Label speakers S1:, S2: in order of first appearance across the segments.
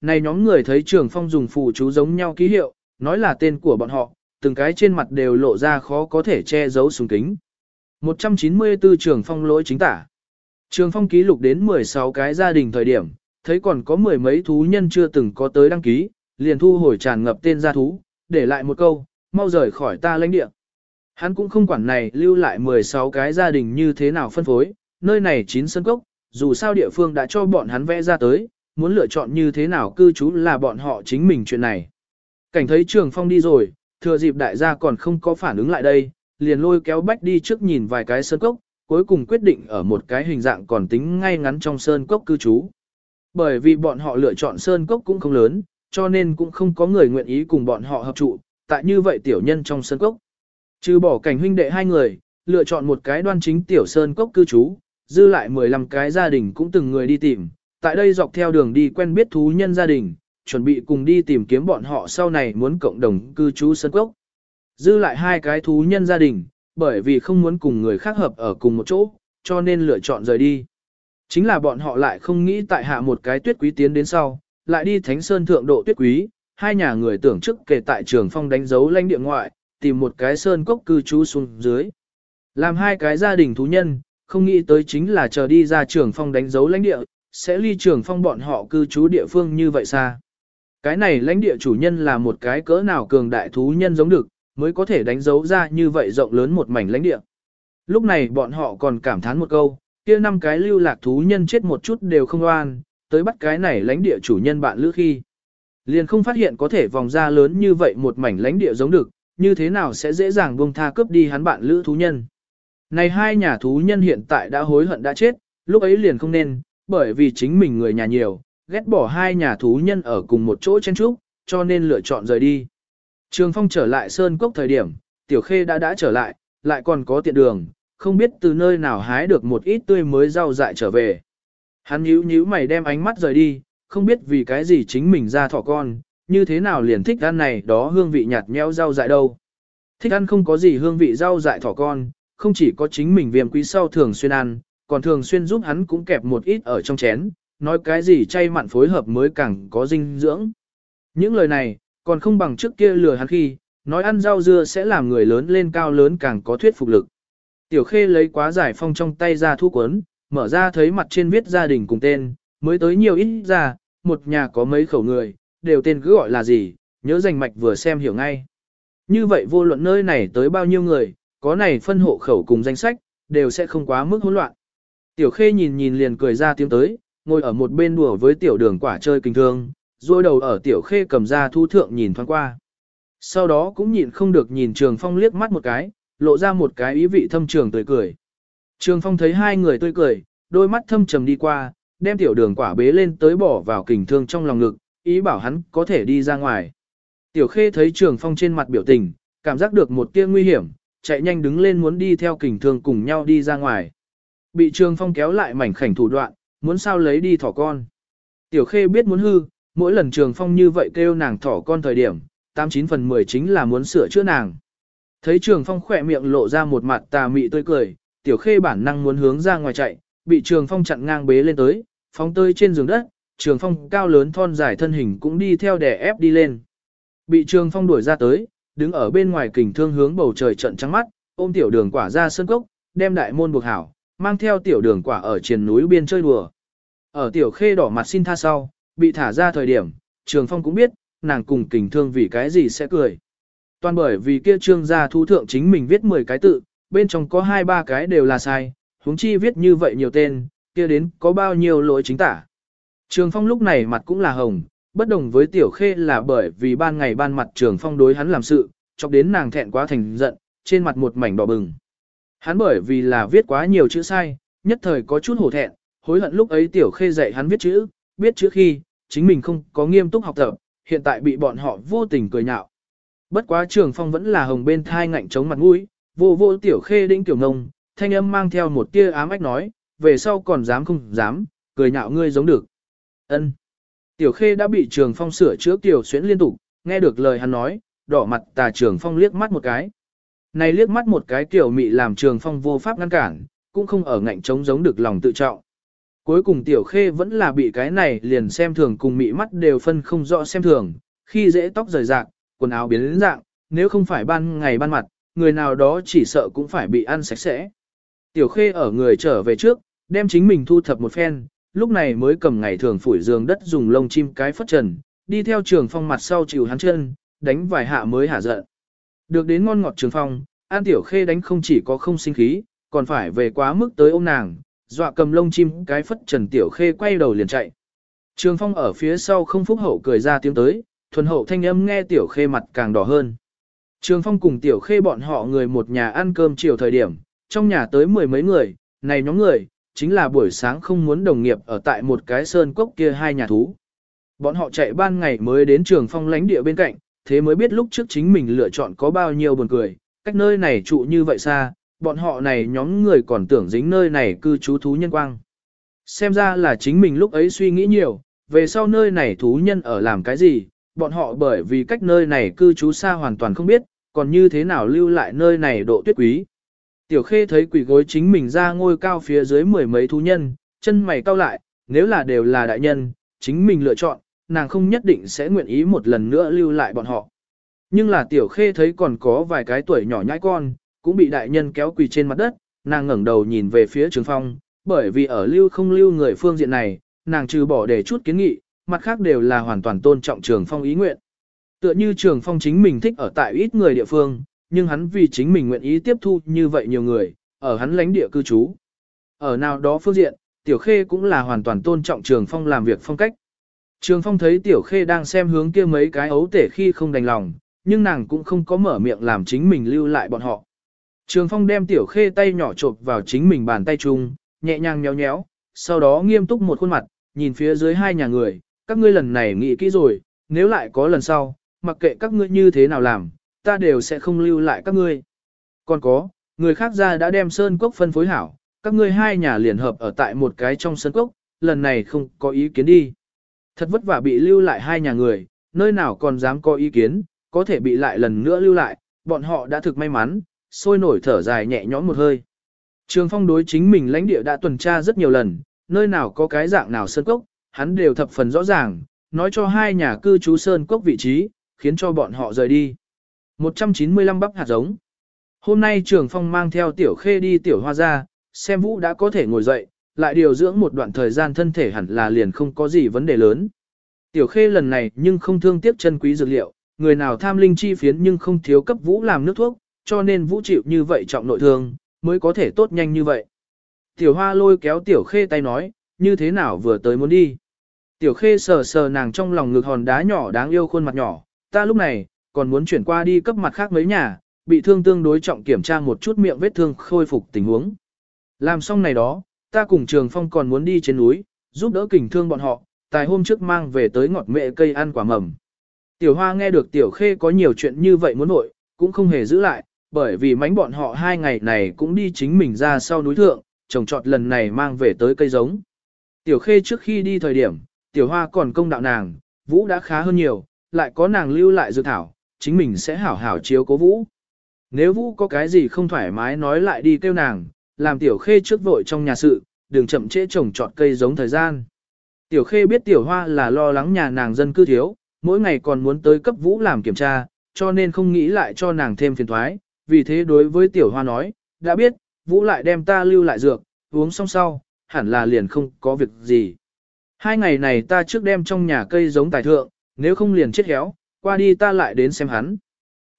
S1: Này nhóm người thấy Trường Phong dùng phù chú giống nhau ký hiệu, nói là tên của bọn họ, từng cái trên mặt đều lộ ra khó có thể che giấu sùng kính. 194 Trường Phong lỗi chính tả. Trường Phong ký lục đến 16 cái gia đình thời điểm, thấy còn có mười mấy thú nhân chưa từng có tới đăng ký, liền thu hồi tràn ngập tên gia thú, để lại một câu, mau rời khỏi ta lãnh địa. Hắn cũng không quản này lưu lại 16 cái gia đình như thế nào phân phối, nơi này chín sân cốc, dù sao địa phương đã cho bọn hắn vẽ ra tới, muốn lựa chọn như thế nào cư trú là bọn họ chính mình chuyện này. Cảnh thấy Trường Phong đi rồi, thừa dịp đại gia còn không có phản ứng lại đây, liền lôi kéo bách đi trước nhìn vài cái sơn cốc, cuối cùng quyết định ở một cái hình dạng còn tính ngay ngắn trong sơn cốc cư trú. Bởi vì bọn họ lựa chọn sơn cốc cũng không lớn, cho nên cũng không có người nguyện ý cùng bọn họ hợp trụ, tại như vậy tiểu nhân trong sơn cốc. Trừ bỏ cảnh huynh đệ hai người, lựa chọn một cái đoan chính tiểu sơn cốc cư trú, dư lại 15 cái gia đình cũng từng người đi tìm, tại đây dọc theo đường đi quen biết thú nhân gia đình, chuẩn bị cùng đi tìm kiếm bọn họ sau này muốn cộng đồng cư trú sơn cốc. Dư lại hai cái thú nhân gia đình, bởi vì không muốn cùng người khác hợp ở cùng một chỗ, cho nên lựa chọn rời đi. Chính là bọn họ lại không nghĩ tại hạ một cái tuyết quý tiến đến sau, lại đi thánh sơn thượng độ tuyết quý, hai nhà người tưởng trước kể tại trường phong đánh dấu lãnh địa ngoại, tìm một cái sơn cốc cư trú xuống dưới. Làm hai cái gia đình thú nhân, không nghĩ tới chính là chờ đi ra trường phong đánh dấu lãnh địa, sẽ ly trường phong bọn họ cư trú địa phương như vậy xa. Cái này lãnh địa chủ nhân là một cái cỡ nào cường đại thú nhân giống được, mới có thể đánh dấu ra như vậy rộng lớn một mảnh lãnh địa. Lúc này bọn họ còn cảm thán một câu, kia năm cái lưu lạc thú nhân chết một chút đều không oan, tới bắt cái này lãnh địa chủ nhân bạn lữ khi. Liền không phát hiện có thể vòng ra lớn như vậy một mảnh lãnh địa giống được, như thế nào sẽ dễ dàng buông tha cướp đi hắn bạn lữ thú nhân. Này hai nhà thú nhân hiện tại đã hối hận đã chết, lúc ấy liền không nên, bởi vì chính mình người nhà nhiều, ghét bỏ hai nhà thú nhân ở cùng một chỗ chen trúc, cho nên lựa chọn rời đi. Trường Phong trở lại Sơn Cốc thời điểm, Tiểu Khê đã đã trở lại, lại còn có tiện đường, không biết từ nơi nào hái được một ít tươi mới rau dại trở về. Hắn nhíu nhíu mày đem ánh mắt rời đi, không biết vì cái gì chính mình ra thỏ con, như thế nào liền thích ăn này đó hương vị nhạt nhẽo rau dại đâu. Thích ăn không có gì hương vị rau dại thỏ con, không chỉ có chính mình viêm quý sau thường xuyên ăn, còn thường xuyên giúp hắn cũng kẹp một ít ở trong chén, nói cái gì chay mặn phối hợp mới càng có dinh dưỡng. Những lời này, còn không bằng trước kia lừa hắn khi, nói ăn rau dưa sẽ làm người lớn lên cao lớn càng có thuyết phục lực. Tiểu khê lấy quá giải phong trong tay ra thu cuốn, mở ra thấy mặt trên viết gia đình cùng tên, mới tới nhiều ít ra, một nhà có mấy khẩu người, đều tên cứ gọi là gì, nhớ danh mạch vừa xem hiểu ngay. Như vậy vô luận nơi này tới bao nhiêu người, có này phân hộ khẩu cùng danh sách, đều sẽ không quá mức hỗn loạn. Tiểu khê nhìn nhìn liền cười ra tiếng tới, ngồi ở một bên đùa với tiểu đường quả chơi kinh thương, rồi đầu ở tiểu khê cầm ra thu thượng nhìn thoáng qua. Sau đó cũng nhịn không được nhìn trường phong liếc mắt một cái, lộ ra một cái ý vị thâm trường tươi cười. Trường phong thấy hai người tươi cười, đôi mắt thâm trầm đi qua, đem tiểu đường quả bế lên tới bỏ vào kình thương trong lòng ngực, ý bảo hắn có thể đi ra ngoài. Tiểu khê thấy trường phong trên mặt biểu tình, cảm giác được một tia nguy hiểm, chạy nhanh đứng lên muốn đi theo kình thương cùng nhau đi ra ngoài. Bị trường phong kéo lại mảnh khảnh thủ đoạn, muốn sao lấy đi thỏ con. Tiểu khê biết muốn hư, mỗi lần trường phong như vậy kêu nàng thỏ con thời điểm, 89 phần 10 chính là muốn sửa chữa nàng. Thấy trường phong khỏe miệng lộ ra một mặt tà mị tươi cười, tiểu khê bản năng muốn hướng ra ngoài chạy, bị trường phong chặn ngang bế lên tới, phóng tới trên giường đất, trường phong cao lớn thon dài thân hình cũng đi theo đè ép đi lên. Bị trường phong đuổi ra tới, đứng ở bên ngoài kình thương hướng bầu trời trận trắng mắt, ôm tiểu đường quả ra sân cốc, đem đại môn buộc hảo, mang theo tiểu đường quả ở trên núi biên chơi đùa. Ở tiểu khê đỏ mặt xin tha sau, bị thả ra thời điểm, trường phong cũng biết, nàng cùng kình thương vì cái gì sẽ cười. Toàn bởi vì kia trương gia thu thượng chính mình viết 10 cái tự, bên trong có hai ba cái đều là sai, huống chi viết như vậy nhiều tên, kia đến có bao nhiêu lỗi chính tả. Trường phong lúc này mặt cũng là hồng, bất đồng với tiểu khê là bởi vì ban ngày ban mặt trường phong đối hắn làm sự, chọc đến nàng thẹn quá thành giận, trên mặt một mảnh đỏ bừng. Hắn bởi vì là viết quá nhiều chữ sai, nhất thời có chút hổ thẹn, hối hận lúc ấy tiểu khê dạy hắn viết chữ, biết chữ khi, chính mình không có nghiêm túc học tập, hiện tại bị bọn họ vô tình cười nhạo. Bất quá trường phong vẫn là hồng bên thai ngạnh chống mặt mũi, vô vô tiểu khê đĩnh tiểu ngông, thanh âm mang theo một tia ám ách nói, về sau còn dám không dám, cười nhạo ngươi giống được. ân Tiểu khê đã bị trường phong sửa chữa tiểu xuyến liên tục, nghe được lời hắn nói, đỏ mặt tà trường phong liếc mắt một cái. Này liếc mắt một cái tiểu mị làm trường phong vô pháp ngăn cản, cũng không ở ngạnh chống giống được lòng tự trọng. cuối cùng tiểu khê vẫn là bị cái này liền xem thường cùng mị mắt đều phân không rõ xem thường, khi dễ tóc rời rạc, quần áo biến dạng, nếu không phải ban ngày ban mặt, người nào đó chỉ sợ cũng phải bị ăn sạch sẽ. Tiểu khê ở người trở về trước, đem chính mình thu thập một phen, lúc này mới cầm ngày thường phủi giường đất dùng lông chim cái phất trần, đi theo trường phong mặt sau chịu hắn chân, đánh vài hạ mới hả giận. Được đến ngon ngọt trường phong, an tiểu khê đánh không chỉ có không sinh khí, còn phải về quá mức tới ôm nàng, dọa cầm lông chim cái phất trần tiểu khê quay đầu liền chạy. Trường phong ở phía sau không phúc hậu cười ra tiếng tới, thuần hậu thanh âm nghe tiểu khê mặt càng đỏ hơn. Trường phong cùng tiểu khê bọn họ người một nhà ăn cơm chiều thời điểm, trong nhà tới mười mấy người, này nhóm người, chính là buổi sáng không muốn đồng nghiệp ở tại một cái sơn cốc kia hai nhà thú. Bọn họ chạy ban ngày mới đến trường phong lánh địa bên cạnh, thế mới biết lúc trước chính mình lựa chọn có bao nhiêu buồn cười, cách nơi này trụ như vậy xa, bọn họ này nhóm người còn tưởng dính nơi này cư trú thú nhân quang. Xem ra là chính mình lúc ấy suy nghĩ nhiều, về sau nơi này thú nhân ở làm cái gì, bọn họ bởi vì cách nơi này cư trú xa hoàn toàn không biết, còn như thế nào lưu lại nơi này độ tuyết quý. Tiểu khê thấy quỷ gối chính mình ra ngôi cao phía dưới mười mấy thú nhân, chân mày cau lại, nếu là đều là đại nhân, chính mình lựa chọn, nàng không nhất định sẽ nguyện ý một lần nữa lưu lại bọn họ. Nhưng là tiểu khê thấy còn có vài cái tuổi nhỏ nhãi con, cũng bị đại nhân kéo quỳ trên mặt đất, nàng ngẩng đầu nhìn về phía trường phong, bởi vì ở lưu không lưu người phương diện này, nàng trừ bỏ để chút kiến nghị, mặt khác đều là hoàn toàn tôn trọng trường phong ý nguyện. Tựa như trường phong chính mình thích ở tại ít người địa phương, nhưng hắn vì chính mình nguyện ý tiếp thu như vậy nhiều người, ở hắn lãnh địa cư trú. Ở nào đó phương diện, Tiểu Khê cũng là hoàn toàn tôn trọng Trường Phong làm việc phong cách. Trường Phong thấy Tiểu Khê đang xem hướng kia mấy cái ấu tể khi không đành lòng, nhưng nàng cũng không có mở miệng làm chính mình lưu lại bọn họ. Trường Phong đem Tiểu Khê tay nhỏ chộp vào chính mình bàn tay chung, nhẹ nhàng nhéo nhéo, sau đó nghiêm túc một khuôn mặt, nhìn phía dưới hai nhà người, các ngươi lần này nghĩ kỹ rồi, nếu lại có lần sau, mặc kệ các ngươi như thế nào làm, ta đều sẽ không lưu lại các ngươi. Còn có, người khác ra đã đem sơn cốc phân phối hảo, các ngươi hai nhà liền hợp ở tại một cái trong sơn cốc, lần này không có ý kiến đi. Thật vất vả bị lưu lại hai nhà người, nơi nào còn dám có ý kiến, có thể bị lại lần nữa lưu lại, bọn họ đã thực may mắn, sôi nổi thở dài nhẹ nhõm một hơi. Trường phong đối chính mình lãnh địa đã tuần tra rất nhiều lần, nơi nào có cái dạng nào sơn cốc, hắn đều thập phần rõ ràng, nói cho hai nhà cư trú sơn cốc vị trí, khiến cho bọn họ rời đi. 195 bắp hạt giống. Hôm nay trường phong mang theo tiểu khê đi tiểu hoa ra, xem vũ đã có thể ngồi dậy, lại điều dưỡng một đoạn thời gian thân thể hẳn là liền không có gì vấn đề lớn. Tiểu khê lần này nhưng không thương tiếc chân quý dược liệu, người nào tham linh chi phiến nhưng không thiếu cấp vũ làm nước thuốc, cho nên vũ chịu như vậy trọng nội thương, mới có thể tốt nhanh như vậy. Tiểu hoa lôi kéo tiểu khê tay nói, như thế nào vừa tới muốn đi. Tiểu khê sờ sờ nàng trong lòng ngực hòn đá nhỏ đáng yêu khuôn mặt nhỏ, ta lúc này, còn muốn chuyển qua đi cấp mặt khác mấy nhà, bị thương tương đối trọng kiểm tra một chút miệng vết thương khôi phục tình huống. Làm xong này đó, ta cùng Trường Phong còn muốn đi trên núi, giúp đỡ kình thương bọn họ, tài hôm trước mang về tới ngọt mẹ cây ăn quả mầm. Tiểu Hoa nghe được Tiểu Khê có nhiều chuyện như vậy muốn nội, cũng không hề giữ lại, bởi vì mánh bọn họ hai ngày này cũng đi chính mình ra sau núi thượng, trồng trọt lần này mang về tới cây giống. Tiểu Khê trước khi đi thời điểm, Tiểu Hoa còn công đạo nàng, Vũ đã khá hơn nhiều, lại có nàng lưu lại dự thảo, chính mình sẽ hảo hảo chiếu cố Vũ. Nếu Vũ có cái gì không thoải mái nói lại đi kêu nàng, làm Tiểu Khê trước vội trong nhà sự, đừng chậm trễ trồng trọt cây giống thời gian. Tiểu Khê biết Tiểu Hoa là lo lắng nhà nàng dân cư thiếu, mỗi ngày còn muốn tới cấp Vũ làm kiểm tra, cho nên không nghĩ lại cho nàng thêm phiền thoái, vì thế đối với Tiểu Hoa nói, đã biết, Vũ lại đem ta lưu lại dược, uống xong sau, hẳn là liền không có việc gì. Hai ngày này ta trước đem trong nhà cây giống tài thượng, nếu không liền chết héo, qua đi ta lại đến xem hắn.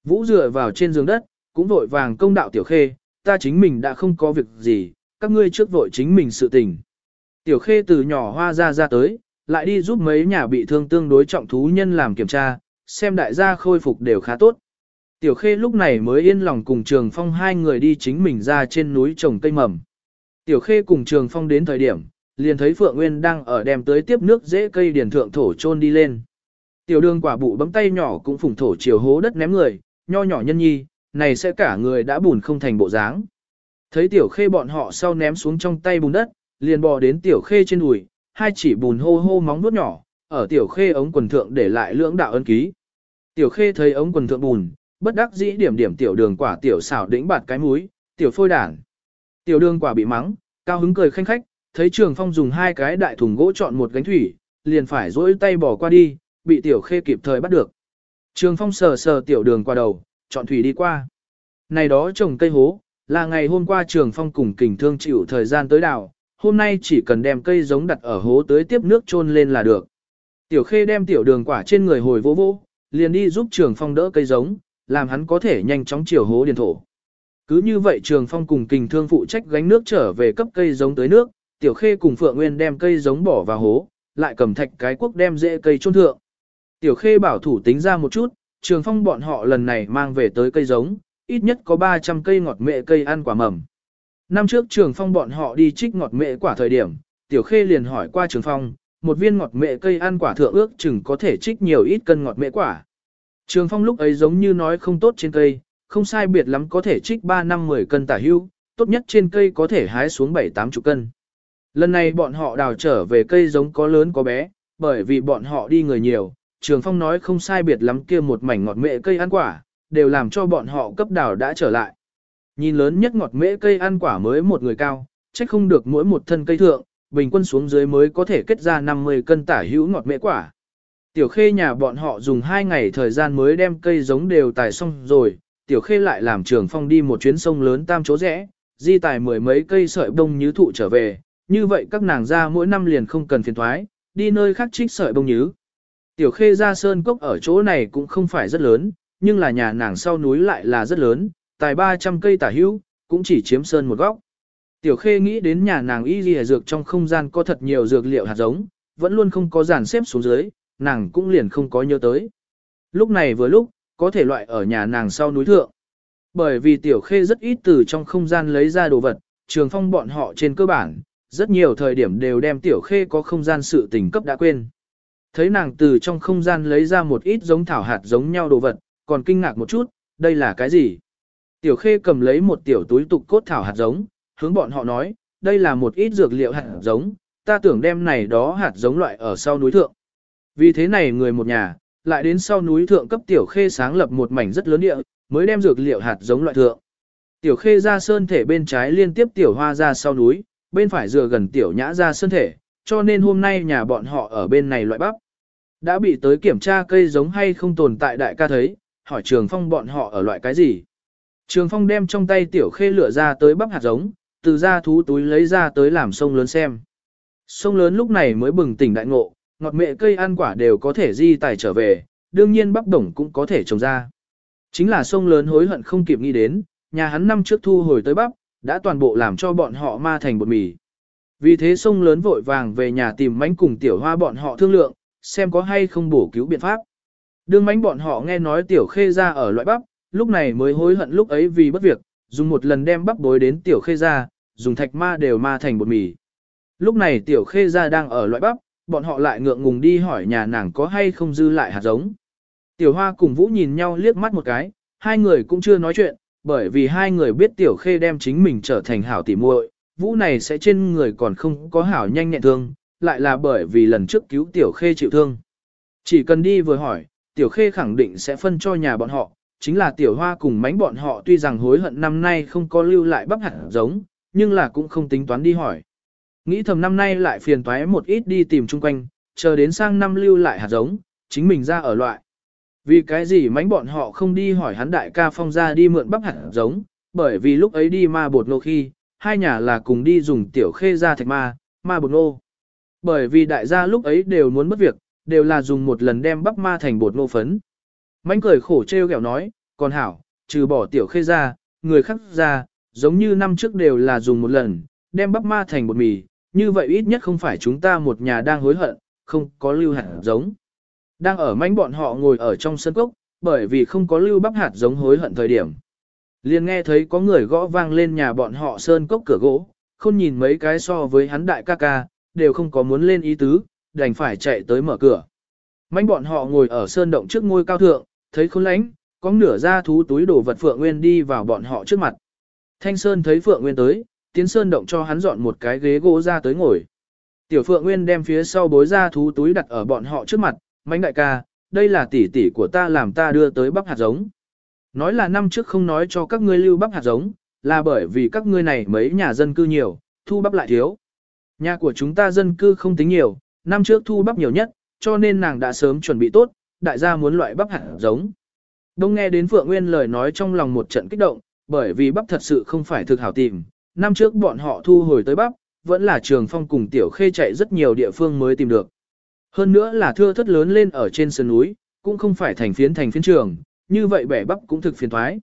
S1: Vũ dựa vào trên giường đất, cũng vội vàng công đạo tiểu khê, ta chính mình đã không có việc gì, các ngươi trước vội chính mình sự tình. Tiểu khê từ nhỏ hoa ra ra tới, lại đi giúp mấy nhà bị thương tương đối trọng thú nhân làm kiểm tra, xem đại gia khôi phục đều khá tốt. Tiểu khê lúc này mới yên lòng cùng trường phong hai người đi chính mình ra trên núi trồng cây mầm. Tiểu khê cùng trường phong đến thời điểm, liền thấy Phượng Nguyên đang ở đem tới tiếp nước dễ cây điển thượng thổ trôn đi lên. Tiểu đường quả bụ bấm tay nhỏ cũng phủng thổ chiều hố đất ném người, nho nhỏ nhân nhi, này sẽ cả người đã bùn không thành bộ dáng. Thấy tiểu khê bọn họ sau ném xuống trong tay bùn đất, liền bò đến tiểu khê trên đùi, hai chỉ bùn hô hô móng nuốt nhỏ, ở tiểu khê ống quần thượng để lại lưỡng đạo ân ký. Tiểu khê thấy ống quần thượng bùn, bất đắc dĩ điểm điểm tiểu đường quả tiểu xảo đĩnh bạt cái múi, tiểu phôi đản. Tiểu đường quả bị mắng, cao hứng cười khanh khách, thấy Trường Phong dùng hai cái đại thùng gỗ chọn một gánh thủy, liền phải dỗi tay bỏ qua đi, bị Tiểu Khê kịp thời bắt được. Trường Phong sờ sờ Tiểu Đường qua đầu, chọn thủy đi qua. Này đó trồng cây hố, là ngày hôm qua Trường Phong cùng kình thương chịu thời gian tới đào, hôm nay chỉ cần đem cây giống đặt ở hố tới tiếp nước trôn lên là được. Tiểu Khê đem Tiểu Đường quả trên người hồi vô vô, liền đi giúp Trường Phong đỡ cây giống, làm hắn có thể nhanh chóng chiều hố điền thổ. Cứ như vậy Trường Phong cùng kình thương phụ trách gánh nước trở về cấp cây giống tới nước, Tiểu Khê cùng Phượng Nguyên đem cây giống bỏ vào hố, lại cầm thạch cái quốc đem rễ cây chôn thượng. Tiểu Khê bảo thủ tính ra một chút, Trường Phong bọn họ lần này mang về tới cây giống, ít nhất có 300 cây ngọt mệ cây ăn quả mầm. Năm trước Trường Phong bọn họ đi trích ngọt mệ quả thời điểm, Tiểu Khê liền hỏi qua Trường Phong, một viên ngọt mệ cây ăn quả thượng ước chừng có thể trích nhiều ít cân ngọt mệ quả. Trường Phong lúc ấy giống như nói không tốt trên cây, không sai biệt lắm có thể trích 3 năm 10 cân tả hưu, tốt nhất trên cây có thể hái xuống 7-8 chục cân. Lần này bọn họ đào trở về cây giống có lớn có bé, bởi vì bọn họ đi người nhiều, Trường Phong nói không sai biệt lắm kia một mảnh ngọt mệ cây ăn quả, đều làm cho bọn họ cấp đào đã trở lại. Nhìn lớn nhất ngọt mễ cây ăn quả mới một người cao, chắc không được mỗi một thân cây thượng, bình quân xuống dưới mới có thể kết ra 50 cân tả hữu ngọt mễ quả. Tiểu khê nhà bọn họ dùng 2 ngày thời gian mới đem cây giống đều tài xong rồi, tiểu khê lại làm trường phong đi một chuyến sông lớn tam chỗ rẽ, di tài mười mấy cây sợi bông như thụ trở về, như vậy các nàng ra mỗi năm liền không cần phiền thoái, đi nơi khác trích sợi bông nhứ. Tiểu khê ra sơn cốc ở chỗ này cũng không phải rất lớn, nhưng là nhà nàng sau núi lại là rất lớn, tài 300 cây tả hữu, cũng chỉ chiếm sơn một góc. Tiểu khê nghĩ đến nhà nàng y ghi dược trong không gian có thật nhiều dược liệu hạt giống, vẫn luôn không có dàn xếp xuống dưới, nàng cũng liền không có nhớ tới. Lúc này vừa lúc, có thể loại ở nhà nàng sau núi thượng. Bởi vì tiểu khê rất ít từ trong không gian lấy ra đồ vật, trường phong bọn họ trên cơ bản, rất nhiều thời điểm đều đem tiểu khê có không gian sự tình cấp đã quên. Thấy nàng từ trong không gian lấy ra một ít giống thảo hạt giống nhau đồ vật, còn kinh ngạc một chút, đây là cái gì? Tiểu khê cầm lấy một tiểu túi tục cốt thảo hạt giống, hướng bọn họ nói, đây là một ít dược liệu hạt giống, ta tưởng đem này đó hạt giống loại ở sau núi thượng. Vì thế này người một nhà, lại đến sau núi thượng cấp tiểu khê sáng lập một mảnh rất lớn địa, mới đem dược liệu hạt giống loại thượng. Tiểu khê ra sơn thể bên trái liên tiếp tiểu hoa ra sau núi, bên phải dựa gần tiểu nhã ra sơn thể, cho nên hôm nay nhà bọn họ ở bên này loại bắp. Đã bị tới kiểm tra cây giống hay không tồn tại đại ca thấy, hỏi trường phong bọn họ ở loại cái gì. Trường phong đem trong tay tiểu khê lửa ra tới bắp hạt giống, từ ra thú túi lấy ra tới làm sông lớn xem. Sông lớn lúc này mới bừng tỉnh đại ngộ, ngọt mệ cây ăn quả đều có thể di tài trở về, đương nhiên bắp đồng cũng có thể trồng ra. Chính là sông lớn hối hận không kịp nghĩ đến, nhà hắn năm trước thu hồi tới bắp, đã toàn bộ làm cho bọn họ ma thành bột mì. Vì thế sông lớn vội vàng về nhà tìm mánh cùng tiểu hoa bọn họ thương lượng, xem có hay không bổ cứu biện pháp. Đương mánh bọn họ nghe nói tiểu khê ra ở loại bắp, lúc này mới hối hận lúc ấy vì bất việc, dùng một lần đem bắp bối đến tiểu khê ra, dùng thạch ma đều ma thành bột mì. Lúc này tiểu khê ra đang ở loại bắp, bọn họ lại ngượng ngùng đi hỏi nhà nàng có hay không dư lại hạt giống. Tiểu hoa cùng vũ nhìn nhau liếc mắt một cái, hai người cũng chưa nói chuyện, bởi vì hai người biết tiểu khê đem chính mình trở thành hảo tỉ muội, vũ này sẽ trên người còn không có hảo nhanh nhẹn thương, lại là bởi vì lần trước cứu tiểu khê chịu thương. Chỉ cần đi vừa hỏi, tiểu khê khẳng định sẽ phân cho nhà bọn họ, chính là tiểu hoa cùng mánh bọn họ tuy rằng hối hận năm nay không có lưu lại bắp hạt giống, nhưng là cũng không tính toán đi hỏi. Nghĩ thầm năm nay lại phiền toái một ít đi tìm chung quanh, chờ đến sang năm lưu lại hạt giống, chính mình ra ở loại. Vì cái gì mánh bọn họ không đi hỏi hắn đại ca phong ra đi mượn bắp hạt giống, bởi vì lúc ấy đi ma bột nô khi, hai nhà là cùng đi dùng tiểu khê ra thạch ma, ma bột nô. Bởi vì đại gia lúc ấy đều muốn mất việc, đều là dùng một lần đem bắp ma thành bột nô phấn. Mánh cười khổ trêu ghẹo nói, còn hảo, trừ bỏ tiểu khê ra, người khác ra, giống như năm trước đều là dùng một lần, đem bắp ma thành bột mì, như vậy ít nhất không phải chúng ta một nhà đang hối hận, không có lưu hạt giống. Đang ở mánh bọn họ ngồi ở trong sân cốc, bởi vì không có lưu bắp hạt giống hối hận thời điểm. Liền nghe thấy có người gõ vang lên nhà bọn họ sơn cốc cửa gỗ, không nhìn mấy cái so với hắn đại ca ca, đều không có muốn lên ý tứ, đành phải chạy tới mở cửa. Mánh bọn họ ngồi ở sơn động trước ngôi cao thượng, thấy khốn lánh, có nửa ra thú túi đồ vật Phượng Nguyên đi vào bọn họ trước mặt. Thanh Sơn thấy Phượng Nguyên tới, tiến sơn động cho hắn dọn một cái ghế gỗ ra tới ngồi. Tiểu Phượng Nguyên đem phía sau bối ra thú túi đặt ở bọn họ trước mặt, mánh đại ca, đây là tỷ tỷ của ta làm ta đưa tới bắp hạt giống. Nói là năm trước không nói cho các ngươi lưu bắp hạt giống, là bởi vì các ngươi này mấy nhà dân cư nhiều, thu bắp lại thiếu. Nhà của chúng ta dân cư không tính nhiều, năm trước thu bắp nhiều nhất, cho nên nàng đã sớm chuẩn bị tốt, đại gia muốn loại bắp hạt giống. Đông nghe đến Phượng Nguyên lời nói trong lòng một trận kích động, bởi vì bắp thật sự không phải thực hảo tìm. Năm trước bọn họ thu hồi tới bắp, vẫn là trường phong cùng tiểu khê chạy rất nhiều địa phương mới tìm được. Hơn nữa là thưa thất lớn lên ở trên sườn núi, cũng không phải thành phiến thành phiến trường, như vậy bẻ bắp cũng thực phiền thoái.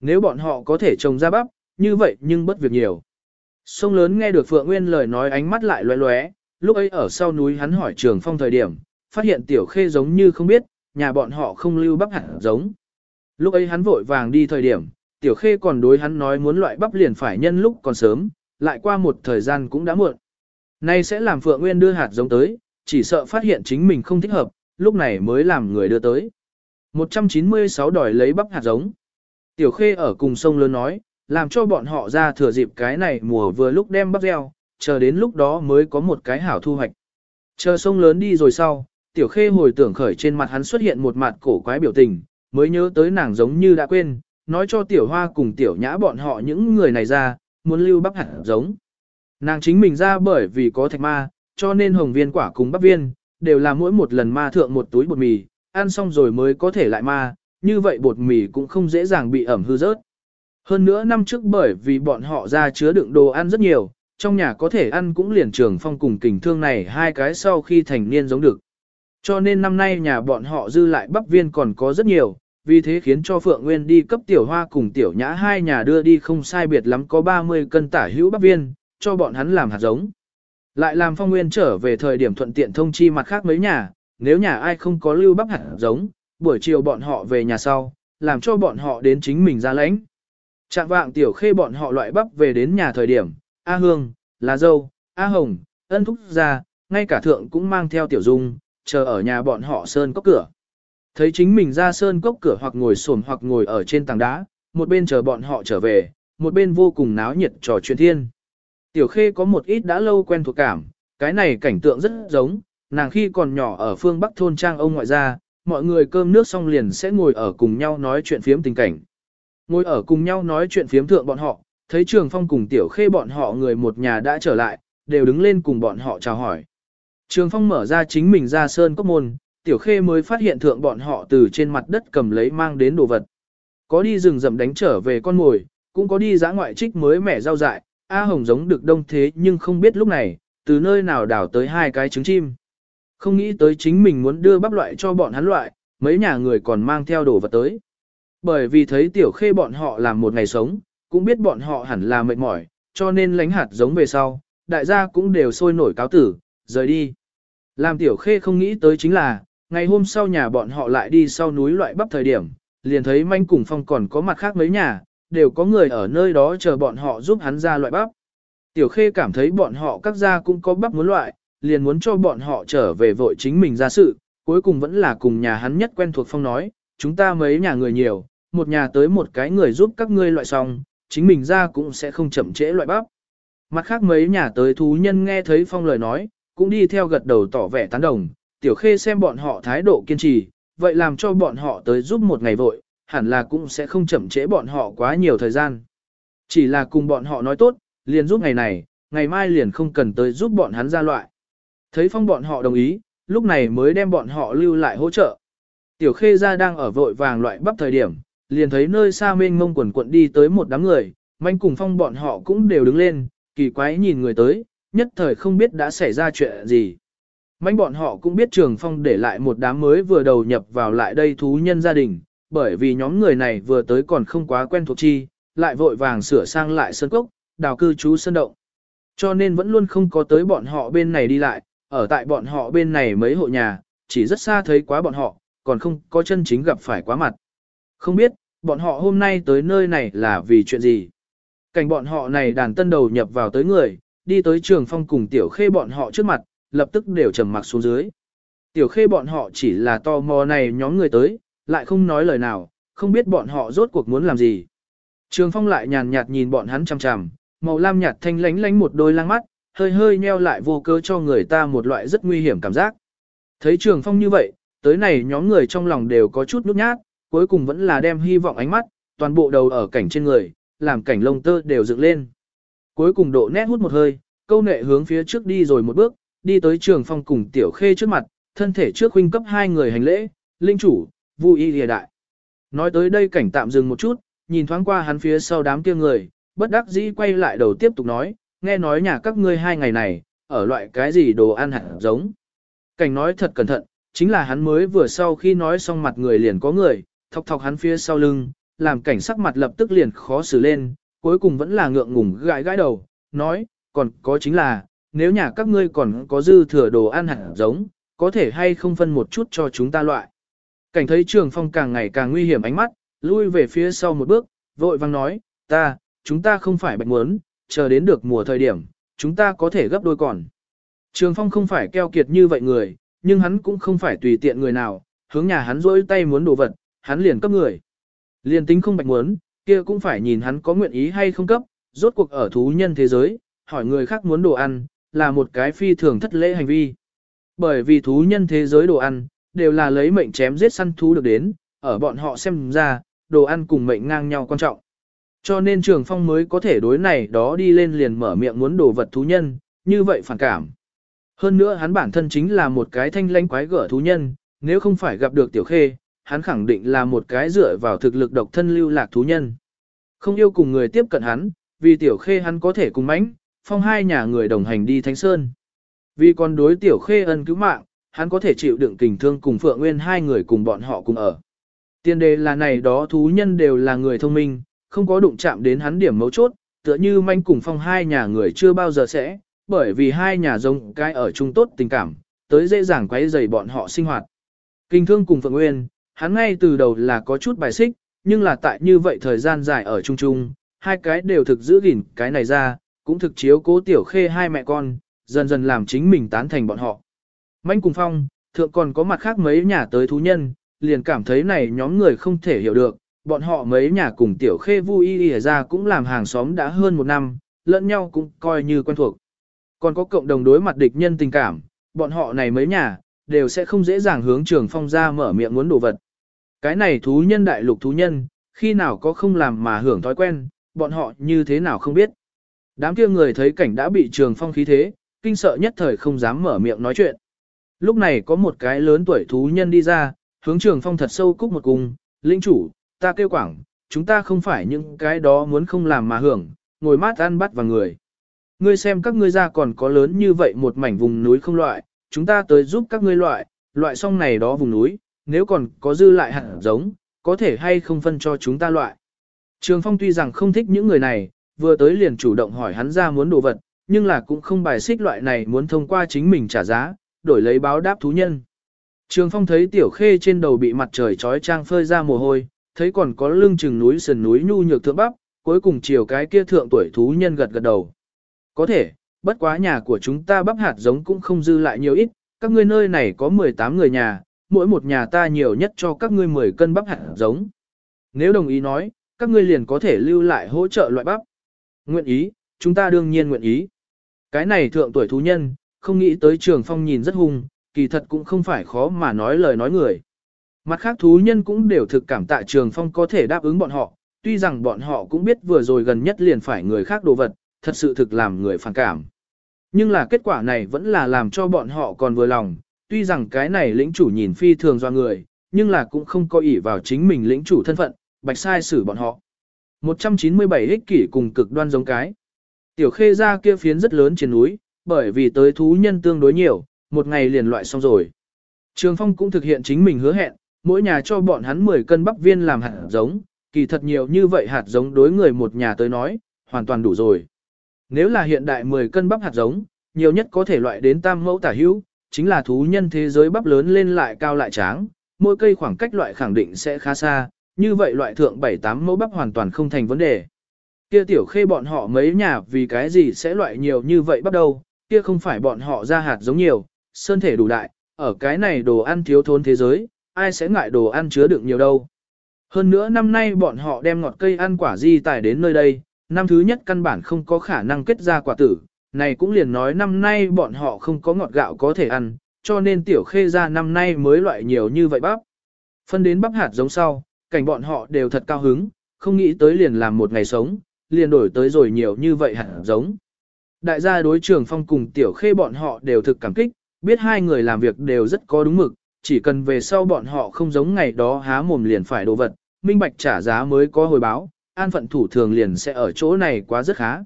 S1: Nếu bọn họ có thể trồng ra bắp, như vậy nhưng bất việc nhiều. Sông lớn nghe được Phượng Nguyên lời nói ánh mắt lại loé loé, lúc ấy ở sau núi hắn hỏi trường phong thời điểm, phát hiện tiểu khê giống như không biết, nhà bọn họ không lưu bắp hẳn giống. Lúc ấy hắn vội vàng đi thời điểm, tiểu khê còn đối hắn nói muốn loại bắp liền phải nhân lúc còn sớm, lại qua một thời gian cũng đã muộn. Nay sẽ làm Phượng Nguyên đưa hạt giống tới, chỉ sợ phát hiện chính mình không thích hợp, lúc này mới làm người đưa tới. 196 đòi lấy bắp hạt giống. Tiểu khê ở cùng sông lớn nói, làm cho bọn họ ra thừa dịp cái này mùa vừa lúc đem bắp gieo, chờ đến lúc đó mới có một cái hảo thu hoạch. Chờ sông lớn đi rồi sau, tiểu khê hồi tưởng khởi trên mặt hắn xuất hiện một mặt cổ quái biểu tình, mới nhớ tới nàng giống như đã quên, nói cho tiểu hoa cùng tiểu nhã bọn họ những người này ra, muốn lưu bắp hạt giống. Nàng chính mình ra bởi vì có thạch ma, cho nên hồng viên quả cùng bắp viên, đều là mỗi một lần ma thượng một túi bột mì, ăn xong rồi mới có thể lại ma, như vậy bột mì cũng không dễ dàng bị ẩm hư rớt. Hơn nữa năm trước bởi vì bọn họ ra chứa đựng đồ ăn rất nhiều, trong nhà có thể ăn cũng liền trường phong cùng kình thương này hai cái sau khi thành niên giống được. Cho nên năm nay nhà bọn họ dư lại bắp viên còn có rất nhiều, vì thế khiến cho Phượng Nguyên đi cấp tiểu hoa cùng tiểu nhã hai nhà đưa đi không sai biệt lắm có 30 cân tả hữu bắp viên, cho bọn hắn làm hạt giống. Lại làm phong nguyên trở về thời điểm thuận tiện thông chi mặt khác mấy nhà, nếu nhà ai không có lưu bắp hạt giống, buổi chiều bọn họ về nhà sau, làm cho bọn họ đến chính mình ra lãnh. Trạng vạng tiểu khê bọn họ loại bắp về đến nhà thời điểm, A Hương, Lá Dâu, A Hồng, Ân Thúc ra, ngay cả thượng cũng mang theo tiểu dung, chờ ở nhà bọn họ sơn cốc cửa. Thấy chính mình ra sơn cốc cửa hoặc ngồi xổm hoặc ngồi ở trên tảng đá, một bên chờ bọn họ trở về, một bên vô cùng náo nhiệt trò chuyện thiên. Tiểu khê có một ít đã lâu quen thuộc cảm, cái này cảnh tượng rất giống, nàng khi còn nhỏ ở phương Bắc thôn trang ông ngoại gia, mọi người cơm nước xong liền sẽ ngồi ở cùng nhau nói chuyện phiếm tình cảnh. Ngồi ở cùng nhau nói chuyện phiếm thượng bọn họ, thấy Trường Phong cùng Tiểu Khê bọn họ người một nhà đã trở lại, đều đứng lên cùng bọn họ chào hỏi. Trường Phong mở ra chính mình ra sơn cốc môn, Tiểu Khê mới phát hiện thượng bọn họ từ trên mặt đất cầm lấy mang đến đồ vật. Có đi rừng rậm đánh trở về con mồi, cũng có đi giã ngoại trích mới mẻ rau dại, A Hồng giống được đông thế nhưng không biết lúc này, từ nơi nào đảo tới hai cái trứng chim. Không nghĩ tới chính mình muốn đưa bắp loại cho bọn hắn loại, mấy nhà người còn mang theo đồ vật tới. Bởi vì thấy tiểu khê bọn họ làm một ngày sống, cũng biết bọn họ hẳn là mệt mỏi, cho nên lánh hạt giống về sau, đại gia cũng đều sôi nổi cáo tử, rời đi. Làm tiểu khê không nghĩ tới chính là, ngày hôm sau nhà bọn họ lại đi sau núi loại bắp thời điểm, liền thấy manh cùng phong còn có mặt khác mấy nhà, đều có người ở nơi đó chờ bọn họ giúp hắn ra loại bắp. Tiểu khê cảm thấy bọn họ các gia cũng có bắp muốn loại, liền muốn cho bọn họ trở về vội chính mình ra sự, cuối cùng vẫn là cùng nhà hắn nhất quen thuộc phong nói, chúng ta mấy nhà người nhiều, một nhà tới một cái người giúp các ngươi loại xong, chính mình ra cũng sẽ không chậm trễ loại bắp. Mặt khác mấy nhà tới thú nhân nghe thấy phong lời nói, cũng đi theo gật đầu tỏ vẻ tán đồng, tiểu khê xem bọn họ thái độ kiên trì, vậy làm cho bọn họ tới giúp một ngày vội, hẳn là cũng sẽ không chậm trễ bọn họ quá nhiều thời gian. Chỉ là cùng bọn họ nói tốt, liền giúp ngày này, ngày mai liền không cần tới giúp bọn hắn ra loại. Thấy phong bọn họ đồng ý, lúc này mới đem bọn họ lưu lại hỗ trợ. Tiểu khê ra đang ở vội vàng loại bắp thời điểm, liền thấy nơi xa mênh mông quần quận đi tới một đám người, manh cùng phong bọn họ cũng đều đứng lên, kỳ quái nhìn người tới, nhất thời không biết đã xảy ra chuyện gì. Manh bọn họ cũng biết trường phong để lại một đám mới vừa đầu nhập vào lại đây thú nhân gia đình, bởi vì nhóm người này vừa tới còn không quá quen thuộc chi, lại vội vàng sửa sang lại sân cốc, đào cư trú sân động. Cho nên vẫn luôn không có tới bọn họ bên này đi lại, ở tại bọn họ bên này mấy hộ nhà, chỉ rất xa thấy quá bọn họ, còn không có chân chính gặp phải quá mặt. Không biết, bọn họ hôm nay tới nơi này là vì chuyện gì? Cảnh bọn họ này đàn tân đầu nhập vào tới người, đi tới trường phong cùng tiểu khê bọn họ trước mặt, lập tức đều trầm mặc xuống dưới. Tiểu khê bọn họ chỉ là to mò này nhóm người tới, lại không nói lời nào, không biết bọn họ rốt cuộc muốn làm gì. Trường phong lại nhàn nhạt nhìn bọn hắn chằm chằm, màu lam nhạt thanh lánh lánh một đôi lang mắt, hơi hơi nheo lại vô cơ cho người ta một loại rất nguy hiểm cảm giác. Thấy trường phong như vậy, tới này nhóm người trong lòng đều có chút nút nhát, cuối cùng vẫn là đem hy vọng ánh mắt, toàn bộ đầu ở cảnh trên người, làm cảnh lông tơ đều dựng lên. Cuối cùng độ nét hút một hơi, câu nệ hướng phía trước đi rồi một bước, đi tới trường phong cùng tiểu khê trước mặt, thân thể trước huynh cấp hai người hành lễ, linh chủ, vui y lìa đại. Nói tới đây cảnh tạm dừng một chút, nhìn thoáng qua hắn phía sau đám kia người, bất đắc dĩ quay lại đầu tiếp tục nói, nghe nói nhà các ngươi hai ngày này, ở loại cái gì đồ ăn hẳn giống. Cảnh nói thật cẩn thận, chính là hắn mới vừa sau khi nói xong mặt người liền có người, thọc thọc hắn phía sau lưng, làm cảnh sắc mặt lập tức liền khó xử lên, cuối cùng vẫn là ngượng ngùng gãi gãi đầu, nói, còn có chính là, nếu nhà các ngươi còn có dư thừa đồ ăn hẳn giống, có thể hay không phân một chút cho chúng ta loại. Cảnh thấy trường phong càng ngày càng nguy hiểm ánh mắt, lui về phía sau một bước, vội vang nói, ta, chúng ta không phải bạch muốn, chờ đến được mùa thời điểm, chúng ta có thể gấp đôi còn. Trường phong không phải keo kiệt như vậy người, nhưng hắn cũng không phải tùy tiện người nào, hướng nhà hắn rỗi tay muốn đồ vật, hắn liền cấp người. Liền tính không bạch muốn, kia cũng phải nhìn hắn có nguyện ý hay không cấp, rốt cuộc ở thú nhân thế giới, hỏi người khác muốn đồ ăn, là một cái phi thường thất lễ hành vi. Bởi vì thú nhân thế giới đồ ăn, đều là lấy mệnh chém giết săn thú được đến, ở bọn họ xem ra, đồ ăn cùng mệnh ngang nhau quan trọng. Cho nên trường phong mới có thể đối này đó đi lên liền mở miệng muốn đồ vật thú nhân, như vậy phản cảm. Hơn nữa hắn bản thân chính là một cái thanh lãnh quái gở thú nhân, nếu không phải gặp được tiểu khê, hắn khẳng định là một cái dựa vào thực lực độc thân lưu lạc thú nhân. Không yêu cùng người tiếp cận hắn, vì tiểu khê hắn có thể cùng mãnh, phong hai nhà người đồng hành đi Thánh Sơn. Vì còn đối tiểu khê ân cứu mạng, hắn có thể chịu đựng tình thương cùng Phượng Nguyên hai người cùng bọn họ cùng ở. Tiên đề là này đó thú nhân đều là người thông minh, không có đụng chạm đến hắn điểm mấu chốt, tựa như manh cùng phong hai nhà người chưa bao giờ sẽ, bởi vì hai nhà giống cái ở chung tốt tình cảm, tới dễ dàng quấy rầy bọn họ sinh hoạt. Kinh thương cùng Phượng Nguyên, hắn ngay từ đầu là có chút bài xích, nhưng là tại như vậy thời gian dài ở chung chung, hai cái đều thực giữ gìn cái này ra, cũng thực chiếu cố tiểu khê hai mẹ con, dần dần làm chính mình tán thành bọn họ. mạnh cùng phong, thượng còn có mặt khác mấy nhà tới thú nhân, liền cảm thấy này nhóm người không thể hiểu được, bọn họ mấy nhà cùng tiểu khê vui y ra cũng làm hàng xóm đã hơn một năm, lẫn nhau cũng coi như quen thuộc. Còn có cộng đồng đối mặt địch nhân tình cảm, bọn họ này mấy nhà, đều sẽ không dễ dàng hướng trường phong ra mở miệng muốn đồ vật. Cái này thú nhân đại lục thú nhân, khi nào có không làm mà hưởng thói quen, bọn họ như thế nào không biết. Đám kia người thấy cảnh đã bị trường phong khí thế, kinh sợ nhất thời không dám mở miệng nói chuyện. Lúc này có một cái lớn tuổi thú nhân đi ra, hướng trường phong thật sâu cúc một cung, linh chủ, ta kêu quảng, chúng ta không phải những cái đó muốn không làm mà hưởng, ngồi mát ăn bắt vào người. Ngươi xem các ngươi ra còn có lớn như vậy một mảnh vùng núi không loại, chúng ta tới giúp các ngươi loại, loại xong này đó vùng núi, nếu còn có dư lại hạt giống, có thể hay không phân cho chúng ta loại. Trường Phong tuy rằng không thích những người này, vừa tới liền chủ động hỏi hắn ra muốn đồ vật, nhưng là cũng không bài xích loại này muốn thông qua chính mình trả giá, đổi lấy báo đáp thú nhân. Trường Phong thấy tiểu khê trên đầu bị mặt trời trói trang phơi ra mồ hôi, thấy còn có lưng chừng núi sườn núi nhu nhược thượng bắp, cuối cùng chiều cái kia thượng tuổi thú nhân gật gật đầu. Có thể, bất quá nhà của chúng ta bắp hạt giống cũng không dư lại nhiều ít, các ngươi nơi này có 18 người nhà, mỗi một nhà ta nhiều nhất cho các ngươi 10 cân bắp hạt giống. Nếu đồng ý nói, các ngươi liền có thể lưu lại hỗ trợ loại bắp. Nguyện ý, chúng ta đương nhiên nguyện ý. Cái này thượng tuổi thú nhân, không nghĩ tới trường phong nhìn rất hung, kỳ thật cũng không phải khó mà nói lời nói người. Mặt khác thú nhân cũng đều thực cảm tạ trường phong có thể đáp ứng bọn họ, tuy rằng bọn họ cũng biết vừa rồi gần nhất liền phải người khác đồ vật, thật sự thực làm người phản cảm. Nhưng là kết quả này vẫn là làm cho bọn họ còn vừa lòng, tuy rằng cái này lĩnh chủ nhìn phi thường do người, nhưng là cũng không có ỷ vào chính mình lĩnh chủ thân phận, bạch sai xử bọn họ. 197 ích kỷ cùng cực đoan giống cái. Tiểu khê ra kia phiến rất lớn trên núi, bởi vì tới thú nhân tương đối nhiều, một ngày liền loại xong rồi. Trường Phong cũng thực hiện chính mình hứa hẹn, mỗi nhà cho bọn hắn 10 cân bắp viên làm hạt giống, kỳ thật nhiều như vậy hạt giống đối người một nhà tới nói, hoàn toàn đủ rồi. Nếu là hiện đại 10 cân bắp hạt giống, nhiều nhất có thể loại đến tam mẫu tả hữu, chính là thú nhân thế giới bắp lớn lên lại cao lại tráng, mỗi cây khoảng cách loại khẳng định sẽ khá xa, như vậy loại thượng 7-8 mẫu bắp hoàn toàn không thành vấn đề. Kia tiểu khê bọn họ mấy nhà vì cái gì sẽ loại nhiều như vậy bắt đầu, kia không phải bọn họ ra hạt giống nhiều, sơn thể đủ đại, ở cái này đồ ăn thiếu thốn thế giới, ai sẽ ngại đồ ăn chứa đựng nhiều đâu. Hơn nữa năm nay bọn họ đem ngọt cây ăn quả di tải đến nơi đây, năm thứ nhất căn bản không có khả năng kết ra quả tử, này cũng liền nói năm nay bọn họ không có ngọt gạo có thể ăn, cho nên tiểu khê ra năm nay mới loại nhiều như vậy bắp. Phân đến bắp hạt giống sau, cảnh bọn họ đều thật cao hứng, không nghĩ tới liền làm một ngày sống, liền đổi tới rồi nhiều như vậy hạt giống. Đại gia đối trường phong cùng tiểu khê bọn họ đều thực cảm kích, biết hai người làm việc đều rất có đúng mực, chỉ cần về sau bọn họ không giống ngày đó há mồm liền phải đồ vật, minh bạch trả giá mới có hồi báo, an phận thủ thường liền sẽ ở chỗ này quá rất khá.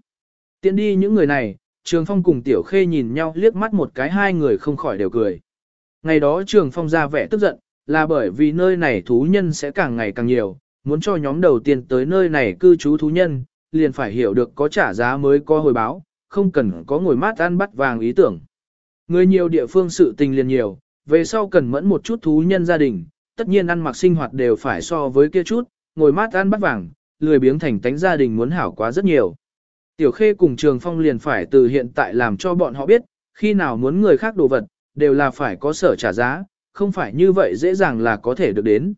S1: Tiến đi những người này, Trường Phong cùng Tiểu Khê nhìn nhau liếc mắt một cái hai người không khỏi đều cười. Ngày đó Trường Phong ra vẻ tức giận, là bởi vì nơi này thú nhân sẽ càng ngày càng nhiều, muốn cho nhóm đầu tiên tới nơi này cư trú thú nhân, liền phải hiểu được có trả giá mới có hồi báo, không cần có ngồi mát ăn bắt vàng ý tưởng. Người nhiều địa phương sự tình liền nhiều, về sau cần mẫn một chút thú nhân gia đình, tất nhiên ăn mặc sinh hoạt đều phải so với kia chút, ngồi mát ăn bắt vàng, lười biếng thành tánh gia đình muốn hảo quá rất nhiều. Tiểu Khê cùng Trường Phong liền phải từ hiện tại làm cho bọn họ biết, khi nào muốn người khác đồ vật, đều là phải có sở trả giá, không phải như vậy dễ dàng là có thể được đến.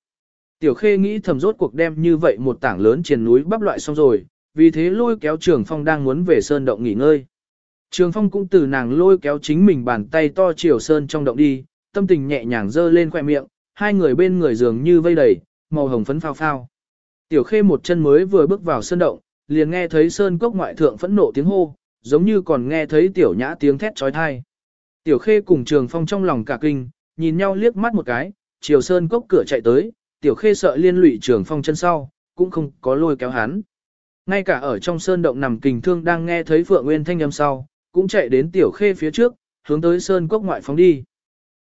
S1: Tiểu Khê nghĩ thầm rốt cuộc đem như vậy một tảng lớn trên núi bắp loại xong rồi, vì thế lôi kéo Trường Phong đang muốn về sơn động nghỉ ngơi. Trường Phong cũng từ nàng lôi kéo chính mình bàn tay to chiều sơn trong động đi, tâm tình nhẹ nhàng dơ lên khoẻ miệng, hai người bên người dường như vây đầy, màu hồng phấn phao phao. Tiểu Khê một chân mới vừa bước vào sơn động, liền nghe thấy sơn cốc ngoại thượng phẫn nộ tiếng hô, giống như còn nghe thấy tiểu nhã tiếng thét trói thai. Tiểu Khê cùng Trường Phong trong lòng cả kinh, nhìn nhau liếc mắt một cái, chiều sơn cốc cửa chạy tới, Tiểu Khê sợ liên lụy Trường Phong chân sau, cũng không có lôi kéo hắn. Ngay cả ở trong sơn động nằm kình thương đang nghe thấy Phượng Nguyên thanh âm sau, cũng chạy đến Tiểu Khê phía trước, hướng tới sơn cốc ngoại phóng đi.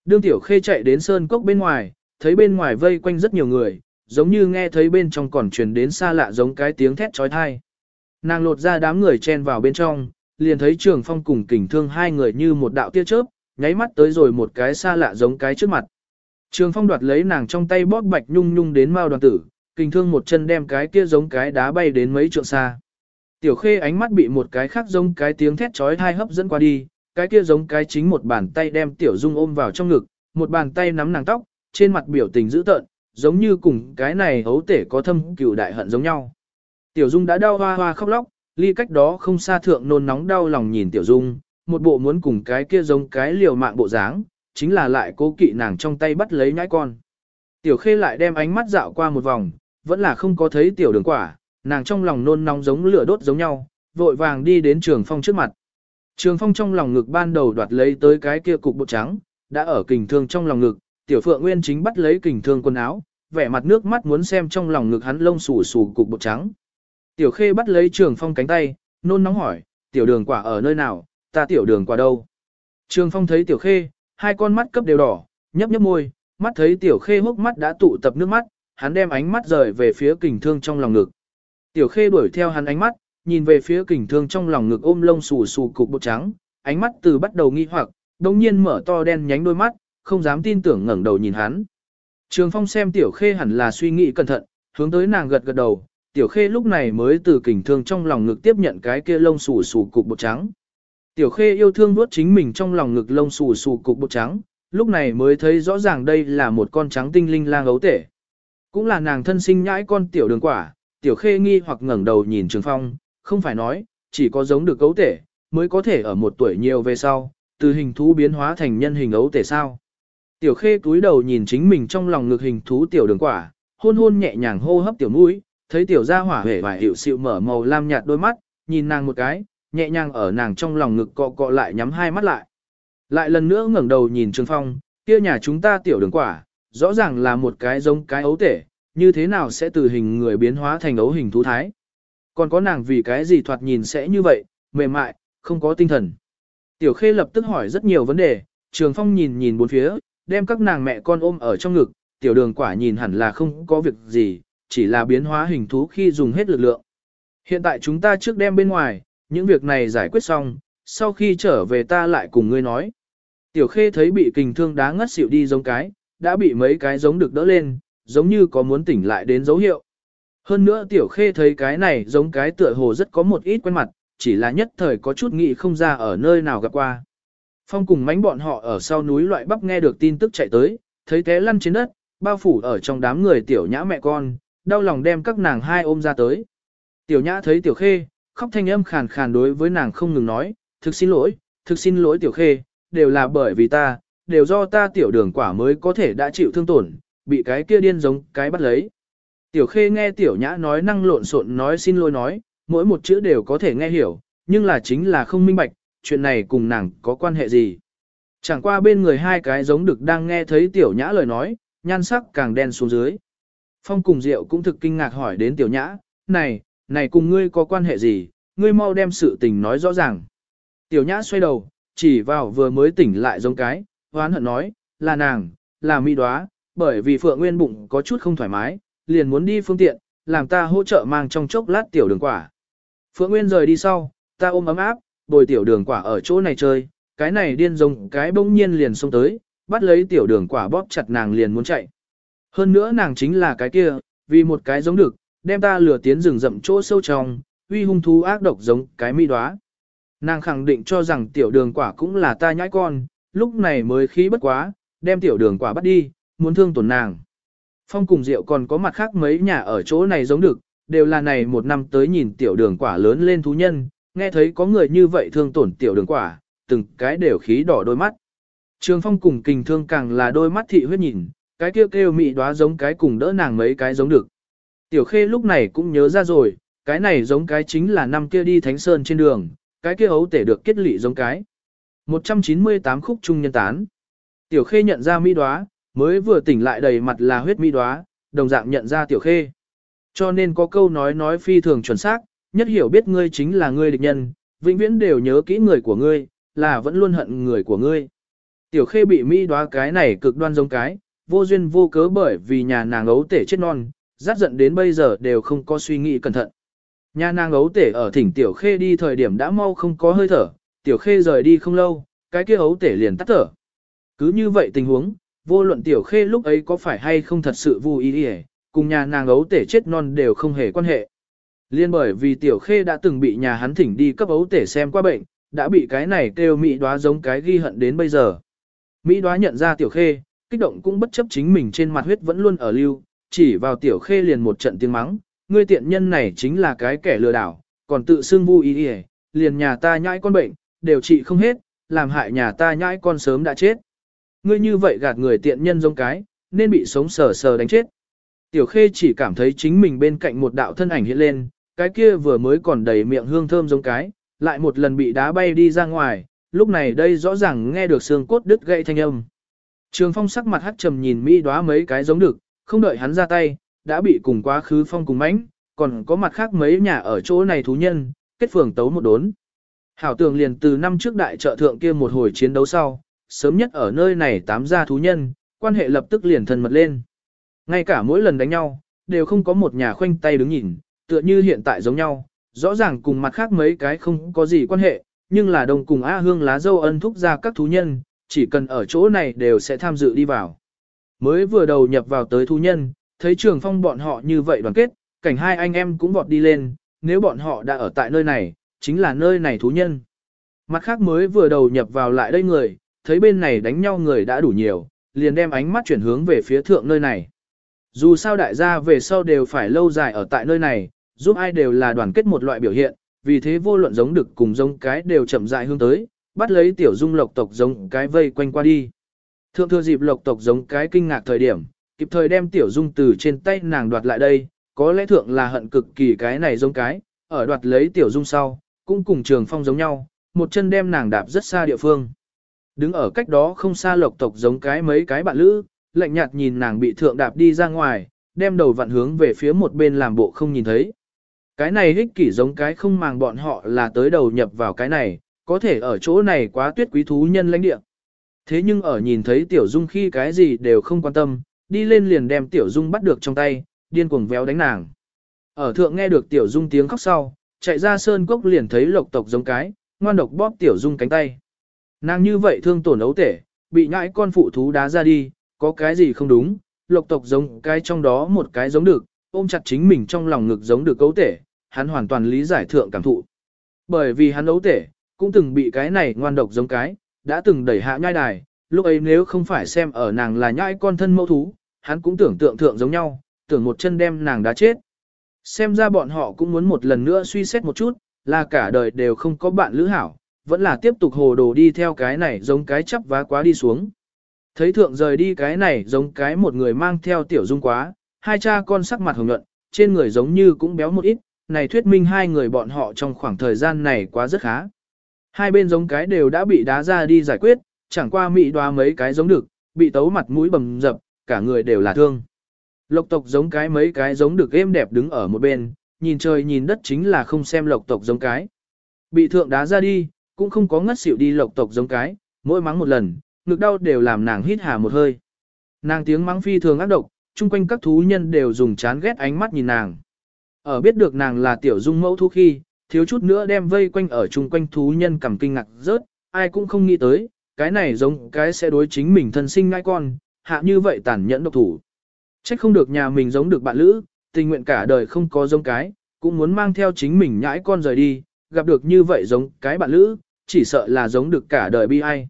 S1: Đương Tiểu Khê chạy đến sơn cốc bên ngoài, thấy bên ngoài vây quanh rất nhiều người, giống như nghe thấy bên trong còn truyền đến xa lạ giống cái tiếng thét trói thai. Nàng lột ra đám người chen vào bên trong, liền thấy Trường Phong cùng kình thương hai người như một đạo tia chớp, nháy mắt tới rồi một cái xa lạ giống cái trước mặt. Trường Phong đoạt lấy nàng trong tay bóp bạch nhung nhung đến mao đoàn tử, kình thương một chân đem cái kia giống cái đá bay đến mấy trượng xa. Tiểu Khê ánh mắt bị một cái khác giống cái tiếng thét chói tai hấp dẫn qua đi, cái kia giống cái chính một bàn tay đem Tiểu Dung ôm vào trong ngực, một bàn tay nắm nàng tóc, trên mặt biểu tình dữ tợn, giống như cùng cái này hấu tể có thâm cừu đại hận giống nhau. Tiểu Dung đã đau hoa hoa khóc lóc, ly cách đó không xa thượng nôn nóng đau lòng nhìn Tiểu Dung, một bộ muốn cùng cái kia giống cái liều mạng bộ dáng, chính là lại cố kỵ nàng trong tay bắt lấy nhãi con. Tiểu Khê lại đem ánh mắt dạo qua một vòng, vẫn là không có thấy Tiểu Đường Quả, nàng trong lòng nôn nóng giống lửa đốt giống nhau, vội vàng đi đến Trường Phong trước mặt. Trường Phong trong lòng ngực ban đầu đoạt lấy tới cái kia cục bột trắng, đã ở kình thương trong lòng ngực, Tiểu Phượng Nguyên chính bắt lấy kình thương quần áo, vẻ mặt nước mắt muốn xem trong lòng ngực hắn lông xù xù cục bột trắng. Tiểu Khê bắt lấy Trường Phong cánh tay, nôn nóng hỏi, Tiểu Đường Quả ở nơi nào, ta Tiểu Đường Quả đâu? Trường Phong thấy Tiểu Khê, hai con mắt cấp đều đỏ, nhấp nhấp môi, mắt thấy Tiểu Khê hốc mắt đã tụ tập nước mắt, hắn đem ánh mắt rời về phía kình thương trong lòng ngực. Tiểu Khê đuổi theo hắn ánh mắt, nhìn về phía kình thương trong lòng ngực ôm lông xù xù cục bột trắng, ánh mắt từ bắt đầu nghi hoặc, đồng nhiên mở to đen nhánh đôi mắt, không dám tin tưởng ngẩng đầu nhìn hắn. Trường Phong xem Tiểu Khê hẳn là suy nghĩ cẩn thận, hướng tới nàng gật gật đầu, Tiểu Khê lúc này mới từ kình thương trong lòng ngực tiếp nhận cái kia lông xù xù cục bột trắng. Tiểu Khê yêu thương nuốt chính mình trong lòng ngực lông xù xù cục bột trắng, lúc này mới thấy rõ ràng đây là một con trắng tinh linh lang ấu tể. Cũng là nàng thân sinh nhãi con tiểu đường quả, Tiểu Khê nghi hoặc ngẩng đầu nhìn Trường Phong, không phải nói, chỉ có giống được ấu tể, mới có thể ở một tuổi nhiều về sau, từ hình thú biến hóa thành nhân hình ấu tể sao. Tiểu Khê cúi đầu nhìn chính mình trong lòng ngực hình thú tiểu đường quả, hôn hôn nhẹ nhàng hô hấp tiểu mũi, thấy tiểu gia hỏa hể và hiệu xịu mở màu lam nhạt đôi mắt, nhìn nàng một cái, nhẹ nhàng ở nàng trong lòng ngực cọ cọ lại nhắm hai mắt lại. Lại lần nữa ngẩng đầu nhìn Trương Phong, kia nhà chúng ta tiểu đường quả, rõ ràng là một cái giống cái ấu tể, như thế nào sẽ từ hình người biến hóa thành ấu hình thú thái. Còn có nàng vì cái gì thoạt nhìn sẽ như vậy, mềm mại, không có tinh thần. Tiểu Khê lập tức hỏi rất nhiều vấn đề, Trường Phong nhìn nhìn bốn phía, đem các nàng mẹ con ôm ở trong ngực, tiểu đường quả nhìn hẳn là không có việc gì, chỉ là biến hóa hình thú khi dùng hết lực lượng. Hiện tại chúng ta trước đem bên ngoài, những việc này giải quyết xong, sau khi trở về ta lại cùng ngươi nói. Tiểu khê thấy bị kình thương đá ngất xỉu đi giống cái, đã bị mấy cái giống được đỡ lên, giống như có muốn tỉnh lại đến dấu hiệu. Hơn nữa tiểu khê thấy cái này giống cái tựa hồ rất có một ít quen mặt, chỉ là nhất thời có chút nghĩ không ra ở nơi nào gặp qua. Phong cùng mánh bọn họ ở sau núi loại bắp nghe được tin tức chạy tới, thấy té lăn trên đất, bao phủ ở trong đám người tiểu nhã mẹ con, đau lòng đem các nàng hai ôm ra tới. Tiểu nhã thấy tiểu khê, khóc thanh âm khàn khàn đối với nàng không ngừng nói, thực xin lỗi, thực xin lỗi tiểu khê, đều là bởi vì ta, đều do ta tiểu đường quả mới có thể đã chịu thương tổn, bị cái kia điên giống cái bắt lấy. Tiểu khê nghe tiểu nhã nói năng lộn xộn nói xin lỗi nói, mỗi một chữ đều có thể nghe hiểu, nhưng là chính là không minh bạch, chuyện này cùng nàng có quan hệ gì. Chẳng qua bên người hai cái giống được đang nghe thấy tiểu nhã lời nói, nhan sắc càng đen xuống dưới. Phong cùng Diệu cũng thực kinh ngạc hỏi đến tiểu nhã, này, này cùng ngươi có quan hệ gì, ngươi mau đem sự tình nói rõ ràng. Tiểu nhã xoay đầu, chỉ vào vừa mới tỉnh lại giống cái, hoán hận nói, là nàng, là mỹ đoá, bởi vì Phượng Nguyên bụng có chút không thoải mái, liền muốn đi phương tiện, làm ta hỗ trợ mang trong chốc lát tiểu đường quả. Phượng Nguyên rời đi sau, ta ôm ấm áp, bồi tiểu đường quả ở chỗ này chơi, cái này điên rồng cái bỗng nhiên liền xông tới, bắt lấy tiểu đường quả bóp chặt nàng liền muốn chạy. Hơn nữa nàng chính là cái kia, vì một cái giống được, đem ta lừa tiến rừng rậm chỗ sâu trong, uy hung thú ác độc giống cái mi đoá. Nàng khẳng định cho rằng tiểu đường quả cũng là ta nhãi con, lúc này mới khí bất quá, đem tiểu đường quả bắt đi, muốn thương tổn nàng. Phong cùng Diệu còn có mặt khác mấy nhà ở chỗ này giống được, đều là này một năm tới nhìn tiểu đường quả lớn lên thú nhân, nghe thấy có người như vậy thương tổn tiểu đường quả, từng cái đều khí đỏ đôi mắt. Trường phong cùng kình thương càng là đôi mắt thị huyết nhìn, cái kêu kêu mị đoá giống cái cùng đỡ nàng mấy cái giống được. Tiểu khê lúc này cũng nhớ ra rồi, cái này giống cái chính là năm kia đi Thánh Sơn trên đường, cái kia ấu tể được kết lị giống cái. 198 khúc trung nhân tán. Tiểu khê nhận ra mỹ đoá, mới vừa tỉnh lại đầy mặt là huyết mỹ đoá, đồng dạng nhận ra tiểu khê. Cho nên có câu nói nói phi thường chuẩn xác, nhất hiểu biết ngươi chính là ngươi địch nhân, vĩnh viễn đều nhớ kỹ người của ngươi, là vẫn luôn hận người của ngươi. Tiểu khê bị mỹ đoá cái này cực đoan giống cái, vô duyên vô cớ bởi vì nhà nàng ấu tể chết non, rát giận đến bây giờ đều không có suy nghĩ cẩn thận. Nhà nàng ấu tể ở thỉnh tiểu khê đi thời điểm đã mau không có hơi thở, tiểu khê rời đi không lâu, cái kia ấu tể liền tắt thở. Cứ như vậy tình huống, vô luận tiểu khê lúc ấy có phải hay không thật sự vui ý hề, cùng nhà nàng ấu tể chết non đều không hề quan hệ. Liên bởi vì tiểu khê đã từng bị nhà hắn thỉnh đi cấp ấu tể xem qua bệnh, đã bị cái này kêu mỹ đoá giống cái ghi hận đến bây giờ. Mỹ đoá nhận ra tiểu khê, kích động cũng bất chấp chính mình trên mặt huyết vẫn luôn ở lưu, chỉ vào tiểu khê liền một trận tiếng mắng, ngươi tiện nhân này chính là cái kẻ lừa đảo, còn tự xưng vui ý ý, liền nhà ta nhãi con bệnh, đều trị không hết, làm hại nhà ta nhãi con sớm đã chết. Ngươi như vậy gạt người tiện nhân giống cái, nên bị sống sờ sờ đánh chết. Tiểu khê chỉ cảm thấy chính mình bên cạnh một đạo thân ảnh hiện lên, cái kia vừa mới còn đầy miệng hương thơm giống cái, lại một lần bị đá bay đi ra ngoài, lúc này đây rõ ràng nghe được xương cốt đứt gãy thanh âm. Trường phong sắc mặt hắt trầm nhìn Mỹ đoá mấy cái giống được, không đợi hắn ra tay, đã bị cùng quá khứ phong cùng mãnh, còn có mặt khác mấy nhà ở chỗ này thú nhân, kết phường tấu một đốn. Hảo tường liền từ năm trước đại trợ thượng kia một hồi chiến đấu sau, sớm nhất ở nơi này tám gia thú nhân, quan hệ lập tức liền thân mật lên. Ngay cả mỗi lần đánh nhau, đều không có một nhà khoanh tay đứng nhìn, tựa như hiện tại giống nhau, rõ ràng cùng mặt khác mấy cái không có gì quan hệ, nhưng là đồng cùng A Hương lá dâu ân thúc ra các thú nhân, chỉ cần ở chỗ này đều sẽ tham dự đi vào. Mới vừa đầu nhập vào tới thú nhân, thấy trường phong bọn họ như vậy đoàn kết, cảnh hai anh em cũng vọt đi lên, nếu bọn họ đã ở tại nơi này, chính là nơi này thú nhân. Mặt khác mới vừa đầu nhập vào lại đây người, thấy bên này đánh nhau người đã đủ nhiều, liền đem ánh mắt chuyển hướng về phía thượng nơi này. Dù sao đại gia về sau đều phải lâu dài ở tại nơi này, giúp ai đều là đoàn kết một loại biểu hiện, vì thế vô luận giống được cùng giống cái đều chậm rãi hướng tới, bắt lấy tiểu dung lộc tộc giống cái vây quanh qua đi. Thượng thừa dịp lộc tộc giống cái kinh ngạc thời điểm, kịp thời đem tiểu dung từ trên tay nàng đoạt lại đây, có lẽ thượng là hận cực kỳ cái này giống cái, ở đoạt lấy tiểu dung sau, cũng cùng trường phong giống nhau, một chân đem nàng đạp rất xa địa phương. Đứng ở cách đó không xa lộc tộc giống cái mấy cái bạn lữ, lạnh nhạt nhìn nàng bị thượng đạp đi ra ngoài, đem đầu vặn hướng về phía một bên làm bộ không nhìn thấy. Cái này hích kỷ giống cái không màng bọn họ là tới đầu nhập vào cái này, có thể ở chỗ này quá tuyết quý thú nhân lãnh địa. Thế nhưng ở nhìn thấy Tiểu Dung khi cái gì đều không quan tâm, đi lên liền đem Tiểu Dung bắt được trong tay, điên cuồng véo đánh nàng. Ở thượng nghe được Tiểu Dung tiếng khóc sau, chạy ra sơn cốc liền thấy lộc tộc giống cái, ngoan độc bóp Tiểu Dung cánh tay. Nàng như vậy thương tổn ấu tể, bị nhãi con phụ thú đá ra đi, có cái gì không đúng, lộc tộc giống cái trong đó một cái giống được, ôm chặt chính mình trong lòng ngực giống được ấu tể, hắn hoàn toàn lý giải thượng cảm thụ. Bởi vì hắn ấu tể, cũng từng bị cái này ngoan độc giống cái, đã từng đẩy hạ nhai đài, lúc ấy nếu không phải xem ở nàng là nhãi con thân mẫu thú, hắn cũng tưởng tượng thượng giống nhau, tưởng một chân đem nàng đá chết. Xem ra bọn họ cũng muốn một lần nữa suy xét một chút, là cả đời đều không có bạn lữ hảo, vẫn là tiếp tục hồ đồ đi theo cái này giống cái chắp vá quá đi xuống. Thấy thượng rời đi cái này giống cái một người mang theo tiểu dung quá, hai cha con sắc mặt hồng nhuận, trên người giống như cũng béo một ít, này thuyết minh hai người bọn họ trong khoảng thời gian này quá rất khá. Hai bên giống cái đều đã bị đá ra đi giải quyết, chẳng qua mị đoá mấy cái giống được, bị tấu mặt mũi bầm dập, cả người đều là thương. Lộc tộc giống cái mấy cái giống được êm đẹp đứng ở một bên, nhìn trời nhìn đất chính là không xem lộc tộc giống cái. Bị thượng đá ra đi, cũng không có ngất xỉu đi lộc tộc giống cái, mỗi mắng một lần, ngực đau đều làm nàng hít hà một hơi. Nàng tiếng mắng phi thường ác độc, chung quanh các thú nhân đều dùng chán ghét ánh mắt nhìn nàng. Ở biết được nàng là tiểu dung mẫu thú khi, thiếu chút nữa đem vây quanh ở chung quanh thú nhân cầm kinh ngạc rớt, ai cũng không nghĩ tới, cái này giống cái sẽ đối chính mình thân sinh ngai con, hạ như vậy tàn nhẫn độc thủ. Trách không được nhà mình giống được bạn lữ, tình nguyện cả đời không có giống cái, cũng muốn mang theo chính mình nhãi con rời đi, gặp được như vậy giống cái bạn lữ, chỉ sợ là giống được cả đời bi ai.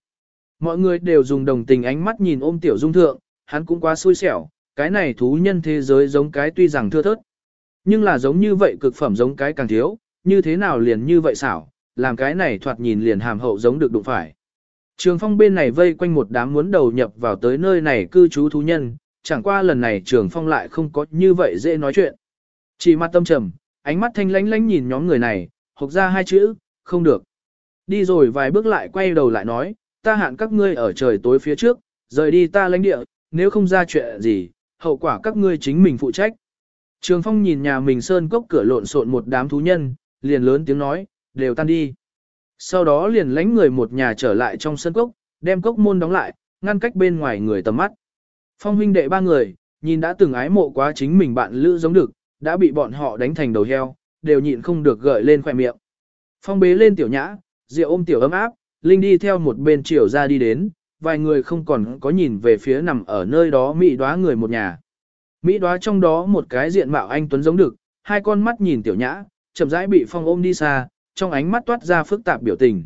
S1: Mọi người đều dùng đồng tình ánh mắt nhìn ôm tiểu dung thượng, hắn cũng quá xui xẻo, cái này thú nhân thế giới giống cái tuy rằng thưa thớt. Nhưng là giống như vậy cực phẩm giống cái càng thiếu, như thế nào liền như vậy xảo, làm cái này thoạt nhìn liền hàm hậu giống được đụng phải. Trường phong bên này vây quanh một đám muốn đầu nhập vào tới nơi này cư trú thú nhân, chẳng qua lần này trường phong lại không có như vậy dễ nói chuyện. Chỉ mặt tâm trầm, ánh mắt thanh lánh lánh nhìn nhóm người này, hộc ra hai chữ, không được. Đi rồi vài bước lại quay đầu lại nói, ta hạn các ngươi ở trời tối phía trước, rời đi ta lãnh địa, nếu không ra chuyện gì, hậu quả các ngươi chính mình phụ trách. Trường Phong nhìn nhà mình sơn cốc cửa lộn xộn một đám thú nhân, liền lớn tiếng nói, đều tan đi. Sau đó liền lánh người một nhà trở lại trong sân cốc, đem cốc môn đóng lại, ngăn cách bên ngoài người tầm mắt. Phong huynh đệ ba người, nhìn đã từng ái mộ quá chính mình bạn lữ giống được, đã bị bọn họ đánh thành đầu heo, đều nhịn không được gợi lên khỏe miệng. Phong bế lên tiểu nhã, rượu ôm tiểu ấm áp, Linh đi theo một bên chiều ra đi đến, vài người không còn có nhìn về phía nằm ở nơi đó Mỹ đoá người một nhà. Mỹ đoá trong đó một cái diện mạo anh Tuấn giống được, hai con mắt nhìn tiểu nhã, chậm rãi bị phong ôm đi xa, trong ánh mắt toát ra phức tạp biểu tình.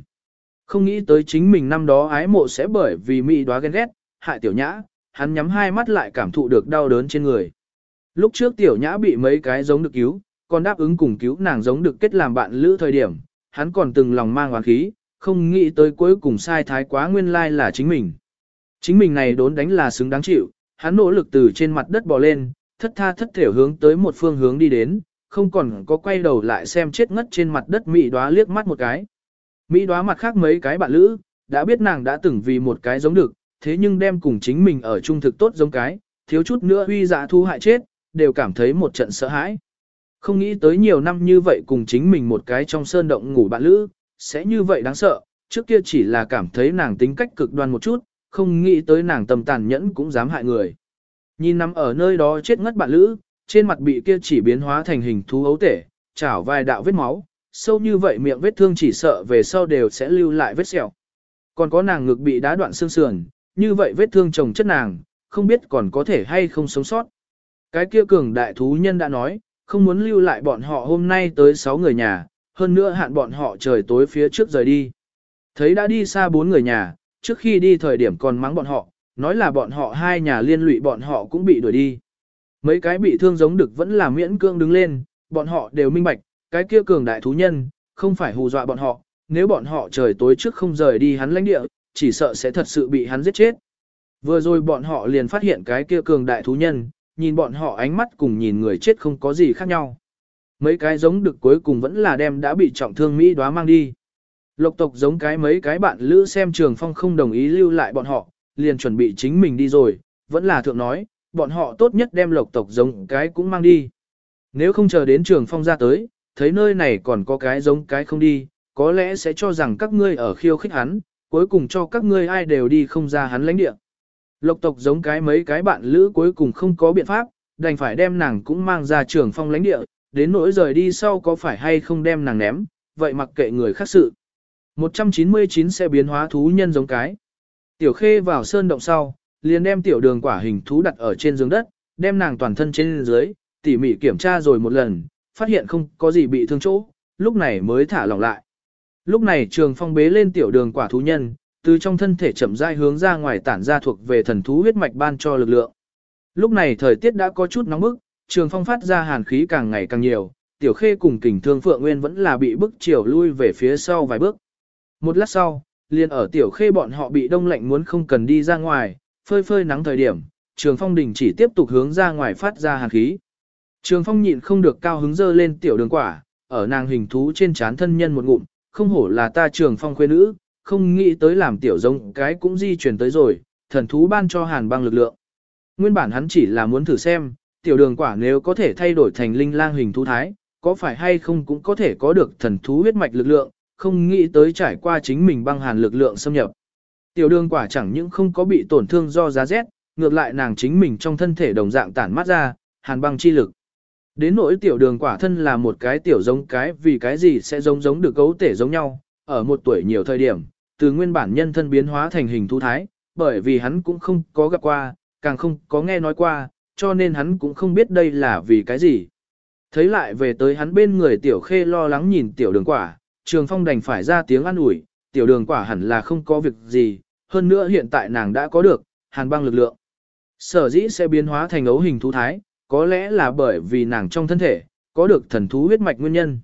S1: Không nghĩ tới chính mình năm đó ái mộ sẽ bởi vì Mỹ đoá ghen ghét, hại tiểu nhã, hắn nhắm hai mắt lại cảm thụ được đau đớn trên người. Lúc trước tiểu nhã bị mấy cái giống được cứu, còn đáp ứng cùng cứu nàng giống được kết làm bạn lữ thời điểm, hắn còn từng lòng mang oán khí, không nghĩ tới cuối cùng sai thái quá nguyên lai là chính mình. Chính mình này đốn đánh là xứng đáng chịu, hắn nỗ lực từ trên mặt đất bò lên, thất tha thất thể hướng tới một phương hướng đi đến, không còn có quay đầu lại xem chết ngất trên mặt đất Mỹ đoá liếc mắt một cái. Mỹ đoá mặt khác mấy cái bạn lữ, đã biết nàng đã từng vì một cái giống được, thế nhưng đem cùng chính mình ở trung thực tốt giống cái, thiếu chút nữa huy dạ thu hại chết, đều cảm thấy một trận sợ hãi. Không nghĩ tới nhiều năm như vậy cùng chính mình một cái trong sơn động ngủ bạn lữ, sẽ như vậy đáng sợ, trước kia chỉ là cảm thấy nàng tính cách cực đoan một chút, không nghĩ tới nàng tầm tàn nhẫn cũng dám hại người. Nhìn nằm ở nơi đó chết ngất bạn lữ, trên mặt bị kia chỉ biến hóa thành hình thú ấu tể, chảo vài đạo vết máu, sâu như vậy miệng vết thương chỉ sợ về sau đều sẽ lưu lại vết sẹo. Còn có nàng ngực bị đá đoạn xương sườn, như vậy vết thương chồng chất nàng, không biết còn có thể hay không sống sót. Cái kia cường đại thú nhân đã nói, không muốn lưu lại bọn họ hôm nay tới 6 người nhà, hơn nữa hạn bọn họ trời tối phía trước rời đi. Thấy đã đi xa bốn người nhà, trước khi đi thời điểm còn mắng bọn họ, nói là bọn họ hai nhà liên lụy bọn họ cũng bị đuổi đi. Mấy cái bị thương giống được vẫn là miễn cương đứng lên, bọn họ đều minh bạch, cái kia cường đại thú nhân, không phải hù dọa bọn họ, nếu bọn họ trời tối trước không rời đi hắn lãnh địa, chỉ sợ sẽ thật sự bị hắn giết chết. Vừa rồi bọn họ liền phát hiện cái kia cường đại thú nhân, nhìn bọn họ ánh mắt cùng nhìn người chết không có gì khác nhau. Mấy cái giống được cuối cùng vẫn là đem đã bị trọng thương Mỹ đoá mang đi. Lộc tộc giống cái mấy cái bạn lữ xem trường phong không đồng ý lưu lại bọn họ, liền chuẩn bị chính mình đi rồi, vẫn là thượng nói, bọn họ tốt nhất đem lộc tộc giống cái cũng mang đi. Nếu không chờ đến trường phong ra tới, thấy nơi này còn có cái giống cái không đi, có lẽ sẽ cho rằng các ngươi ở khiêu khích hắn, cuối cùng cho các ngươi ai đều đi không ra hắn lãnh địa. Lộc tộc giống cái mấy cái bạn lữ cuối cùng không có biện pháp, đành phải đem nàng cũng mang ra trường phong lãnh địa, đến nỗi rời đi sau có phải hay không đem nàng ném, vậy mặc kệ người khác sự. 199 xe biến hóa thú nhân giống cái. Tiểu khê vào sơn động sau, liền đem tiểu đường quả hình thú đặt ở trên giường đất, đem nàng toàn thân trên dưới, tỉ mỉ kiểm tra rồi một lần, phát hiện không có gì bị thương chỗ, lúc này mới thả lỏng lại. Lúc này trường phong bế lên tiểu đường quả thú nhân, từ trong thân thể chậm rãi hướng ra ngoài tản ra thuộc về thần thú huyết mạch ban cho lực lượng. Lúc này thời tiết đã có chút nóng bức, trường phong phát ra hàn khí càng ngày càng nhiều, tiểu khê cùng kình thương phượng nguyên vẫn là bị bức chiều lui về phía sau vài bước. Một lát sau, liền ở tiểu khê bọn họ bị đông lạnh muốn không cần đi ra ngoài, phơi phơi nắng thời điểm, trường phong đình chỉ tiếp tục hướng ra ngoài phát ra hàn khí. Trường phong nhịn không được cao hứng dơ lên tiểu đường quả, ở nàng hình thú trên chán thân nhân một ngụm, không hổ là ta trường phong khuê nữ, không nghĩ tới làm tiểu giống cái cũng di chuyển tới rồi, thần thú ban cho hàn băng lực lượng. Nguyên bản hắn chỉ là muốn thử xem, tiểu đường quả nếu có thể thay đổi thành linh lang hình thú thái, có phải hay không cũng có thể có được thần thú huyết mạch lực lượng, không nghĩ tới trải qua chính mình băng hàn lực lượng xâm nhập. Tiểu đường quả chẳng những không có bị tổn thương do giá rét, ngược lại nàng chính mình trong thân thể đồng dạng tản mát ra, hàn băng chi lực. Đến nỗi tiểu đường quả thân là một cái tiểu giống cái vì cái gì sẽ giống giống được cấu thể giống nhau, ở một tuổi nhiều thời điểm, từ nguyên bản nhân thân biến hóa thành hình thu thái, bởi vì hắn cũng không có gặp qua, càng không có nghe nói qua, cho nên hắn cũng không biết đây là vì cái gì. Thấy lại về tới hắn bên người tiểu khê lo lắng nhìn tiểu đường quả, trường phong đành phải ra tiếng an ủi, tiểu đường quả hẳn là không có việc gì, hơn nữa hiện tại nàng đã có được, hàn băng lực lượng. Sở dĩ sẽ biến hóa thành ấu hình thú thái, có lẽ là bởi vì nàng trong thân thể, có được thần thú huyết mạch nguyên nhân.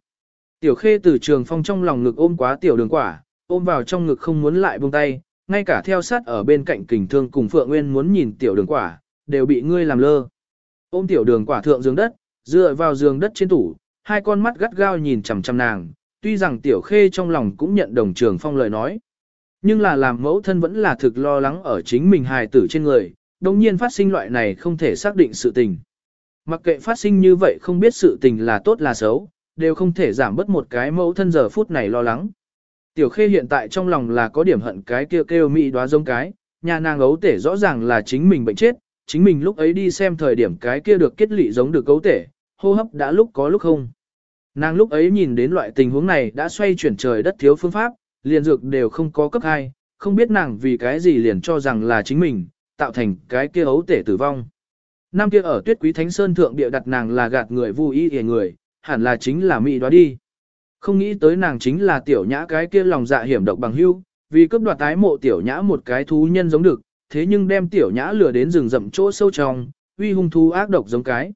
S1: Tiểu khê từ trường phong trong lòng ngực ôm quá tiểu đường quả, ôm vào trong ngực không muốn lại buông tay, ngay cả theo sát ở bên cạnh kình thương cùng Phượng Nguyên muốn nhìn tiểu đường quả, đều bị ngươi làm lơ. Ôm tiểu đường quả thượng giường đất, dựa vào giường đất trên tủ, hai con mắt gắt gao nhìn chằm chằm nàng, tuy rằng tiểu khê trong lòng cũng nhận đồng trường phong lời nói. Nhưng là làm mẫu thân vẫn là thực lo lắng ở chính mình hài tử trên người, đồng nhiên phát sinh loại này không thể xác định sự tình. Mặc kệ phát sinh như vậy không biết sự tình là tốt là xấu, đều không thể giảm bớt một cái mẫu thân giờ phút này lo lắng. Tiểu khê hiện tại trong lòng là có điểm hận cái kia kêu, kêu mỹ đoá giống cái, nhà nàng ấu tể rõ ràng là chính mình bệnh chết, chính mình lúc ấy đi xem thời điểm cái kia được kết lị giống được cấu tể, hô hấp đã lúc có lúc không. Nàng lúc ấy nhìn đến loại tình huống này đã xoay chuyển trời đất thiếu phương pháp, liền dược đều không có cấp 2, không biết nàng vì cái gì liền cho rằng là chính mình, tạo thành cái kia ấu tể tử vong. Năm kia ở tuyết quý thánh sơn thượng địa đặt nàng là gạt người vui y hề người, hẳn là chính là Mị đó đi. Không nghĩ tới nàng chính là tiểu nhã cái kia lòng dạ hiểm độc bằng hưu, vì cướp đoạt tái mộ tiểu nhã một cái thú nhân giống được, thế nhưng đem tiểu nhã lừa đến rừng rậm chỗ sâu trong, uy hung thú ác độc giống cái.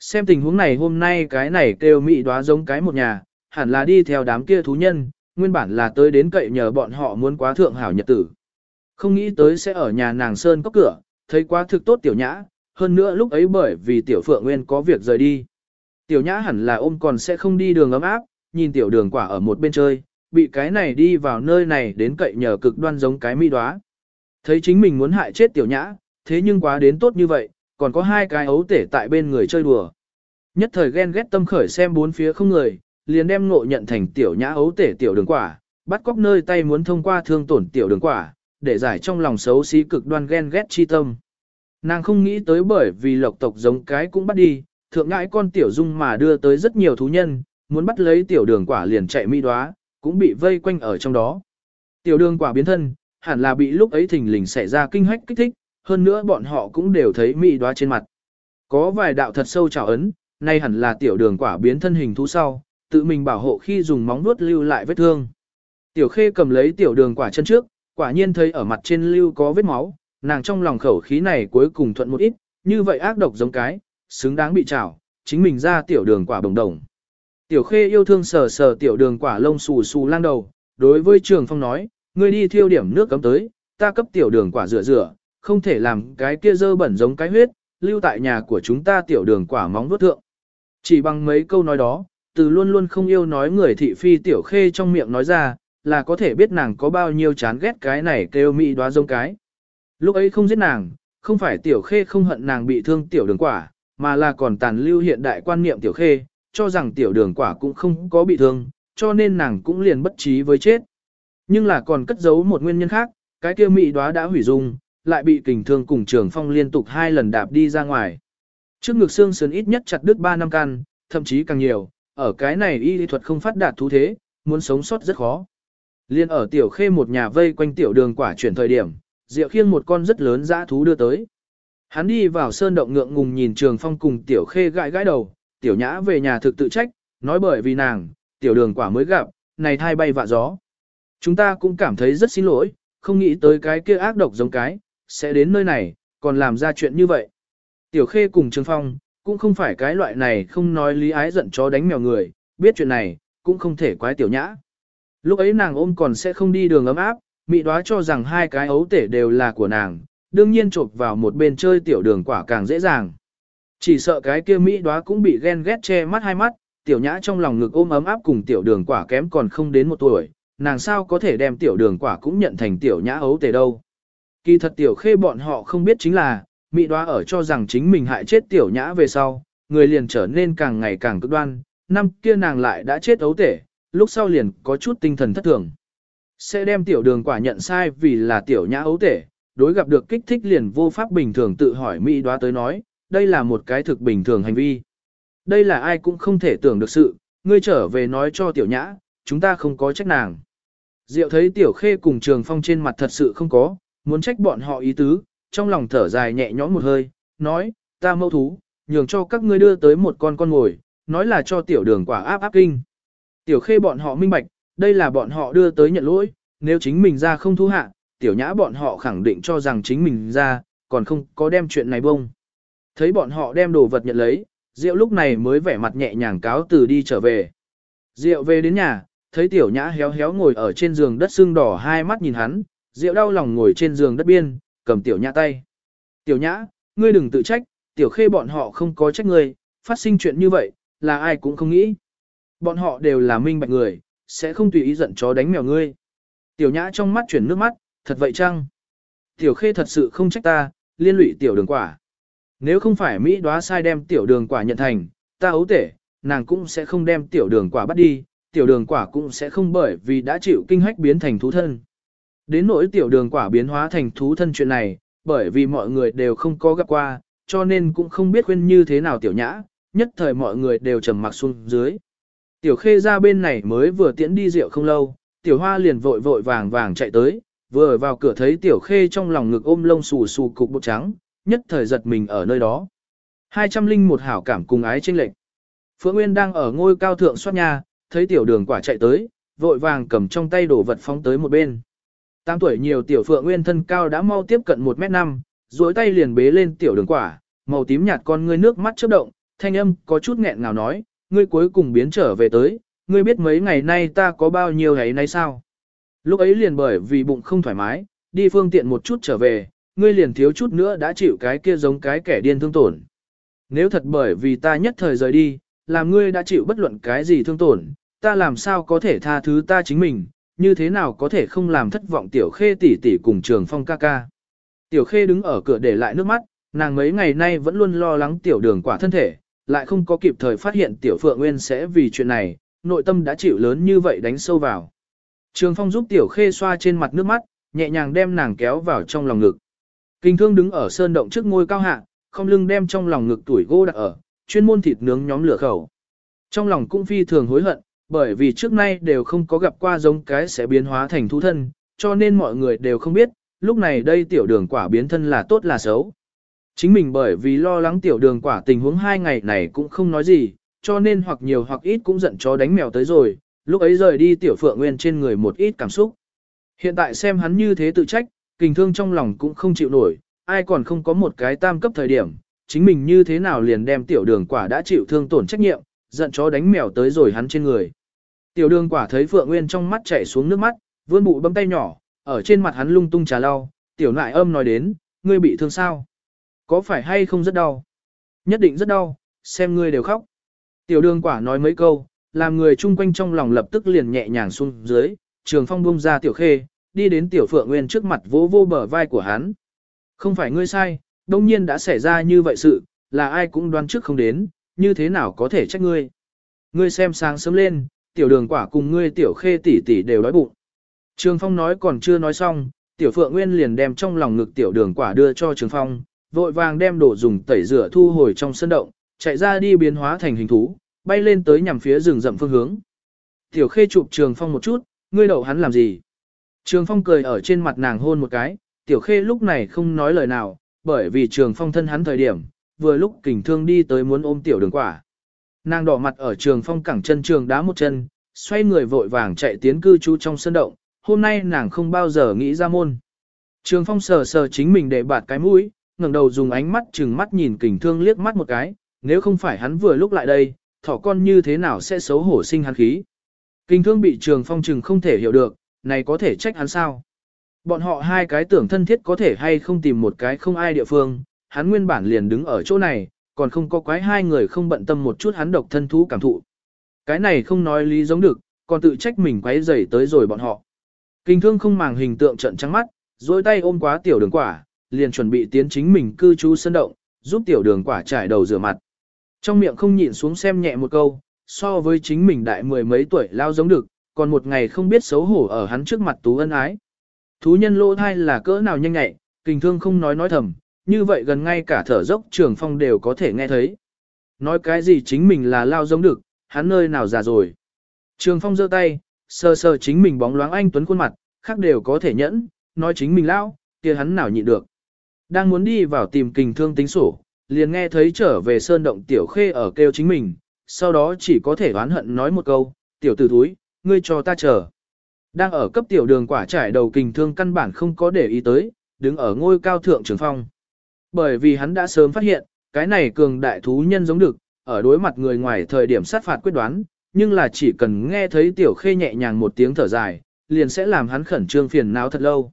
S1: Xem tình huống này hôm nay cái này kêu Mị đoá giống cái một nhà, hẳn là đi theo đám kia thú nhân, nguyên bản là tới đến cậy nhờ bọn họ muốn quá thượng hảo nhật tử. Không nghĩ tới sẽ ở nhà nàng sơn cốc cửa, thấy quá thực tốt tiểu nhã, hơn nữa lúc ấy bởi vì tiểu phượng nguyên có việc rời đi. Tiểu nhã hẳn là ôm còn sẽ không đi đường ấm áp, nhìn tiểu đường quả ở một bên chơi, bị cái này đi vào nơi này đến cậy nhờ cực đoan giống cái mi đoá. Thấy chính mình muốn hại chết tiểu nhã, thế nhưng quá đến tốt như vậy, còn có hai cái ấu tể tại bên người chơi đùa. Nhất thời ghen ghét tâm khởi xem bốn phía không người, liền đem ngộ nhận thành tiểu nhã ấu tể tiểu đường quả, bắt cóc nơi tay muốn thông qua thương tổn tiểu đường quả, để giải trong lòng xấu xí cực đoan ghen ghét chi tâm. Nàng không nghĩ tới bởi vì lộc tộc giống cái cũng bắt đi, thượng ngãi con tiểu dung mà đưa tới rất nhiều thú nhân, muốn bắt lấy tiểu đường quả liền chạy mi đoá, cũng bị vây quanh ở trong đó. Tiểu đường quả biến thân, hẳn là bị lúc ấy thình lình xảy ra kinh hách kích thích, hơn nữa bọn họ cũng đều thấy mỹ đoá trên mặt. Có vài đạo thật sâu trào ấn, nay hẳn là tiểu đường quả biến thân hình thú sau, tự mình bảo hộ khi dùng móng vuốt lưu lại vết thương. Tiểu khê cầm lấy tiểu đường quả chân trước, quả nhiên thấy ở mặt trên lưu có vết máu, nàng trong lòng khẩu khí này cuối cùng thuận một ít, như vậy ác độc giống cái, xứng đáng bị trảo, chính mình ra tiểu đường quả bồng đồng. Tiểu khê yêu thương sờ sờ tiểu đường quả lông xù xù lang đầu, đối với trường phong nói, ngươi đi thiêu điểm nước cấm tới, ta cấp tiểu đường quả rửa rửa, không thể làm cái kia dơ bẩn giống cái huyết, lưu tại nhà của chúng ta tiểu đường quả móng vuốt thượng. Chỉ bằng mấy câu nói đó, từ luôn luôn không yêu nói người thị phi tiểu khê trong miệng nói ra, là có thể biết nàng có bao nhiêu chán ghét cái này kêu mỹ đoá giống cái. Lúc ấy không giết nàng, không phải tiểu khê không hận nàng bị thương tiểu đường quả, mà là còn tàn lưu hiện đại quan niệm tiểu khê, cho rằng tiểu đường quả cũng không có bị thương, cho nên nàng cũng liền bất trí với chết. Nhưng là còn cất giấu một nguyên nhân khác, cái kia mỹ đoá đã hủy dung, lại bị kình thương cùng trường phong liên tục hai lần đạp đi ra ngoài. Trước ngực xương sườn ít nhất chặt đứt 3 năm căn, thậm chí càng nhiều, ở cái này y lý thuật không phát đạt thú thế, muốn sống sót rất khó. Liên ở tiểu khê một nhà vây quanh tiểu đường quả chuyển thời điểm, diệu khiêng một con rất lớn dã thú đưa tới. Hắn đi vào sơn động ngượng ngùng nhìn trường phong cùng tiểu khê gãi gãi đầu, tiểu nhã về nhà thực tự trách, nói bởi vì nàng, tiểu đường quả mới gặp, này thai bay vạ gió. Chúng ta cũng cảm thấy rất xin lỗi, không nghĩ tới cái kia ác độc giống cái, sẽ đến nơi này, còn làm ra chuyện như vậy. Tiểu khê cùng trường phong, cũng không phải cái loại này không nói lý ái giận chó đánh mèo người, biết chuyện này, cũng không thể quái tiểu nhã. Lúc ấy nàng ôm còn sẽ không đi đường ấm áp, mị đoá cho rằng hai cái ấu tể đều là của nàng, đương nhiên chộp vào một bên chơi tiểu đường quả càng dễ dàng. Chỉ sợ cái kia mỹ đoá cũng bị ghen ghét che mắt hai mắt, tiểu nhã trong lòng ngực ôm ấm áp cùng tiểu đường quả kém còn không đến một tuổi, nàng sao có thể đem tiểu đường quả cũng nhận thành tiểu nhã ấu tể đâu. Kỳ thật tiểu khê bọn họ không biết chính là, Mỹ đoá ở cho rằng chính mình hại chết tiểu nhã về sau, người liền trở nên càng ngày càng cực đoan, năm kia nàng lại đã chết ấu tể, lúc sau liền có chút tinh thần thất thường. Sẽ đem tiểu đường quả nhận sai vì là tiểu nhã ấu tể, đối gặp được kích thích liền vô pháp bình thường tự hỏi Mỹ đoá tới nói, đây là một cái thực bình thường hành vi. Đây là ai cũng không thể tưởng được sự, ngươi trở về nói cho tiểu nhã, chúng ta không có trách nàng. Diệu thấy tiểu khê cùng trường phong trên mặt thật sự không có, muốn trách bọn họ ý tứ, trong lòng thở dài nhẹ nhõm một hơi, nói, ta mâu thú, nhường cho các ngươi đưa tới một con con ngồi, nói là cho tiểu đường quả áp áp kinh. Tiểu khê bọn họ minh bạch, đây là bọn họ đưa tới nhận lỗi, nếu chính mình ra không thu hạ, tiểu nhã bọn họ khẳng định cho rằng chính mình ra, còn không có đem chuyện này bông. Thấy bọn họ đem đồ vật nhận lấy, Diệu lúc này mới vẻ mặt nhẹ nhàng cáo từ đi trở về. Diệu về đến nhà, thấy tiểu nhã héo héo ngồi ở trên giường đất xương đỏ hai mắt nhìn hắn, Diệu đau lòng ngồi trên giường đất biên, cầm tiểu nhã tay. Tiểu nhã, ngươi đừng tự trách, tiểu khê bọn họ không có trách ngươi, phát sinh chuyện như vậy, là ai cũng không nghĩ. Bọn họ đều là minh bạch người, sẽ không tùy ý giận chó đánh mèo ngươi. Tiểu nhã trong mắt chuyển nước mắt, thật vậy chăng? Tiểu khê thật sự không trách ta, liên lụy tiểu đường quả. Nếu không phải Mỹ đoá sai đem tiểu đường quả nhận thành, ta ấu tể, nàng cũng sẽ không đem tiểu đường quả bắt đi, tiểu đường quả cũng sẽ không bởi vì đã chịu kinh hách biến thành thú thân. Đến nỗi tiểu đường quả biến hóa thành thú thân chuyện này, bởi vì mọi người đều không có gặp qua, cho nên cũng không biết khuyên như thế nào tiểu nhã, nhất thời mọi người đều trầm mặc xuống dưới. Tiểu khê ra bên này mới vừa tiễn đi rượu không lâu, tiểu hoa liền vội vội vàng vàng chạy tới, vừa vào cửa thấy tiểu khê trong lòng ngực ôm lông xù xù cục bột trắng, nhất thời giật mình ở nơi đó. Hai trăm linh một hảo cảm cùng ái tranh lệch. Phượng Nguyên đang ở ngôi cao thượng soát nhà, thấy tiểu đường quả chạy tới, vội vàng cầm trong tay đổ vật phóng tới một bên. 8 tuổi nhiều tiểu Phượng Nguyên thân cao đã mau tiếp cận 1 mét 5, duỗi tay liền bế lên tiểu đường quả, màu tím nhạt con ngươi nước mắt chớp động, thanh âm có chút nghẹn ngào nói, ngươi cuối cùng biến trở về tới, ngươi biết mấy ngày nay ta có bao nhiêu ngày nay sao? Lúc ấy liền bởi vì bụng không thoải mái, đi phương tiện một chút trở về, ngươi liền thiếu chút nữa đã chịu cái kia giống cái kẻ điên thương tổn. Nếu thật bởi vì ta nhất thời rời đi, làm ngươi đã chịu bất luận cái gì thương tổn, ta làm sao có thể tha thứ ta chính mình, như thế nào có thể không làm thất vọng tiểu khê tỷ tỷ cùng trường phong ca ca. Tiểu khê đứng ở cửa để lại nước mắt, nàng mấy ngày nay vẫn luôn lo lắng tiểu đường quả thân thể, lại không có kịp thời phát hiện tiểu phượng nguyên sẽ vì chuyện này, nội tâm đã chịu lớn như vậy đánh sâu vào. Trường phong giúp tiểu khê xoa trên mặt nước mắt, nhẹ nhàng đem nàng kéo vào trong lòng ngực. Kinh thương đứng ở sơn động trước ngôi cao hạ, không lưng đem trong lòng ngực tuổi gỗ đặt ở, chuyên môn thịt nướng nhóm lửa khẩu. Trong lòng cũng phi thường hối hận, bởi vì trước nay đều không có gặp qua giống cái sẽ biến hóa thành thú thân, cho nên mọi người đều không biết, lúc này đây tiểu đường quả biến thân là tốt là xấu. Chính mình bởi vì lo lắng tiểu đường quả tình huống hai ngày này cũng không nói gì, cho nên hoặc nhiều hoặc ít cũng giận chó đánh mèo tới rồi, lúc ấy rời đi tiểu phượng nguyên trên người một ít cảm xúc. Hiện tại xem hắn như thế tự trách, kình thương trong lòng cũng không chịu nổi, ai còn không có một cái tam cấp thời điểm, chính mình như thế nào liền đem tiểu đường quả đã chịu thương tổn trách nhiệm, giận chó đánh mèo tới rồi hắn trên người. Tiểu đường quả thấy Phượng Nguyên trong mắt chảy xuống nước mắt, vươn bụ bấm tay nhỏ, ở trên mặt hắn lung tung trà lau, tiểu nại âm nói đến, ngươi bị thương sao? Có phải hay không rất đau? Nhất định rất đau, xem ngươi đều khóc. Tiểu đường quả nói mấy câu, làm người chung quanh trong lòng lập tức liền nhẹ nhàng xuống dưới, trường phong bung ra tiểu khê, đi đến tiểu phượng nguyên trước mặt vỗ vô bờ vai của hắn. Không phải ngươi sai, đông nhiên đã xảy ra như vậy sự, là ai cũng đoán trước không đến, như thế nào có thể trách ngươi. Ngươi xem sáng sớm lên, tiểu đường quả cùng ngươi tiểu khê tỷ tỷ đều đói bụng. Trường Phong nói còn chưa nói xong, tiểu phượng nguyên liền đem trong lòng ngực tiểu đường quả đưa cho Trường Phong, vội vàng đem đồ dùng tẩy rửa thu hồi trong sân động, chạy ra đi biến hóa thành hình thú, bay lên tới nhằm phía rừng rậm phương hướng. Tiểu khê chụp Trường Phong một chút, ngươi đậu hắn làm gì? Trường Phong cười ở trên mặt nàng hôn một cái, tiểu khê lúc này không nói lời nào, bởi vì Trường Phong thân hắn thời điểm, vừa lúc kình thương đi tới muốn ôm tiểu đường quả. Nàng đỏ mặt ở trường phong cẳng chân trường đá một chân, xoay người vội vàng chạy tiến cư trú trong sân động, hôm nay nàng không bao giờ nghĩ ra môn. Trường phong sờ sờ chính mình để bạt cái mũi, ngẩng đầu dùng ánh mắt chừng mắt nhìn kình thương liếc mắt một cái, nếu không phải hắn vừa lúc lại đây, thỏ con như thế nào sẽ xấu hổ sinh hắn khí. Kình thương bị trường phong chừng không thể hiểu được, này có thể trách hắn sao. Bọn họ hai cái tưởng thân thiết có thể hay không tìm một cái không ai địa phương, hắn nguyên bản liền đứng ở chỗ này, còn không có quái hai người không bận tâm một chút hắn độc thân thú cảm thụ. Cái này không nói lý giống được, còn tự trách mình quấy rầy tới rồi bọn họ. Kinh thương không màng hình tượng trận trắng mắt, dối tay ôm quá tiểu đường quả, liền chuẩn bị tiến chính mình cư trú sân động, giúp tiểu đường quả trải đầu rửa mặt. Trong miệng không nhịn xuống xem nhẹ một câu, so với chính mình đại mười mấy tuổi lao giống được, còn một ngày không biết xấu hổ ở hắn trước mặt tú ân ái. Thú nhân lỗ thai là cỡ nào nhanh nhạy, kinh thương không nói nói thầm, như vậy gần ngay cả thở dốc trường phong đều có thể nghe thấy. Nói cái gì chính mình là lao giống được, hắn nơi nào già rồi. Trường phong giơ tay, sờ sờ chính mình bóng loáng anh tuấn khuôn mặt, khác đều có thể nhẫn, nói chính mình lao, kia hắn nào nhịn được. Đang muốn đi vào tìm kình thương tính sổ, liền nghe thấy trở về sơn động tiểu khê ở kêu chính mình, sau đó chỉ có thể oán hận nói một câu, tiểu tử thúi, ngươi cho ta chờ. Đang ở cấp tiểu đường quả trải đầu kình thương căn bản không có để ý tới, đứng ở ngôi cao thượng trường phong. Bởi vì hắn đã sớm phát hiện, cái này cường đại thú nhân giống được, ở đối mặt người ngoài thời điểm sát phạt quyết đoán, nhưng là chỉ cần nghe thấy tiểu khê nhẹ nhàng một tiếng thở dài, liền sẽ làm hắn khẩn trương phiền não thật lâu.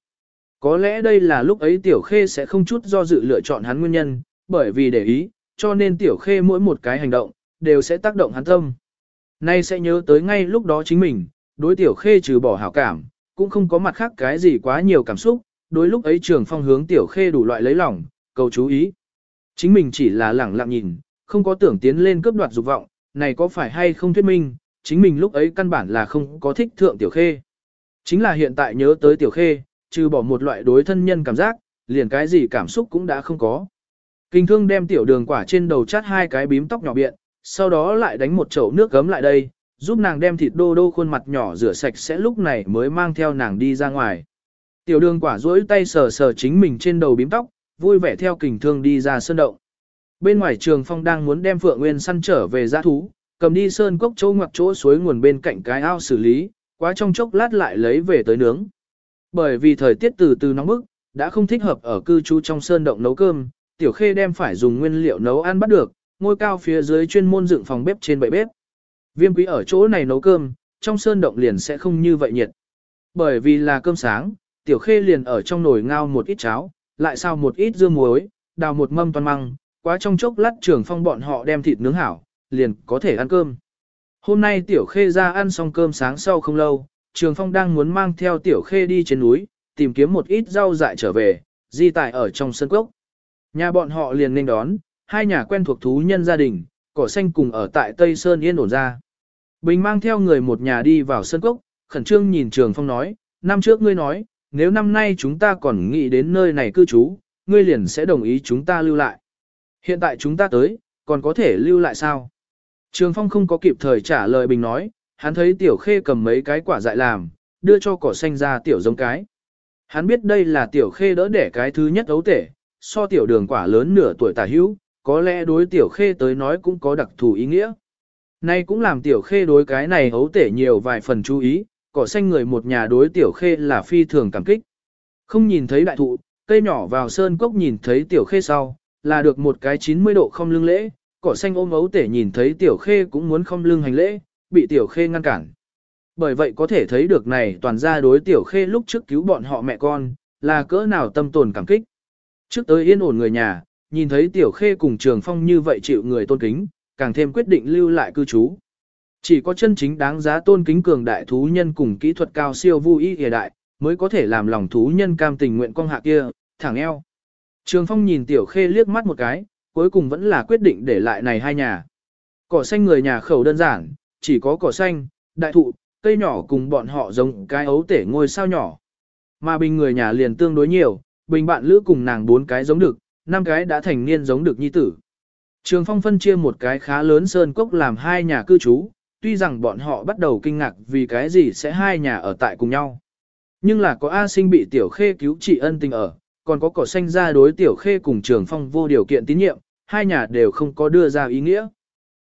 S1: Có lẽ đây là lúc ấy tiểu khê sẽ không chút do dự lựa chọn hắn nguyên nhân, bởi vì để ý, cho nên tiểu khê mỗi một cái hành động, đều sẽ tác động hắn tâm. Nay sẽ nhớ tới ngay lúc đó chính mình, đối tiểu khê trừ bỏ hảo cảm, cũng không có mặt khác cái gì quá nhiều cảm xúc, đối lúc ấy trường phong hướng tiểu khê đủ loại lấy lòng, cầu chú ý. Chính mình chỉ là lẳng lặng nhìn, không có tưởng tiến lên cướp đoạt dục vọng, này có phải hay không thuyết minh, chính mình lúc ấy căn bản là không có thích thượng tiểu khê. Chính là hiện tại nhớ tới tiểu khê, trừ bỏ một loại đối thân nhân cảm giác, liền cái gì cảm xúc cũng đã không có. Kinh thương đem tiểu đường quả trên đầu chát hai cái bím tóc nhỏ biện, sau đó lại đánh một chậu nước gấm lại đây, giúp nàng đem thịt đô đô khuôn mặt nhỏ rửa sạch sẽ lúc này mới mang theo nàng đi ra ngoài. Tiểu đường quả duỗi tay sờ sờ chính mình trên đầu bím tóc, vui vẻ theo kình thương đi ra sơn động. Bên ngoài trường phong đang muốn đem Phượng Nguyên săn trở về giã thú, cầm đi sơn cốc chỗ ngoặc chỗ suối nguồn bên cạnh cái ao xử lý, quá trong chốc lát lại lấy về tới nướng. Bởi vì thời tiết từ từ nóng bức, đã không thích hợp ở cư trú trong sơn động nấu cơm, tiểu khê đem phải dùng nguyên liệu nấu ăn bắt được, ngôi cao phía dưới chuyên môn dựng phòng bếp trên bệ bếp. Viêm quý ở chỗ này nấu cơm, trong sơn động liền sẽ không như vậy nhiệt. Bởi vì là cơm sáng, tiểu khê liền ở trong nồi ngao một ít cháo, lại sao một ít dưa muối, đào một mâm toàn măng, quá trong chốc lát trường phong bọn họ đem thịt nướng hảo, liền có thể ăn cơm. Hôm nay tiểu khê ra ăn xong cơm sáng sau không lâu, trường phong đang muốn mang theo tiểu khê đi trên núi, tìm kiếm một ít rau dại trở về, di tại ở trong sân cốc. Nhà bọn họ liền nên đón, hai nhà quen thuộc thú nhân gia đình, cỏ xanh cùng ở tại Tây Sơn yên ổn ra. Bình mang theo người một nhà đi vào sân cốc, khẩn trương nhìn trường phong nói, năm trước ngươi nói, nếu năm nay chúng ta còn nghĩ đến nơi này cư trú, ngươi liền sẽ đồng ý chúng ta lưu lại. Hiện tại chúng ta tới, còn có thể lưu lại sao? Trường Phong không có kịp thời trả lời Bình nói, hắn thấy Tiểu Khê cầm mấy cái quả dại làm, đưa cho cỏ xanh ra Tiểu giống cái. Hắn biết đây là Tiểu Khê đỡ đẻ cái thứ nhất ấu tể, so Tiểu đường quả lớn nửa tuổi tả hữu, có lẽ đối Tiểu Khê tới nói cũng có đặc thù ý nghĩa. Nay cũng làm Tiểu Khê đối cái này ấu tể nhiều vài phần chú ý, cỏ xanh người một nhà đối Tiểu Khê là phi thường cảm kích. Không nhìn thấy đại thụ, cây nhỏ vào sơn cốc nhìn thấy Tiểu Khê sau, là được một cái 90 độ không lưng lễ, cỏ xanh ôm ấu tể nhìn thấy tiểu khê cũng muốn không lưng hành lễ, bị tiểu khê ngăn cản. Bởi vậy có thể thấy được này toàn ra đối tiểu khê lúc trước cứu bọn họ mẹ con, là cỡ nào tâm tồn cảm kích. Trước tới yên ổn người nhà, nhìn thấy tiểu khê cùng trường phong như vậy chịu người tôn kính, càng thêm quyết định lưu lại cư trú. Chỉ có chân chính đáng giá tôn kính cường đại thú nhân cùng kỹ thuật cao siêu vu y hiện đại, mới có thể làm lòng thú nhân cam tình nguyện con hạ kia, thẳng eo. Trường Phong nhìn Tiểu Khê liếc mắt một cái, cuối cùng vẫn là quyết định để lại này hai nhà. Cỏ xanh người nhà khẩu đơn giản, chỉ có cỏ xanh, đại thụ, cây nhỏ cùng bọn họ giống cái ấu tể ngôi sao nhỏ. Mà bình người nhà liền tương đối nhiều, bình bạn lữ cùng nàng bốn cái giống được, năm cái đã thành niên giống được nhi tử. Trường Phong phân chia một cái khá lớn sơn cốc làm hai nhà cư trú, tuy rằng bọn họ bắt đầu kinh ngạc vì cái gì sẽ hai nhà ở tại cùng nhau. Nhưng là có A sinh bị tiểu khê cứu trị ân tình ở, còn có cỏ xanh ra đối tiểu khê cùng trường phong vô điều kiện tín nhiệm, hai nhà đều không có đưa ra ý nghĩa.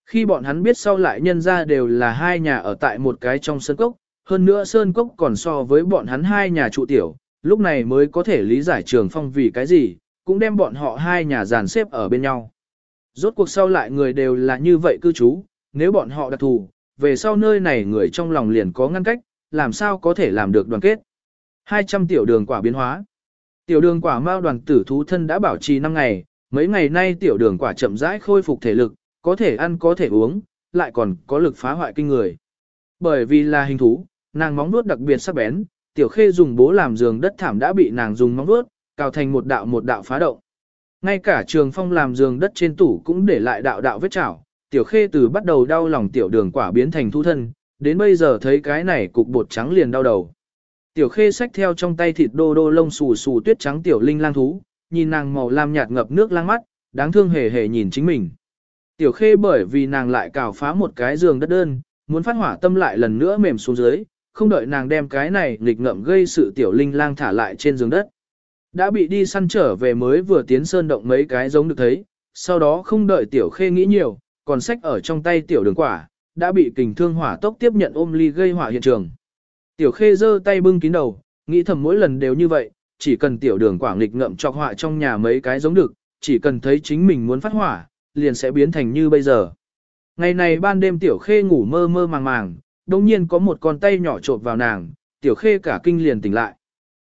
S1: Khi bọn hắn biết sau lại nhân ra đều là hai nhà ở tại một cái trong sân cốc, hơn nữa sơn cốc còn so với bọn hắn hai nhà trụ tiểu, lúc này mới có thể lý giải trường phong vì cái gì, cũng đem bọn họ hai nhà dàn xếp ở bên nhau. Rốt cuộc sau lại người đều là như vậy cư trú, nếu bọn họ đặc thù, về sau nơi này người trong lòng liền có ngăn cách, làm sao có thể làm được đoàn kết. 200 tiểu đường quả biến hóa. Tiểu đường quả mao đoàn tử thú thân đã bảo trì 5 ngày, mấy ngày nay tiểu đường quả chậm rãi khôi phục thể lực, có thể ăn có thể uống, lại còn có lực phá hoại kinh người. Bởi vì là hình thú, nàng móng vuốt đặc biệt sắc bén, tiểu khê dùng bố làm giường đất thảm đã bị nàng dùng móng vuốt, cào thành một đạo một đạo phá động. Ngay cả trường phong làm giường đất trên tủ cũng để lại đạo đạo vết chảo, tiểu khê từ bắt đầu đau lòng tiểu đường quả biến thành thu thân, đến bây giờ thấy cái này cục bột trắng liền đau đầu. Tiểu khê xách theo trong tay thịt đô đô lông xù xù tuyết trắng tiểu linh lang thú, nhìn nàng màu lam nhạt ngập nước lang mắt, đáng thương hề hề nhìn chính mình. Tiểu khê bởi vì nàng lại cào phá một cái giường đất đơn, muốn phát hỏa tâm lại lần nữa mềm xuống dưới, không đợi nàng đem cái này nghịch ngậm gây sự tiểu linh lang thả lại trên giường đất. Đã bị đi săn trở về mới vừa tiến sơn động mấy cái giống được thấy, sau đó không đợi tiểu khê nghĩ nhiều, còn sách ở trong tay tiểu đường quả, đã bị kình thương hỏa tốc tiếp nhận ôm ly gây hỏa hiện trường. Tiểu khê giơ tay bưng kín đầu, nghĩ thầm mỗi lần đều như vậy, chỉ cần tiểu đường quả nghịch ngậm chọc họa trong nhà mấy cái giống được, chỉ cần thấy chính mình muốn phát hỏa, liền sẽ biến thành như bây giờ. Ngày này ban đêm tiểu khê ngủ mơ mơ màng màng, đồng nhiên có một con tay nhỏ trộn vào nàng, tiểu khê cả kinh liền tỉnh lại.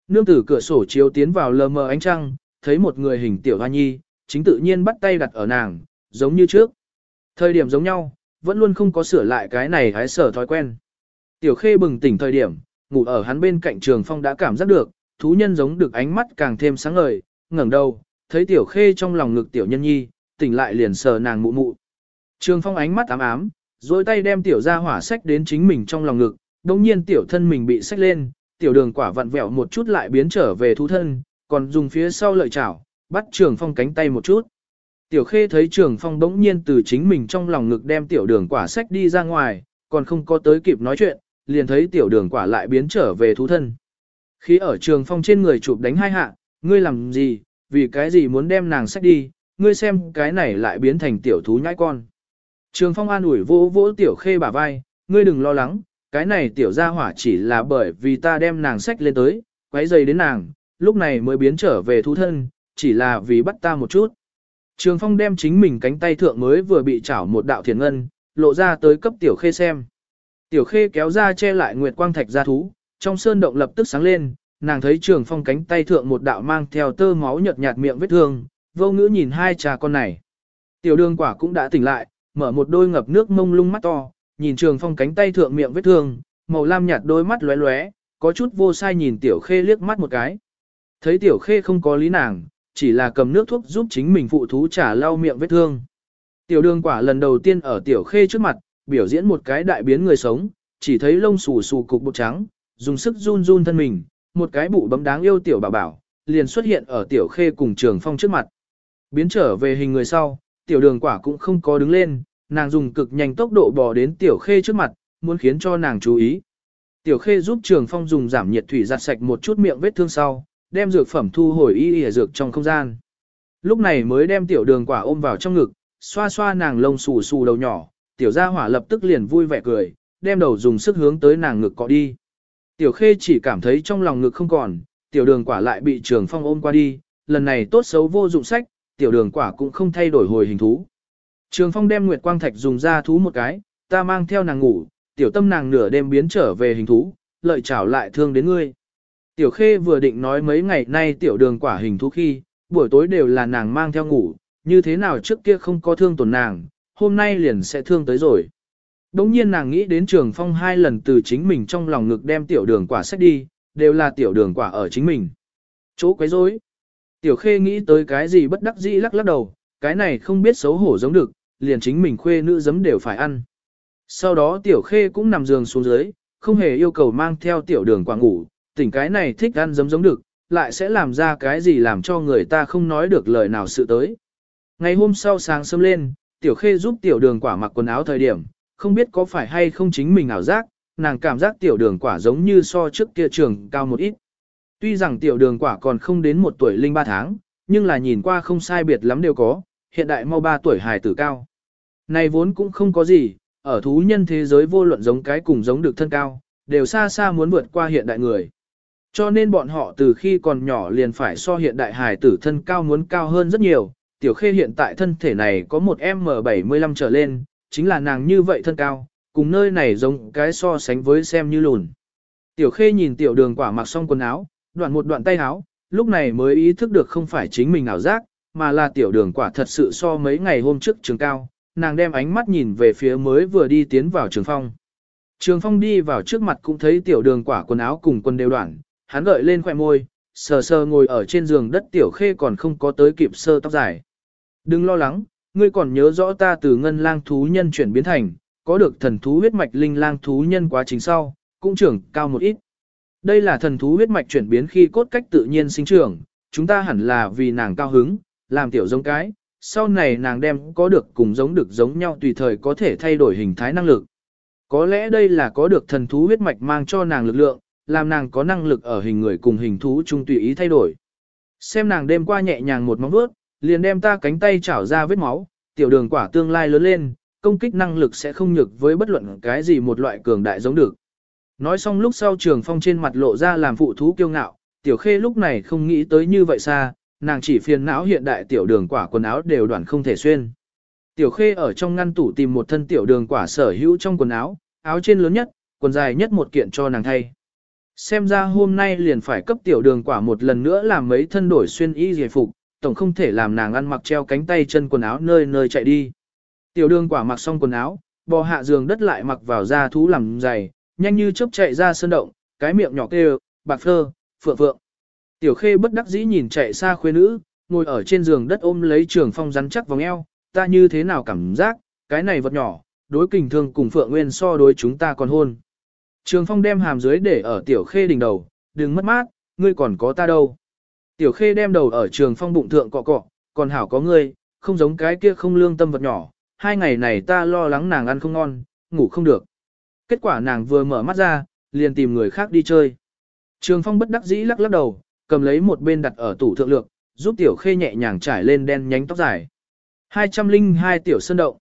S1: Nương tử cửa sổ chiếu tiến vào lờ mờ ánh trăng, thấy một người hình tiểu hoa nhi, chính tự nhiên bắt tay đặt ở nàng, giống như trước. Thời điểm giống nhau, vẫn luôn không có sửa lại cái này hái sở thói quen. Tiểu khê bừng tỉnh thời điểm, ngủ ở hắn bên cạnh trường phong đã cảm giác được, thú nhân giống được ánh mắt càng thêm sáng ngời, ngẩng đầu, thấy tiểu khê trong lòng ngực tiểu nhân nhi, tỉnh lại liền sờ nàng mụ mụ. Trường phong ánh mắt ám ám, dối tay đem tiểu ra hỏa sách đến chính mình trong lòng ngực, đồng nhiên tiểu thân mình bị sách lên, tiểu đường quả vặn vẹo một chút lại biến trở về thú thân, còn dùng phía sau lợi chảo, bắt trường phong cánh tay một chút. Tiểu khê thấy trường phong đống nhiên từ chính mình trong lòng ngực đem tiểu đường quả sách đi ra ngoài, còn không có tới kịp nói chuyện, liền thấy tiểu đường quả lại biến trở về thú thân. Khi ở trường phong trên người chụp đánh hai hạ, ngươi làm gì, vì cái gì muốn đem nàng sách đi, ngươi xem cái này lại biến thành tiểu thú nhãi con. Trường phong an ủi vỗ vỗ tiểu khê bả vai, ngươi đừng lo lắng, cái này tiểu gia hỏa chỉ là bởi vì ta đem nàng sách lên tới, quấy dày đến nàng, lúc này mới biến trở về thú thân, chỉ là vì bắt ta một chút. Trường phong đem chính mình cánh tay thượng mới vừa bị chảo một đạo thiền ngân, lộ ra tới cấp tiểu khê xem. Tiểu khê kéo ra che lại nguyệt quang thạch ra thú, trong sơn động lập tức sáng lên, nàng thấy trường phong cánh tay thượng một đạo mang theo tơ máu nhợt nhạt miệng vết thương, vô ngữ nhìn hai cha con này. Tiểu đường quả cũng đã tỉnh lại, mở một đôi ngập nước mông lung mắt to, nhìn trường phong cánh tay thượng miệng vết thương, màu lam nhạt đôi mắt lóe lóe, có chút vô sai nhìn tiểu khê liếc mắt một cái. Thấy tiểu khê không có lý nàng, chỉ là cầm nước thuốc giúp chính mình phụ thú trả lau miệng vết thương. Tiểu đường quả lần đầu tiên ở tiểu khê trước mặt, biểu diễn một cái đại biến người sống, chỉ thấy lông xù xù cục bột trắng, dùng sức run run thân mình, một cái bụ bấm đáng yêu tiểu bảo bảo, liền xuất hiện ở tiểu khê cùng trường phong trước mặt. Biến trở về hình người sau, tiểu đường quả cũng không có đứng lên, nàng dùng cực nhanh tốc độ bò đến tiểu khê trước mặt, muốn khiến cho nàng chú ý. Tiểu khê giúp trường phong dùng giảm nhiệt thủy giặt sạch một chút miệng vết thương sau, đem dược phẩm thu hồi y y dược trong không gian. Lúc này mới đem tiểu đường quả ôm vào trong ngực, xoa xoa nàng lông xù xù đầu nhỏ, tiểu gia hỏa lập tức liền vui vẻ cười, đem đầu dùng sức hướng tới nàng ngực cọ đi. Tiểu khê chỉ cảm thấy trong lòng ngực không còn, tiểu đường quả lại bị trường phong ôm qua đi, lần này tốt xấu vô dụng sách, tiểu đường quả cũng không thay đổi hồi hình thú. Trường phong đem Nguyệt Quang Thạch dùng ra thú một cái, ta mang theo nàng ngủ, tiểu tâm nàng nửa đêm biến trở về hình thú, lợi chảo lại thương đến ngươi. Tiểu khê vừa định nói mấy ngày nay tiểu đường quả hình thú khi, buổi tối đều là nàng mang theo ngủ, như thế nào trước kia không có thương tổn nàng, hôm nay liền sẽ thương tới rồi. Đống nhiên nàng nghĩ đến trường phong hai lần từ chính mình trong lòng ngực đem tiểu đường quả sách đi, đều là tiểu đường quả ở chính mình. Chỗ quấy rối. Tiểu khê nghĩ tới cái gì bất đắc dĩ lắc lắc đầu, cái này không biết xấu hổ giống được, liền chính mình khuê nữ giấm đều phải ăn. Sau đó tiểu khê cũng nằm giường xuống dưới, không hề yêu cầu mang theo tiểu đường quả ngủ, tỉnh cái này thích ăn giấm giống được, lại sẽ làm ra cái gì làm cho người ta không nói được lời nào sự tới. Ngày hôm sau sáng sớm lên, tiểu khê giúp tiểu đường quả mặc quần áo thời điểm, không biết có phải hay không chính mình ảo giác, nàng cảm giác tiểu đường quả giống như so trước kia trường cao một ít. Tuy rằng tiểu đường quả còn không đến một tuổi linh ba tháng, nhưng là nhìn qua không sai biệt lắm đều có, hiện đại mau ba tuổi hài tử cao. Này vốn cũng không có gì, ở thú nhân thế giới vô luận giống cái cùng giống được thân cao, đều xa xa muốn vượt qua hiện đại người. Cho nên bọn họ từ khi còn nhỏ liền phải so hiện đại hài tử thân cao muốn cao hơn rất nhiều, tiểu khê hiện tại thân thể này có một M75 trở lên, chính là nàng như vậy thân cao, cùng nơi này giống cái so sánh với xem như lùn. Tiểu khê nhìn tiểu đường quả mặc xong quần áo, đoạn một đoạn tay áo, lúc này mới ý thức được không phải chính mình ảo giác, mà là tiểu đường quả thật sự so mấy ngày hôm trước trường cao, nàng đem ánh mắt nhìn về phía mới vừa đi tiến vào trường phong. Trường phong đi vào trước mặt cũng thấy tiểu đường quả quần áo cùng quần đều đoạn, hắn gợi lên khỏe môi, sờ sờ ngồi ở trên giường đất tiểu khê còn không có tới kịp sơ tóc dài. Đừng lo lắng, ngươi còn nhớ rõ ta từ ngân lang thú nhân chuyển biến thành, có được thần thú huyết mạch linh lang thú nhân quá trình sau, cũng trưởng cao một ít. Đây là thần thú huyết mạch chuyển biến khi cốt cách tự nhiên sinh trưởng, chúng ta hẳn là vì nàng cao hứng, làm tiểu giống cái, sau này nàng đem có được cùng giống được giống nhau tùy thời có thể thay đổi hình thái năng lực. Có lẽ đây là có được thần thú huyết mạch mang cho nàng lực lượng, làm nàng có năng lực ở hình người cùng hình thú chung tùy ý thay đổi. Xem nàng đêm qua nhẹ nhàng một móng vuốt, liền đem ta cánh tay chảo ra vết máu, tiểu đường quả tương lai lớn lên, công kích năng lực sẽ không nhược với bất luận cái gì một loại cường đại giống được. Nói xong lúc sau trường phong trên mặt lộ ra làm phụ thú kiêu ngạo, tiểu khê lúc này không nghĩ tới như vậy xa, nàng chỉ phiền não hiện đại tiểu đường quả quần áo đều đoạn không thể xuyên. Tiểu khê ở trong ngăn tủ tìm một thân tiểu đường quả sở hữu trong quần áo, áo trên lớn nhất, quần dài nhất một kiện cho nàng thay. Xem ra hôm nay liền phải cấp tiểu đường quả một lần nữa làm mấy thân đổi xuyên y giải phục, tổng không thể làm nàng ăn mặc treo cánh tay chân quần áo nơi nơi chạy đi. Tiểu đường quả mặc xong quần áo, bò hạ giường đất lại mặc vào da thú làm dày, nhanh như chớp chạy ra sơn động, cái miệng nhỏ kêu, bạc phơ, phượng phượng. Tiểu khê bất đắc dĩ nhìn chạy xa khuê nữ, ngồi ở trên giường đất ôm lấy trường phong rắn chắc vòng eo, ta như thế nào cảm giác, cái này vật nhỏ, đối kình thương cùng phượng nguyên so đối chúng ta còn hôn. Trường phong đem hàm dưới để ở tiểu khê đỉnh đầu, đừng mất mát, ngươi còn có ta đâu. Tiểu khê đem đầu ở trường phong bụng thượng cọ cọ, còn hảo có ngươi, không giống cái kia không lương tâm vật nhỏ, hai ngày này ta lo lắng nàng ăn không ngon, ngủ không được. Kết quả nàng vừa mở mắt ra, liền tìm người khác đi chơi. Trường phong bất đắc dĩ lắc lắc đầu, cầm lấy một bên đặt ở tủ thượng lược, giúp tiểu khê nhẹ nhàng trải lên đen nhánh tóc dài. 202 tiểu sơn động.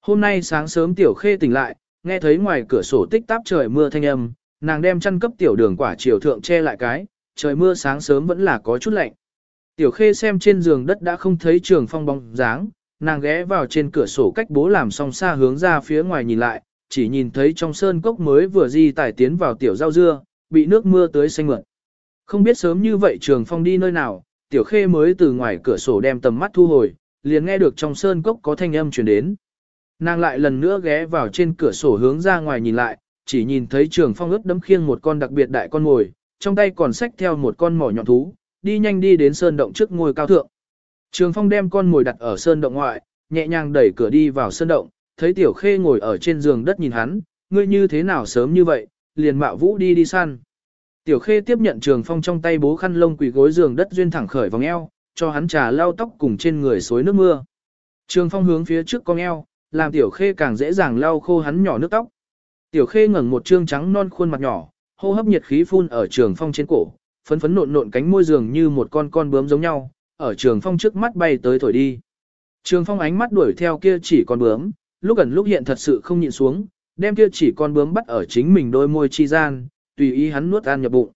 S1: Hôm nay sáng sớm tiểu khê tỉnh lại, nghe thấy ngoài cửa sổ tích táp trời mưa thanh âm, nàng đem chăn cấp tiểu đường quả chiều thượng che lại cái, trời mưa sáng sớm vẫn là có chút lạnh. Tiểu khê xem trên giường đất đã không thấy trường phong bóng dáng, nàng ghé vào trên cửa sổ cách bố làm song xa hướng ra phía ngoài nhìn lại, chỉ nhìn thấy trong sơn cốc mới vừa di tải tiến vào tiểu rau dưa, bị nước mưa tới xanh mượn. Không biết sớm như vậy trường phong đi nơi nào, tiểu khê mới từ ngoài cửa sổ đem tầm mắt thu hồi, liền nghe được trong sơn cốc có thanh âm truyền đến. Nàng lại lần nữa ghé vào trên cửa sổ hướng ra ngoài nhìn lại, chỉ nhìn thấy trường phong ướt đấm khiêng một con đặc biệt đại con mồi, trong tay còn xách theo một con mỏ nhọn thú, đi nhanh đi đến sơn động trước ngôi cao thượng. Trường phong đem con mồi đặt ở sơn động ngoại, nhẹ nhàng đẩy cửa đi vào sơn động, thấy tiểu khê ngồi ở trên giường đất nhìn hắn, ngươi như thế nào sớm như vậy, liền mạo vũ đi đi săn. Tiểu khê tiếp nhận trường phong trong tay bố khăn lông quỳ gối giường đất duyên thẳng khởi vòng eo, cho hắn trà lau tóc cùng trên người suối nước mưa. Trường phong hướng phía trước con eo, làm tiểu khê càng dễ dàng lau khô hắn nhỏ nước tóc. Tiểu khê ngẩng một trương trắng non khuôn mặt nhỏ, hô hấp nhiệt khí phun ở trường phong trên cổ, phấn phấn nộn nộn cánh môi giường như một con con bướm giống nhau, ở trường phong trước mắt bay tới thổi đi. Trường phong ánh mắt đuổi theo kia chỉ con bướm, lúc gần lúc hiện thật sự không nhịn xuống, đem kia chỉ con bướm bắt ở chính mình đôi môi chi gian, tùy ý hắn nuốt ăn nhập bụng.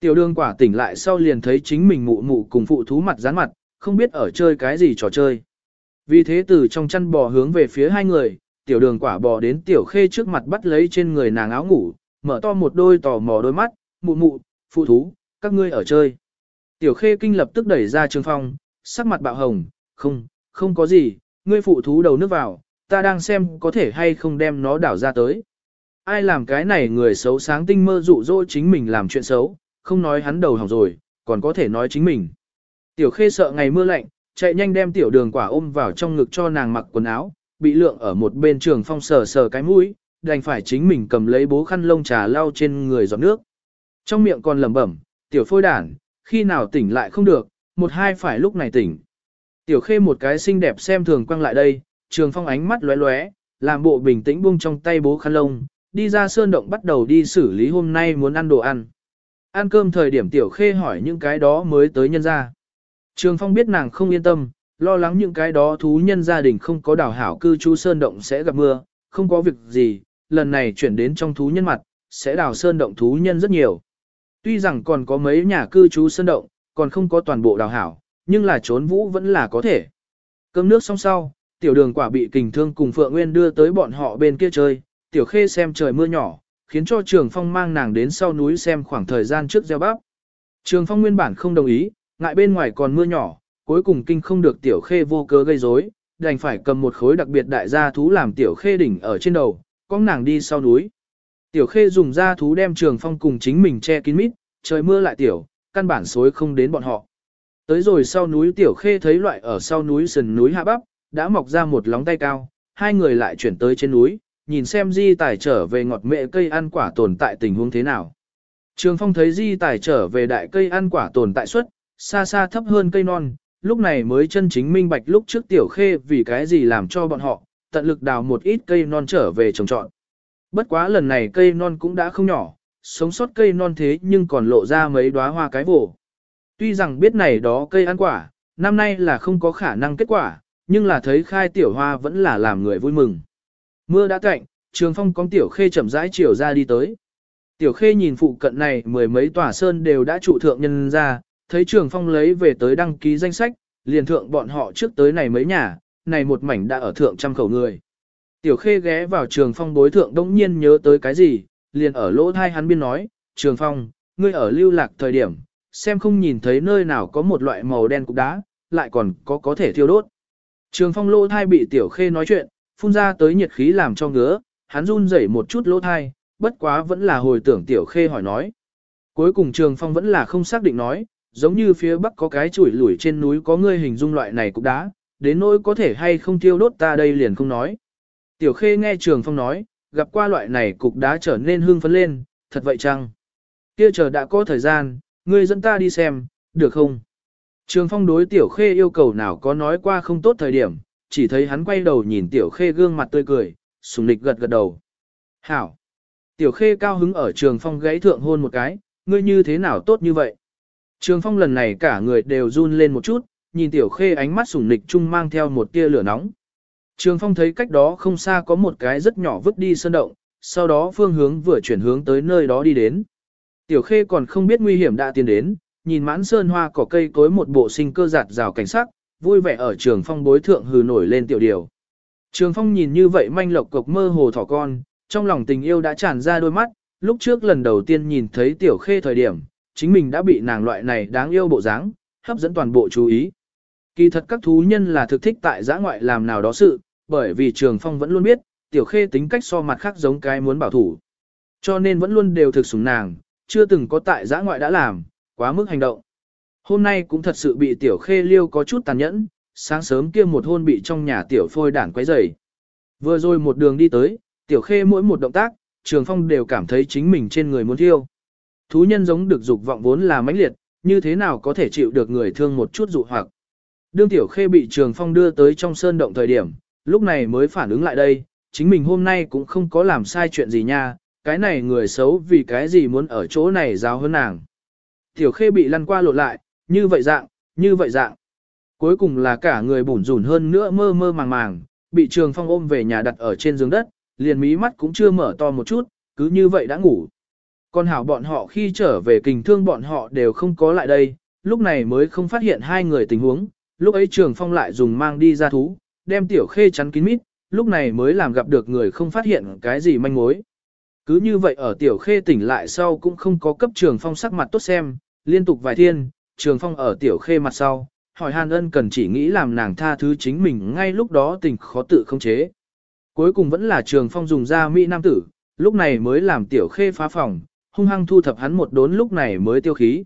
S1: Tiểu đường quả tỉnh lại sau liền thấy chính mình mụ mụ cùng phụ thú mặt dán mặt, không biết ở chơi cái gì trò chơi. Vì thế từ trong chăn bò hướng về phía hai người, tiểu đường quả bò đến tiểu khê trước mặt bắt lấy trên người nàng áo ngủ, mở to một đôi tò mò đôi mắt, mụ mụ, phụ thú, các ngươi ở chơi. Tiểu khê kinh lập tức đẩy ra trường phong, sắc mặt bạo hồng, không, không có gì, ngươi phụ thú đầu nước vào, ta đang xem có thể hay không đem nó đảo ra tới. Ai làm cái này người xấu sáng tinh mơ dụ dỗ chính mình làm chuyện xấu, không nói hắn đầu hỏng rồi, còn có thể nói chính mình. Tiểu khê sợ ngày mưa lạnh, chạy nhanh đem tiểu đường quả ôm vào trong ngực cho nàng mặc quần áo, bị lượng ở một bên trường phong sờ sờ cái mũi, đành phải chính mình cầm lấy bố khăn lông trà lau trên người giọt nước. Trong miệng còn lẩm bẩm, tiểu phôi đản, khi nào tỉnh lại không được, một hai phải lúc này tỉnh. Tiểu khê một cái xinh đẹp xem thường quăng lại đây, trường phong ánh mắt lóe lóe, làm bộ bình tĩnh buông trong tay bố khăn lông, đi ra sơn động bắt đầu đi xử lý hôm nay muốn ăn đồ ăn. Ăn cơm thời điểm tiểu khê hỏi những cái đó mới tới nhân ra. Trường phong biết nàng không yên tâm, lo lắng những cái đó thú nhân gia đình không có đảo hảo cư trú sơn động sẽ gặp mưa, không có việc gì, lần này chuyển đến trong thú nhân mặt, sẽ đào sơn động thú nhân rất nhiều. Tuy rằng còn có mấy nhà cư trú sơn động, còn không có toàn bộ đào hảo, nhưng là trốn vũ vẫn là có thể. Cơm nước xong sau, tiểu đường quả bị kình thương cùng Phượng Nguyên đưa tới bọn họ bên kia chơi, tiểu khê xem trời mưa nhỏ, khiến cho trường phong mang nàng đến sau núi xem khoảng thời gian trước gieo bắp. Trường phong nguyên bản không đồng ý, ngại bên ngoài còn mưa nhỏ, cuối cùng kinh không được tiểu khê vô cớ gây rối, đành phải cầm một khối đặc biệt đại gia thú làm tiểu khê đỉnh ở trên đầu, con nàng đi sau núi. Tiểu khê dùng gia thú đem trường phong cùng chính mình che kín mít, trời mưa lại tiểu, căn bản xối không đến bọn họ. Tới rồi sau núi tiểu khê thấy loại ở sau núi sườn núi hạ bắp, đã mọc ra một lóng tay cao, hai người lại chuyển tới trên núi, nhìn xem di tài trở về ngọt mệ cây ăn quả tồn tại tình huống thế nào. Trường phong thấy di tài trở về đại cây ăn quả tồn tại suất, xa xa thấp hơn cây non, lúc này mới chân chính minh bạch lúc trước tiểu khê vì cái gì làm cho bọn họ, tận lực đào một ít cây non trở về trồng trọn. Bất quá lần này cây non cũng đã không nhỏ, sống sót cây non thế nhưng còn lộ ra mấy đóa hoa cái vổ. Tuy rằng biết này đó cây ăn quả, năm nay là không có khả năng kết quả, nhưng là thấy khai tiểu hoa vẫn là làm người vui mừng. Mưa đã cạnh, trường phong con tiểu khê chậm rãi chiều ra đi tới. Tiểu khê nhìn phụ cận này mười mấy tòa sơn đều đã trụ thượng nhân ra, thấy trường phong lấy về tới đăng ký danh sách, liền thượng bọn họ trước tới này mấy nhà, này một mảnh đã ở thượng trăm khẩu người. Tiểu khê ghé vào trường phong đối thượng đông nhiên nhớ tới cái gì, liền ở lỗ thai hắn biên nói, trường phong, ngươi ở lưu lạc thời điểm, xem không nhìn thấy nơi nào có một loại màu đen cục đá, lại còn có có thể thiêu đốt. Trường phong lỗ thai bị tiểu khê nói chuyện, phun ra tới nhiệt khí làm cho ngứa, hắn run rẩy một chút lỗ thai, bất quá vẫn là hồi tưởng tiểu khê hỏi nói. Cuối cùng trường phong vẫn là không xác định nói, giống như phía bắc có cái chuỗi lủi trên núi có ngươi hình dung loại này cục đá, đến nỗi có thể hay không tiêu đốt ta đây liền không nói. Tiểu khê nghe trường phong nói, gặp qua loại này cục đá trở nên hương phấn lên, thật vậy chăng? Kia chờ đã có thời gian, ngươi dẫn ta đi xem, được không? Trường phong đối tiểu khê yêu cầu nào có nói qua không tốt thời điểm, chỉ thấy hắn quay đầu nhìn tiểu khê gương mặt tươi cười, sùng lịch gật gật đầu. Hảo! Tiểu khê cao hứng ở trường phong gãy thượng hôn một cái, ngươi như thế nào tốt như vậy? Trường phong lần này cả người đều run lên một chút, nhìn tiểu khê ánh mắt sùng nịch chung mang theo một tia lửa nóng. Trường phong thấy cách đó không xa có một cái rất nhỏ vứt đi sơn động, sau đó phương hướng vừa chuyển hướng tới nơi đó đi đến. Tiểu khê còn không biết nguy hiểm đã tiến đến, nhìn mãn sơn hoa cỏ cây cối một bộ sinh cơ giạt rào cảnh sắc, vui vẻ ở trường phong bối thượng hừ nổi lên tiểu điều. Trường phong nhìn như vậy manh lộc cộc mơ hồ thỏ con, trong lòng tình yêu đã tràn ra đôi mắt, lúc trước lần đầu tiên nhìn thấy tiểu khê thời điểm, chính mình đã bị nàng loại này đáng yêu bộ dáng, hấp dẫn toàn bộ chú ý. Kỳ thật các thú nhân là thực thích tại giã ngoại làm nào đó sự, bởi vì Trường Phong vẫn luôn biết, tiểu khê tính cách so mặt khác giống cái muốn bảo thủ. Cho nên vẫn luôn đều thực sủng nàng, chưa từng có tại giã ngoại đã làm, quá mức hành động. Hôm nay cũng thật sự bị tiểu khê liêu có chút tàn nhẫn, sáng sớm kia một hôn bị trong nhà tiểu phôi đản quấy rầy. Vừa rồi một đường đi tới, tiểu khê mỗi một động tác, Trường Phong đều cảm thấy chính mình trên người muốn thiêu. Thú nhân giống được dục vọng vốn là mãnh liệt, như thế nào có thể chịu được người thương một chút dụ hoặc. Đương tiểu khê bị Trường Phong đưa tới trong sơn động thời điểm, lúc này mới phản ứng lại đây, chính mình hôm nay cũng không có làm sai chuyện gì nha, cái này người xấu vì cái gì muốn ở chỗ này giáo hơn nàng. Tiểu khê bị lăn qua lộn lại, như vậy dạng, như vậy dạng. Cuối cùng là cả người bủn rủn hơn nữa mơ mơ màng màng, bị trường phong ôm về nhà đặt ở trên giường đất, liền mí mắt cũng chưa mở to một chút, cứ như vậy đã ngủ. Còn hảo bọn họ khi trở về kình thương bọn họ đều không có lại đây, lúc này mới không phát hiện hai người tình huống, lúc ấy trường phong lại dùng mang đi ra thú, đem tiểu khê chắn kín mít, lúc này mới làm gặp được người không phát hiện cái gì manh mối. Cứ như vậy ở tiểu khê tỉnh lại sau cũng không có cấp trường phong sắc mặt tốt xem, liên tục vài thiên, trường phong ở tiểu khê mặt sau, hỏi hàn ân cần chỉ nghĩ làm nàng tha thứ chính mình ngay lúc đó tình khó tự không chế. Cuối cùng vẫn là trường phong dùng ra mỹ nam tử, lúc này mới làm tiểu khê phá phòng, hung hăng thu thập hắn một đốn lúc này mới tiêu khí.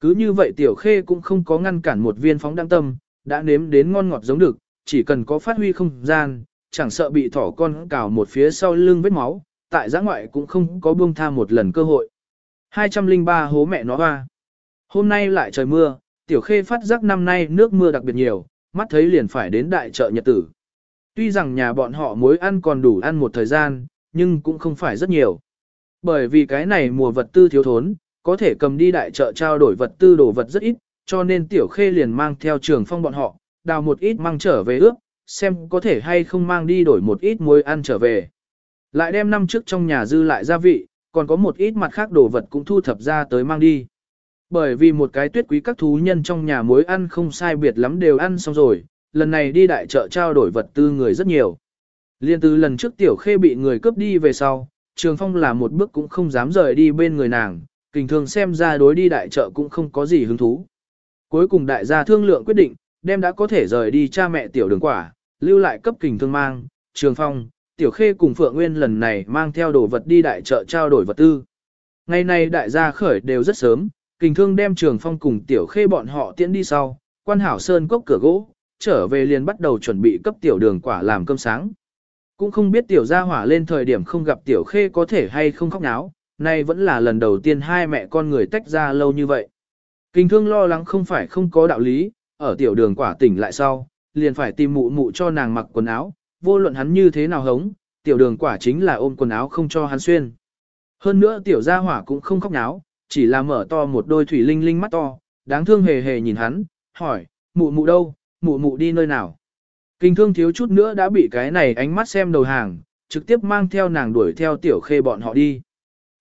S1: Cứ như vậy tiểu khê cũng không có ngăn cản một viên phóng đăng tâm, đã nếm đến ngon ngọt giống được, chỉ cần có phát huy không gian, chẳng sợ bị thỏ con cào một phía sau lưng vết máu, tại giã ngoại cũng không có buông tha một lần cơ hội. 203 hố mẹ nó hoa. Hôm nay lại trời mưa, tiểu khê phát giác năm nay nước mưa đặc biệt nhiều, mắt thấy liền phải đến đại chợ nhật tử. Tuy rằng nhà bọn họ mối ăn còn đủ ăn một thời gian, nhưng cũng không phải rất nhiều. Bởi vì cái này mùa vật tư thiếu thốn, có thể cầm đi đại chợ trao đổi vật tư đồ vật rất ít, cho nên tiểu khê liền mang theo trường phong bọn họ, đào một ít mang trở về ước, xem có thể hay không mang đi đổi một ít muối ăn trở về. Lại đem năm trước trong nhà dư lại gia vị, còn có một ít mặt khác đồ vật cũng thu thập ra tới mang đi. Bởi vì một cái tuyết quý các thú nhân trong nhà muối ăn không sai biệt lắm đều ăn xong rồi, lần này đi đại chợ trao đổi vật tư người rất nhiều. Liên từ lần trước tiểu khê bị người cướp đi về sau, Trường Phong là một bước cũng không dám rời đi bên người nàng, kinh thường xem ra đối đi đại chợ cũng không có gì hứng thú. Cuối cùng đại gia thương lượng quyết định, đem đã có thể rời đi cha mẹ tiểu đường quả, lưu lại cấp kình thương mang, trường phong, tiểu khê cùng Phượng Nguyên lần này mang theo đồ vật đi đại chợ trao đổi vật tư. Ngày này đại gia khởi đều rất sớm, kình thương đem trường phong cùng tiểu khê bọn họ tiễn đi sau, quan hảo sơn cốc cửa gỗ, trở về liền bắt đầu chuẩn bị cấp tiểu đường quả làm cơm sáng. Cũng không biết tiểu gia hỏa lên thời điểm không gặp tiểu khê có thể hay không khóc náo, nay vẫn là lần đầu tiên hai mẹ con người tách ra lâu như vậy. Kinh thương lo lắng không phải không có đạo lý, ở tiểu đường quả tỉnh lại sau, liền phải tìm mụ mụ cho nàng mặc quần áo, vô luận hắn như thế nào hống, tiểu đường quả chính là ôm quần áo không cho hắn xuyên. Hơn nữa tiểu gia hỏa cũng không khóc náo, chỉ là mở to một đôi thủy linh linh mắt to, đáng thương hề hề nhìn hắn, hỏi, mụ mụ đâu, mụ mụ đi nơi nào. Kinh thương thiếu chút nữa đã bị cái này ánh mắt xem đầu hàng, trực tiếp mang theo nàng đuổi theo tiểu khê bọn họ đi.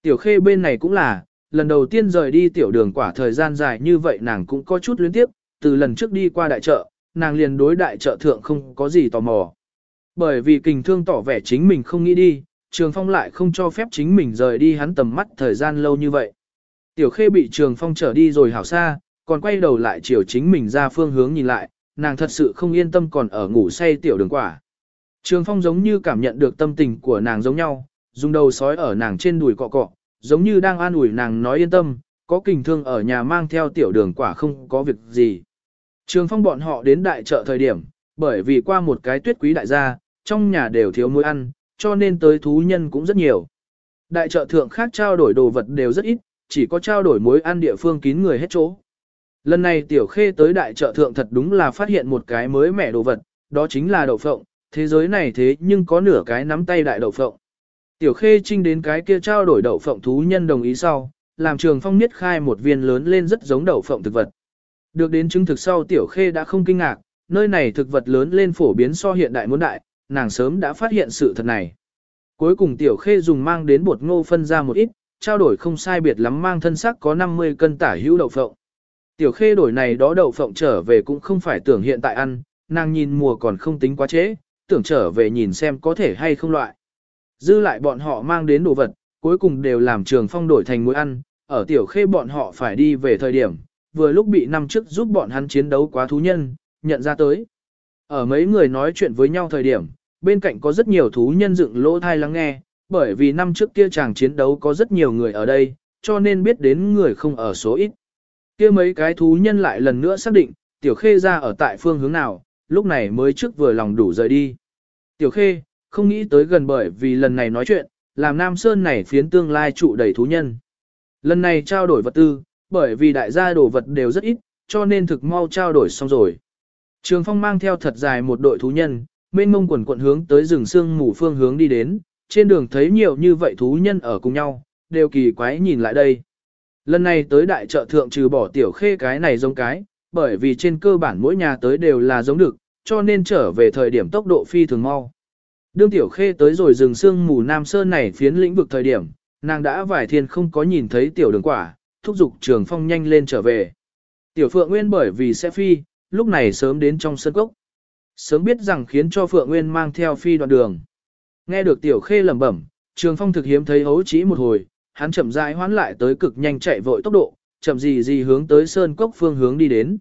S1: Tiểu khê bên này cũng là, lần đầu tiên rời đi tiểu đường quả thời gian dài như vậy nàng cũng có chút luyến tiếp, từ lần trước đi qua đại chợ, nàng liền đối đại chợ thượng không có gì tò mò. Bởi vì kình thương tỏ vẻ chính mình không nghĩ đi, trường phong lại không cho phép chính mình rời đi hắn tầm mắt thời gian lâu như vậy. Tiểu khê bị trường phong trở đi rồi hảo xa, còn quay đầu lại chiều chính mình ra phương hướng nhìn lại, nàng thật sự không yên tâm còn ở ngủ say tiểu đường quả. Trường phong giống như cảm nhận được tâm tình của nàng giống nhau, dùng đầu sói ở nàng trên đùi cọ cọ, giống như đang an ủi nàng nói yên tâm, có kình thương ở nhà mang theo tiểu đường quả không có việc gì. Trường phong bọn họ đến đại chợ thời điểm, bởi vì qua một cái tuyết quý đại gia, trong nhà đều thiếu muối ăn, cho nên tới thú nhân cũng rất nhiều. Đại chợ thượng khác trao đổi đồ vật đều rất ít, chỉ có trao đổi muối ăn địa phương kín người hết chỗ. Lần này tiểu khê tới đại chợ thượng thật đúng là phát hiện một cái mới mẻ đồ vật, đó chính là đậu phộng, thế giới này thế nhưng có nửa cái nắm tay đại đậu phộng. Tiểu khê trinh đến cái kia trao đổi đậu phộng thú nhân đồng ý sau, làm trường phong niết khai một viên lớn lên rất giống đậu phộng thực vật. Được đến chứng thực sau tiểu khê đã không kinh ngạc, nơi này thực vật lớn lên phổ biến so hiện đại muốn đại, nàng sớm đã phát hiện sự thật này. Cuối cùng tiểu khê dùng mang đến bột ngô phân ra một ít, trao đổi không sai biệt lắm mang thân sắc có 50 cân tả hữu đậu phộng. Tiểu khê đổi này đó đậu phộng trở về cũng không phải tưởng hiện tại ăn, nàng nhìn mùa còn không tính quá trễ, tưởng trở về nhìn xem có thể hay không loại. Dư lại bọn họ mang đến đồ vật, cuối cùng đều làm trường phong đổi thành muối ăn, ở tiểu khê bọn họ phải đi về thời điểm, vừa lúc bị năm trước giúp bọn hắn chiến đấu quá thú nhân, nhận ra tới. Ở mấy người nói chuyện với nhau thời điểm, bên cạnh có rất nhiều thú nhân dựng lỗ thai lắng nghe, bởi vì năm trước kia chàng chiến đấu có rất nhiều người ở đây, cho nên biết đến người không ở số ít. Kia mấy cái thú nhân lại lần nữa xác định, tiểu khê ra ở tại phương hướng nào, lúc này mới trước vừa lòng đủ rời đi. Tiểu khê, không nghĩ tới gần bởi vì lần này nói chuyện, làm Nam Sơn này phiến tương lai trụ đầy thú nhân. Lần này trao đổi vật tư, bởi vì đại gia đồ vật đều rất ít, cho nên thực mau trao đổi xong rồi. Trường Phong mang theo thật dài một đội thú nhân, mênh mông quần quận hướng tới rừng sương mù phương hướng đi đến, trên đường thấy nhiều như vậy thú nhân ở cùng nhau, đều kỳ quái nhìn lại đây. Lần này tới đại chợ thượng trừ bỏ tiểu khê cái này giống cái, bởi vì trên cơ bản mỗi nhà tới đều là giống được, cho nên trở về thời điểm tốc độ phi thường mau. Đương tiểu khê tới rồi rừng sương mù Nam Sơn này phiến lĩnh vực thời điểm, nàng đã vài thiên không có nhìn thấy tiểu đường quả, thúc giục trường phong nhanh lên trở về. Tiểu Phượng Nguyên bởi vì sẽ phi, lúc này sớm đến trong sân cốc. Sớm biết rằng khiến cho Phượng Nguyên mang theo phi đoạn đường. Nghe được tiểu khê lẩm bẩm, trường phong thực hiếm thấy hấu chỉ một hồi, hắn chậm rãi hoán lại tới cực nhanh chạy vội tốc độ, chậm gì gì hướng tới sơn cốc phương hướng đi đến.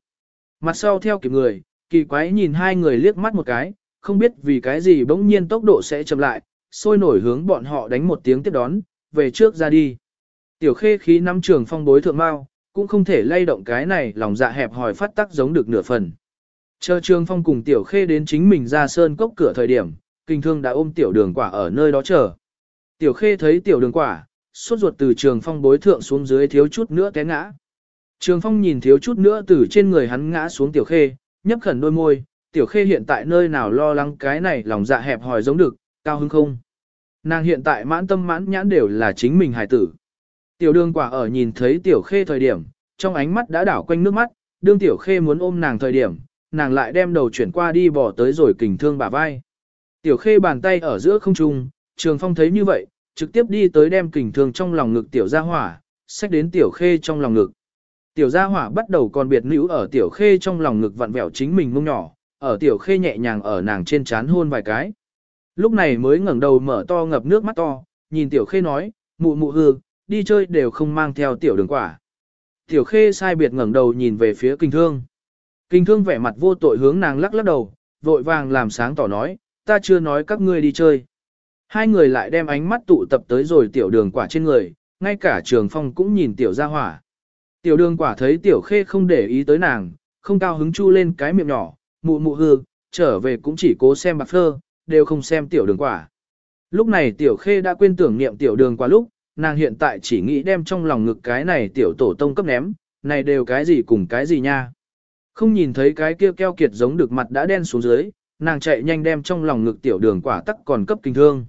S1: Mặt sau theo kịp người, kỳ quái nhìn hai người liếc mắt một cái, không biết vì cái gì bỗng nhiên tốc độ sẽ chậm lại, sôi nổi hướng bọn họ đánh một tiếng tiếp đón, về trước ra đi. Tiểu khê khí năm trường phong bối thượng mao, cũng không thể lay động cái này lòng dạ hẹp hòi phát tắc giống được nửa phần. Chờ trường phong cùng tiểu khê đến chính mình ra sơn cốc cửa thời điểm, kinh thương đã ôm tiểu đường quả ở nơi đó chờ. Tiểu khê thấy tiểu đường quả, suốt ruột từ trường phong bối thượng xuống dưới thiếu chút nữa té ngã. Trường phong nhìn thiếu chút nữa từ trên người hắn ngã xuống tiểu khê, nhấp khẩn đôi môi, tiểu khê hiện tại nơi nào lo lắng cái này lòng dạ hẹp hòi giống được, cao hứng không. Nàng hiện tại mãn tâm mãn nhãn đều là chính mình hài tử. Tiểu đường quả ở nhìn thấy tiểu khê thời điểm, trong ánh mắt đã đảo quanh nước mắt, đương tiểu khê muốn ôm nàng thời điểm, nàng lại đem đầu chuyển qua đi bỏ tới rồi kình thương bả vai. Tiểu khê bàn tay ở giữa không trung, trường phong thấy như vậy, trực tiếp đi tới đem kình thương trong lòng ngực tiểu gia hỏa, xách đến tiểu khê trong lòng ngực. Tiểu gia hỏa bắt đầu còn biệt nữ ở tiểu khê trong lòng ngực vặn vẹo chính mình mông nhỏ, ở tiểu khê nhẹ nhàng ở nàng trên chán hôn vài cái. Lúc này mới ngẩng đầu mở to ngập nước mắt to, nhìn tiểu khê nói, mụ mụ hư, đi chơi đều không mang theo tiểu đường quả. Tiểu khê sai biệt ngẩng đầu nhìn về phía kinh thương. Kinh thương vẻ mặt vô tội hướng nàng lắc lắc đầu, vội vàng làm sáng tỏ nói, ta chưa nói các ngươi đi chơi. Hai người lại đem ánh mắt tụ tập tới rồi tiểu đường quả trên người, ngay cả trường phong cũng nhìn tiểu gia hỏa. Tiểu đường quả thấy tiểu khê không để ý tới nàng, không cao hứng chu lên cái miệng nhỏ, mụ mụ hư, trở về cũng chỉ cố xem bạc phơ, đều không xem tiểu đường quả. Lúc này tiểu khê đã quên tưởng niệm tiểu đường quả lúc, nàng hiện tại chỉ nghĩ đem trong lòng ngực cái này tiểu tổ tông cấp ném, này đều cái gì cùng cái gì nha. Không nhìn thấy cái kia keo kiệt giống được mặt đã đen xuống dưới, nàng chạy nhanh đem trong lòng ngực tiểu đường quả tắc còn cấp kinh thương.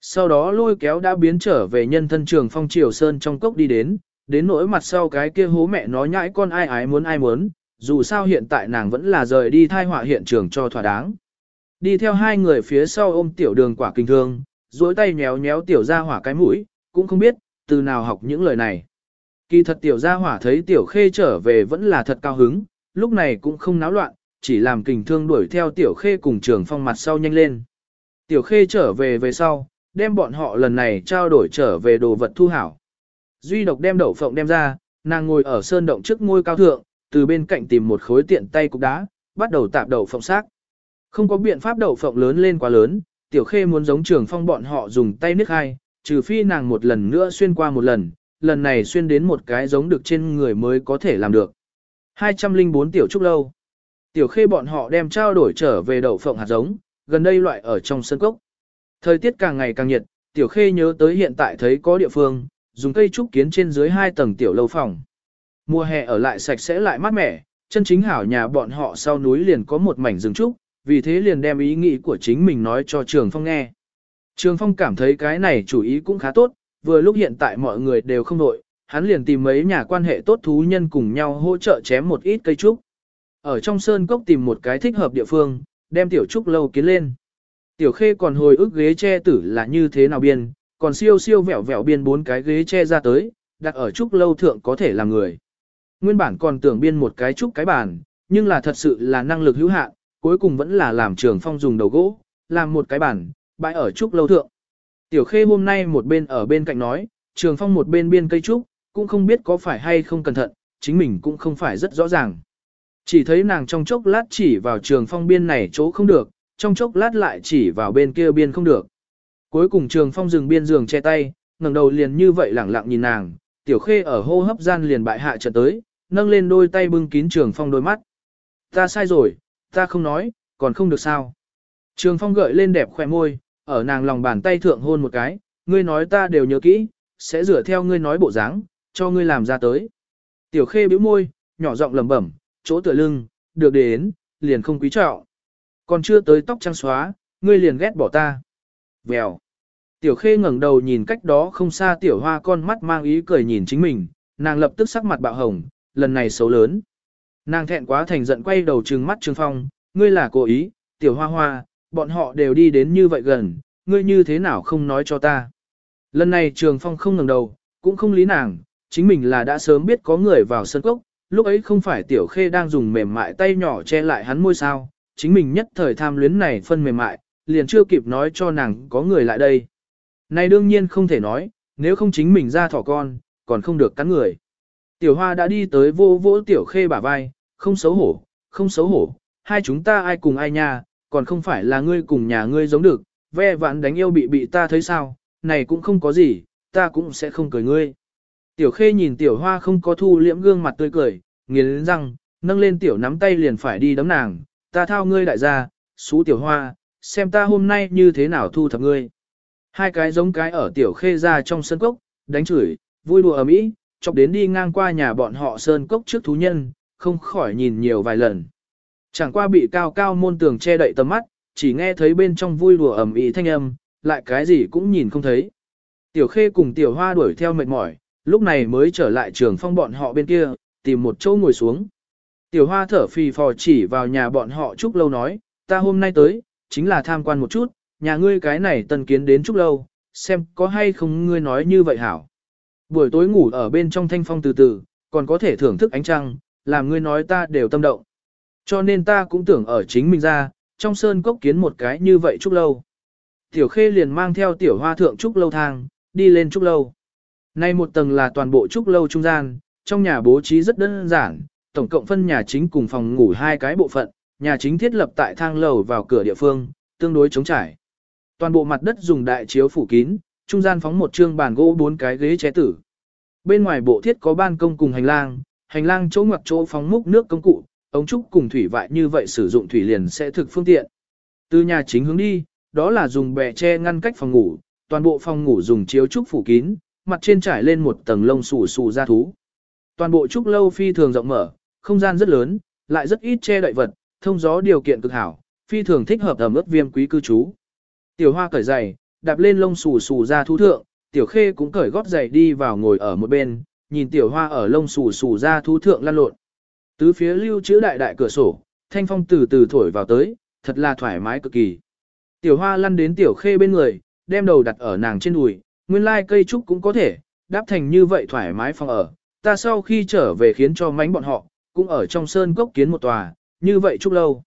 S1: Sau đó lôi kéo đã biến trở về nhân thân trường phong triều sơn trong cốc đi đến, đến nỗi mặt sau cái kia hố mẹ nó nhãi con ai ái muốn ai muốn, dù sao hiện tại nàng vẫn là rời đi thai họa hiện trường cho thỏa đáng. Đi theo hai người phía sau ôm tiểu đường quả kinh thương, duỗi tay nhéo nhéo tiểu ra hỏa cái mũi, cũng không biết, từ nào học những lời này. Kỳ thật tiểu gia hỏa thấy tiểu khê trở về vẫn là thật cao hứng, lúc này cũng không náo loạn, chỉ làm kình thương đuổi theo tiểu khê cùng trường phong mặt sau nhanh lên. Tiểu khê trở về về sau, đem bọn họ lần này trao đổi trở về đồ vật thu hảo. Duy độc đem đậu phộng đem ra, nàng ngồi ở sơn động trước ngôi cao thượng, từ bên cạnh tìm một khối tiện tay cục đá, bắt đầu tạp đậu phộng xác. Không có biện pháp đậu phộng lớn lên quá lớn, tiểu khê muốn giống trường phong bọn họ dùng tay nước hai, trừ phi nàng một lần nữa xuyên qua một lần, lần này xuyên đến một cái giống được trên người mới có thể làm được. 204 tiểu trúc lâu. Tiểu khê bọn họ đem trao đổi trở về đậu phộng hạt giống, gần đây loại ở trong sân cốc. Thời tiết càng ngày càng nhiệt, tiểu khê nhớ tới hiện tại thấy có địa phương, dùng cây trúc kiến trên dưới hai tầng tiểu lâu phòng. Mùa hè ở lại sạch sẽ lại mát mẻ, chân chính hảo nhà bọn họ sau núi liền có một mảnh rừng trúc, vì thế liền đem ý nghĩ của chính mình nói cho Trường Phong nghe. Trường Phong cảm thấy cái này chủ ý cũng khá tốt, vừa lúc hiện tại mọi người đều không đội, hắn liền tìm mấy nhà quan hệ tốt thú nhân cùng nhau hỗ trợ chém một ít cây trúc. Ở trong sơn cốc tìm một cái thích hợp địa phương, đem tiểu trúc lâu kiến lên. Tiểu khê còn hồi ức ghế che tử là như thế nào biên, còn siêu siêu vẹo vẹo biên bốn cái ghế che ra tới, đặt ở trúc lâu thượng có thể làm người. Nguyên bản còn tưởng biên một cái trúc cái bàn, nhưng là thật sự là năng lực hữu hạn, cuối cùng vẫn là làm trường phong dùng đầu gỗ, làm một cái bàn, bãi ở trúc lâu thượng. Tiểu khê hôm nay một bên ở bên cạnh nói, trường phong một bên biên cây trúc, cũng không biết có phải hay không cẩn thận, chính mình cũng không phải rất rõ ràng. Chỉ thấy nàng trong chốc lát chỉ vào trường phong biên này chỗ không được, trong chốc lát lại chỉ vào bên kia biên không được. Cuối cùng trường phong dừng biên giường che tay, ngẩng đầu liền như vậy lẳng lặng nhìn nàng, tiểu khê ở hô hấp gian liền bại hạ trận tới, nâng lên đôi tay bưng kín trường phong đôi mắt. Ta sai rồi, ta không nói, còn không được sao. Trường phong gợi lên đẹp khoe môi, ở nàng lòng bàn tay thượng hôn một cái, ngươi nói ta đều nhớ kỹ, sẽ rửa theo ngươi nói bộ dáng, cho ngươi làm ra tới. Tiểu khê bĩu môi, nhỏ giọng lẩm bẩm, chỗ tựa lưng, được đến, liền không quý trọng. Còn chưa tới tóc trắng xóa, ngươi liền ghét bỏ ta. Vèo. Tiểu khê ngẩng đầu nhìn cách đó không xa tiểu hoa con mắt mang ý cười nhìn chính mình, nàng lập tức sắc mặt bạo hồng, lần này xấu lớn. Nàng thẹn quá thành giận quay đầu trừng mắt Trương Phong, ngươi là cố ý, tiểu hoa hoa, bọn họ đều đi đến như vậy gần, ngươi như thế nào không nói cho ta. Lần này Trường Phong không ngẩng đầu, cũng không lý nàng, chính mình là đã sớm biết có người vào sân cốc, lúc ấy không phải tiểu khê đang dùng mềm mại tay nhỏ che lại hắn môi sao, chính mình nhất thời tham luyến này phân mềm mại, liền chưa kịp nói cho nàng có người lại đây. Này đương nhiên không thể nói, nếu không chính mình ra thỏ con, còn không được cắn người. Tiểu hoa đã đi tới vô vỗ tiểu khê bả vai, không xấu hổ, không xấu hổ, hai chúng ta ai cùng ai nha, còn không phải là ngươi cùng nhà ngươi giống được, ve vãn đánh yêu bị bị ta thấy sao, này cũng không có gì, ta cũng sẽ không cười ngươi. Tiểu khê nhìn tiểu hoa không có thu liễm gương mặt tươi cười, nghiến răng, nâng lên tiểu nắm tay liền phải đi đấm nàng, ta thao ngươi đại gia, xú tiểu hoa, xem ta hôm nay như thế nào thu thập ngươi. Hai cái giống cái ở tiểu khê ra trong sân cốc, đánh chửi, vui đùa ở mỹ, chọc đến đi ngang qua nhà bọn họ sơn cốc trước thú nhân, không khỏi nhìn nhiều vài lần. Chẳng qua bị cao cao môn tường che đậy tầm mắt, chỉ nghe thấy bên trong vui đùa ầm ĩ thanh âm, lại cái gì cũng nhìn không thấy. Tiểu khê cùng tiểu hoa đuổi theo mệt mỏi, lúc này mới trở lại trường phong bọn họ bên kia, tìm một chỗ ngồi xuống. Tiểu hoa thở phì phò chỉ vào nhà bọn họ Trúc Lâu nói, ta hôm nay tới, chính là tham quan một chút, nhà ngươi cái này tân kiến đến Trúc Lâu, xem có hay không ngươi nói như vậy hảo. Buổi tối ngủ ở bên trong thanh phong từ từ, còn có thể thưởng thức ánh trăng, làm ngươi nói ta đều tâm động. Cho nên ta cũng tưởng ở chính mình ra, trong sơn cốc kiến một cái như vậy Trúc Lâu. Tiểu khê liền mang theo tiểu hoa thượng Trúc Lâu thang, đi lên Trúc Lâu. Nay một tầng là toàn bộ Trúc Lâu trung gian, trong nhà bố trí rất đơn giản, tổng cộng phân nhà chính cùng phòng ngủ hai cái bộ phận, nhà chính thiết lập tại thang lầu vào cửa địa phương, tương đối chống trải. Toàn bộ mặt đất dùng đại chiếu phủ kín, trung gian phóng một trương bàn gỗ bốn cái ghế chế tử. Bên ngoài bộ thiết có ban công cùng hành lang, hành lang chỗ ngoặc chỗ phóng múc nước công cụ, ống trúc cùng thủy vại như vậy sử dụng thủy liền sẽ thực phương tiện. Từ nhà chính hướng đi, đó là dùng bè che ngăn cách phòng ngủ, toàn bộ phòng ngủ dùng chiếu trúc phủ kín, mặt trên trải lên một tầng lông xù xù da thú. Toàn bộ trúc lâu phi thường rộng mở, không gian rất lớn, lại rất ít che đậy vật, thông gió điều kiện cực hảo, phi thường thích hợp ẩm ướt viêm quý cư trú. Tiểu hoa cởi giày, đạp lên lông xù xù ra thú thượng, tiểu khê cũng cởi gót giày đi vào ngồi ở một bên, nhìn tiểu hoa ở lông xù xù ra thú thượng lăn lộn. Tứ phía lưu chữ đại đại cửa sổ, thanh phong từ từ thổi vào tới, thật là thoải mái cực kỳ. Tiểu hoa lăn đến tiểu khê bên người, đem đầu đặt ở nàng trên đùi, nguyên lai cây trúc cũng có thể, đáp thành như vậy thoải mái phòng ở. Ta sau khi trở về khiến cho mánh bọn họ, cũng ở trong sơn cốc kiến một tòa, như vậy chúc lâu.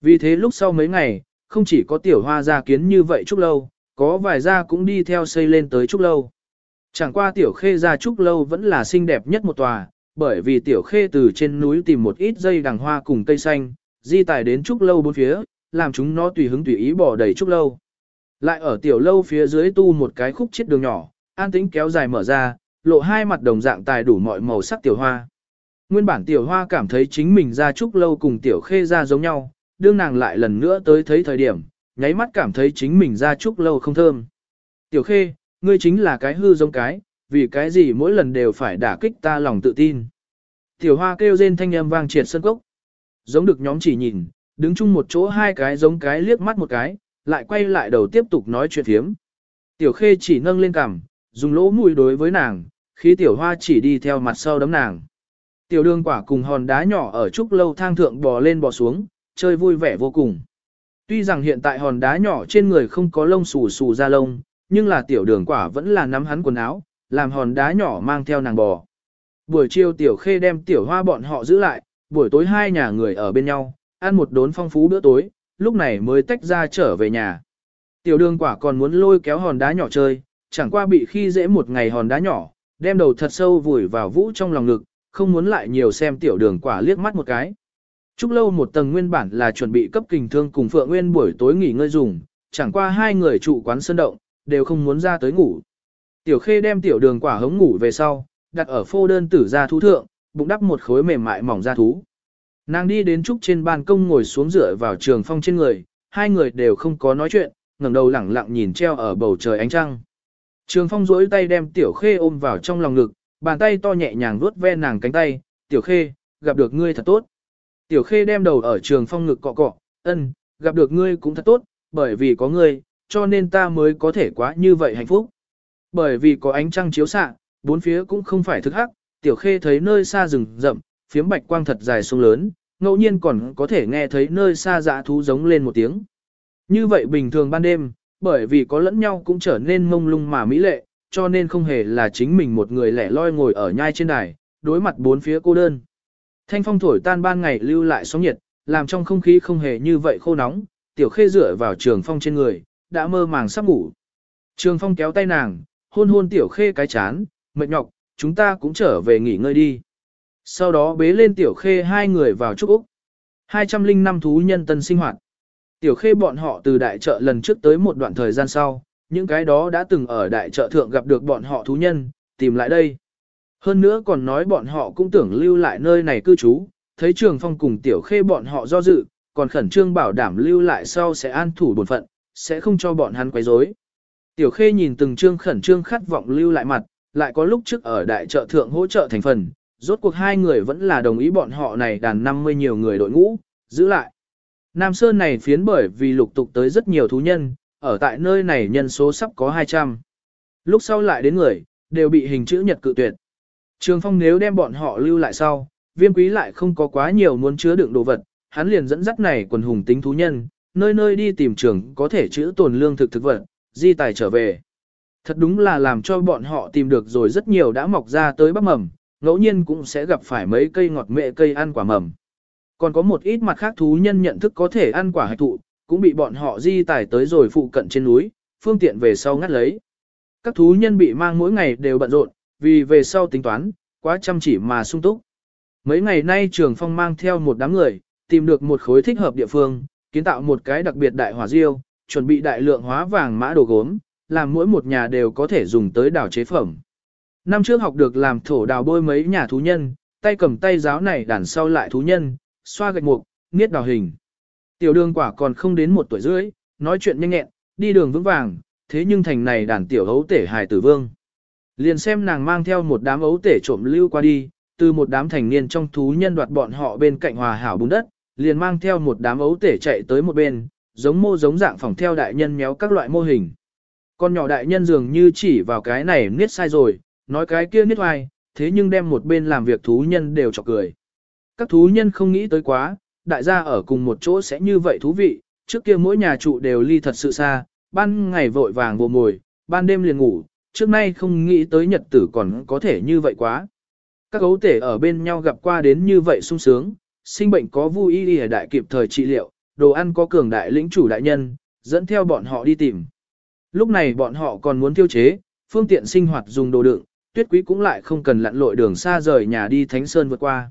S1: Vì thế lúc sau mấy ngày, không chỉ có tiểu hoa gia kiến như vậy chúc lâu, có vài gia cũng đi theo xây lên tới chúc lâu. Chẳng qua tiểu khê gia trúc lâu vẫn là xinh đẹp nhất một tòa, bởi vì tiểu khê từ trên núi tìm một ít dây đằng hoa cùng cây xanh, di tài đến trúc lâu bốn phía, làm chúng nó tùy hứng tùy ý bỏ đầy trúc lâu. Lại ở tiểu lâu phía dưới tu một cái khúc chết đường nhỏ, an tĩnh kéo dài mở ra, lộ hai mặt đồng dạng tài đủ mọi màu sắc tiểu hoa. Nguyên bản tiểu hoa cảm thấy chính mình ra trúc lâu cùng tiểu khê ra giống nhau, đương nàng lại lần nữa tới thấy thời điểm, nháy mắt cảm thấy chính mình ra trúc lâu không thơm. Tiểu khê, ngươi chính là cái hư giống cái, vì cái gì mỗi lần đều phải đả kích ta lòng tự tin. Tiểu hoa kêu rên thanh âm vang triệt sân cốc. Giống được nhóm chỉ nhìn, đứng chung một chỗ hai cái giống cái liếc mắt một cái, lại quay lại đầu tiếp tục nói chuyện thiếm. Tiểu khê chỉ nâng lên cằm, dùng lỗ mũi đối với nàng, khi tiểu hoa chỉ đi theo mặt sau đấm nàng. Tiểu đường quả cùng hòn đá nhỏ ở trúc lâu thang thượng bò lên bò xuống, chơi vui vẻ vô cùng. Tuy rằng hiện tại hòn đá nhỏ trên người không có lông xù xù ra lông, nhưng là tiểu đường quả vẫn là nắm hắn quần áo, làm hòn đá nhỏ mang theo nàng bò. Buổi chiều tiểu khê đem tiểu hoa bọn họ giữ lại, buổi tối hai nhà người ở bên nhau, ăn một đốn phong phú bữa tối, lúc này mới tách ra trở về nhà. Tiểu đường quả còn muốn lôi kéo hòn đá nhỏ chơi, chẳng qua bị khi dễ một ngày hòn đá nhỏ, đem đầu thật sâu vùi vào vũ trong lòng ngực, không muốn lại nhiều xem tiểu đường quả liếc mắt một cái. Trúc lâu một tầng nguyên bản là chuẩn bị cấp kình thương cùng Phượng Nguyên buổi tối nghỉ ngơi dùng, chẳng qua hai người trụ quán sơn động, đều không muốn ra tới ngủ. Tiểu khê đem tiểu đường quả hống ngủ về sau, đặt ở phô đơn tử ra thú thượng, bụng đắp một khối mềm mại mỏng ra thú. Nàng đi đến trúc trên ban công ngồi xuống dựa vào trường phong trên người, hai người đều không có nói chuyện, ngẩng đầu lẳng lặng nhìn treo ở bầu trời ánh trăng. Trường phong duỗi tay đem tiểu khê ôm vào trong lòng ngực, bàn tay to nhẹ nhàng vuốt ve nàng cánh tay, tiểu khê, gặp được ngươi thật tốt. Tiểu khê đem đầu ở trường phong ngực cọ cọ, ân, gặp được ngươi cũng thật tốt, bởi vì có ngươi, cho nên ta mới có thể quá như vậy hạnh phúc. Bởi vì có ánh trăng chiếu xạ, bốn phía cũng không phải thức hắc, tiểu khê thấy nơi xa rừng rậm, phiếm bạch quang thật dài sông lớn, ngẫu nhiên còn có thể nghe thấy nơi xa dã thú giống lên một tiếng. Như vậy bình thường ban đêm, bởi vì có lẫn nhau cũng trở nên mông lung mà mỹ lệ, cho nên không hề là chính mình một người lẻ loi ngồi ở nhai trên đài, đối mặt bốn phía cô đơn. Thanh phong thổi tan ban ngày lưu lại sóng nhiệt, làm trong không khí không hề như vậy khô nóng, tiểu khê dựa vào trường phong trên người, đã mơ màng sắp ngủ. Trường phong kéo tay nàng, hôn hôn tiểu khê cái chán, mệt nhọc, chúng ta cũng trở về nghỉ ngơi đi. Sau đó bế lên tiểu khê hai người vào trúc Úc. 205 thú nhân tân sinh hoạt. Tiểu khê bọn họ từ đại chợ lần trước tới một đoạn thời gian sau, những cái đó đã từng ở đại chợ thượng gặp được bọn họ thú nhân, tìm lại đây. Hơn nữa còn nói bọn họ cũng tưởng lưu lại nơi này cư trú, thấy trường phong cùng tiểu khê bọn họ do dự, còn khẩn trương bảo đảm lưu lại sau sẽ an thủ bổn phận, sẽ không cho bọn hắn quấy rối. Tiểu khê nhìn từng trương khẩn trương khát vọng lưu lại mặt, lại có lúc trước ở đại chợ thượng hỗ trợ thành phần, rốt cuộc hai người vẫn là đồng ý bọn họ này đàn 50 nhiều người đội ngũ, giữ lại. Nam Sơn này phiến bởi vì lục tục tới rất nhiều thú nhân, ở tại nơi này nhân số sắp có 200. Lúc sau lại đến người, đều bị hình chữ nhật cự tuyệt. Trường Phong nếu đem bọn họ lưu lại sau, viêm quý lại không có quá nhiều muốn chứa đựng đồ vật, hắn liền dẫn dắt này quần hùng tính thú nhân, nơi nơi đi tìm trường có thể chữ tồn lương thực thực vật, di tài trở về. Thật đúng là làm cho bọn họ tìm được rồi rất nhiều đã mọc ra tới bắp mầm, ngẫu nhiên cũng sẽ gặp phải mấy cây ngọt mệ cây ăn quả mầm. Còn có một ít mặt khác thú nhân nhận thức có thể ăn quả hạch thụ, cũng bị bọn họ di tải tới rồi phụ cận trên núi, phương tiện về sau ngắt lấy. Các thú nhân bị mang mỗi ngày đều bận rộn, vì về sau tính toán, quá chăm chỉ mà sung túc. Mấy ngày nay trường phong mang theo một đám người, tìm được một khối thích hợp địa phương, kiến tạo một cái đặc biệt đại hỏa diêu, chuẩn bị đại lượng hóa vàng mã đồ gốm, làm mỗi một nhà đều có thể dùng tới đào chế phẩm. Năm trước học được làm thổ đào bôi mấy nhà thú nhân, tay cầm tay giáo này đàn sau lại thú nhân, xoa gạch mục, niết đào hình. Tiểu đường quả còn không đến một tuổi rưỡi, nói chuyện nhanh nhẹn, đi đường vững vàng, thế nhưng thành này đàn tiểu hấu tể hài tử vương. Liền xem nàng mang theo một đám ấu tể trộm lưu qua đi, từ một đám thành niên trong thú nhân đoạt bọn họ bên cạnh hòa hảo bùn đất, liền mang theo một đám ấu tể chạy tới một bên, giống mô giống dạng phòng theo đại nhân méo các loại mô hình. Con nhỏ đại nhân dường như chỉ vào cái này niết sai rồi, nói cái kia niết hoài, thế nhưng đem một bên làm việc thú nhân đều chọc cười. Các thú nhân không nghĩ tới quá, đại gia ở cùng một chỗ sẽ như vậy thú vị, trước kia mỗi nhà trụ đều ly thật sự xa, ban ngày vội vàng vô mồi, ban đêm liền ngủ, trước nay không nghĩ tới nhật tử còn có thể như vậy quá. Các gấu tể ở bên nhau gặp qua đến như vậy sung sướng, sinh bệnh có vui y y đại kịp thời trị liệu, đồ ăn có cường đại lĩnh chủ đại nhân, dẫn theo bọn họ đi tìm. Lúc này bọn họ còn muốn tiêu chế, phương tiện sinh hoạt dùng đồ đựng, tuyết quý cũng lại không cần lặn lội đường xa rời nhà đi Thánh Sơn vượt qua.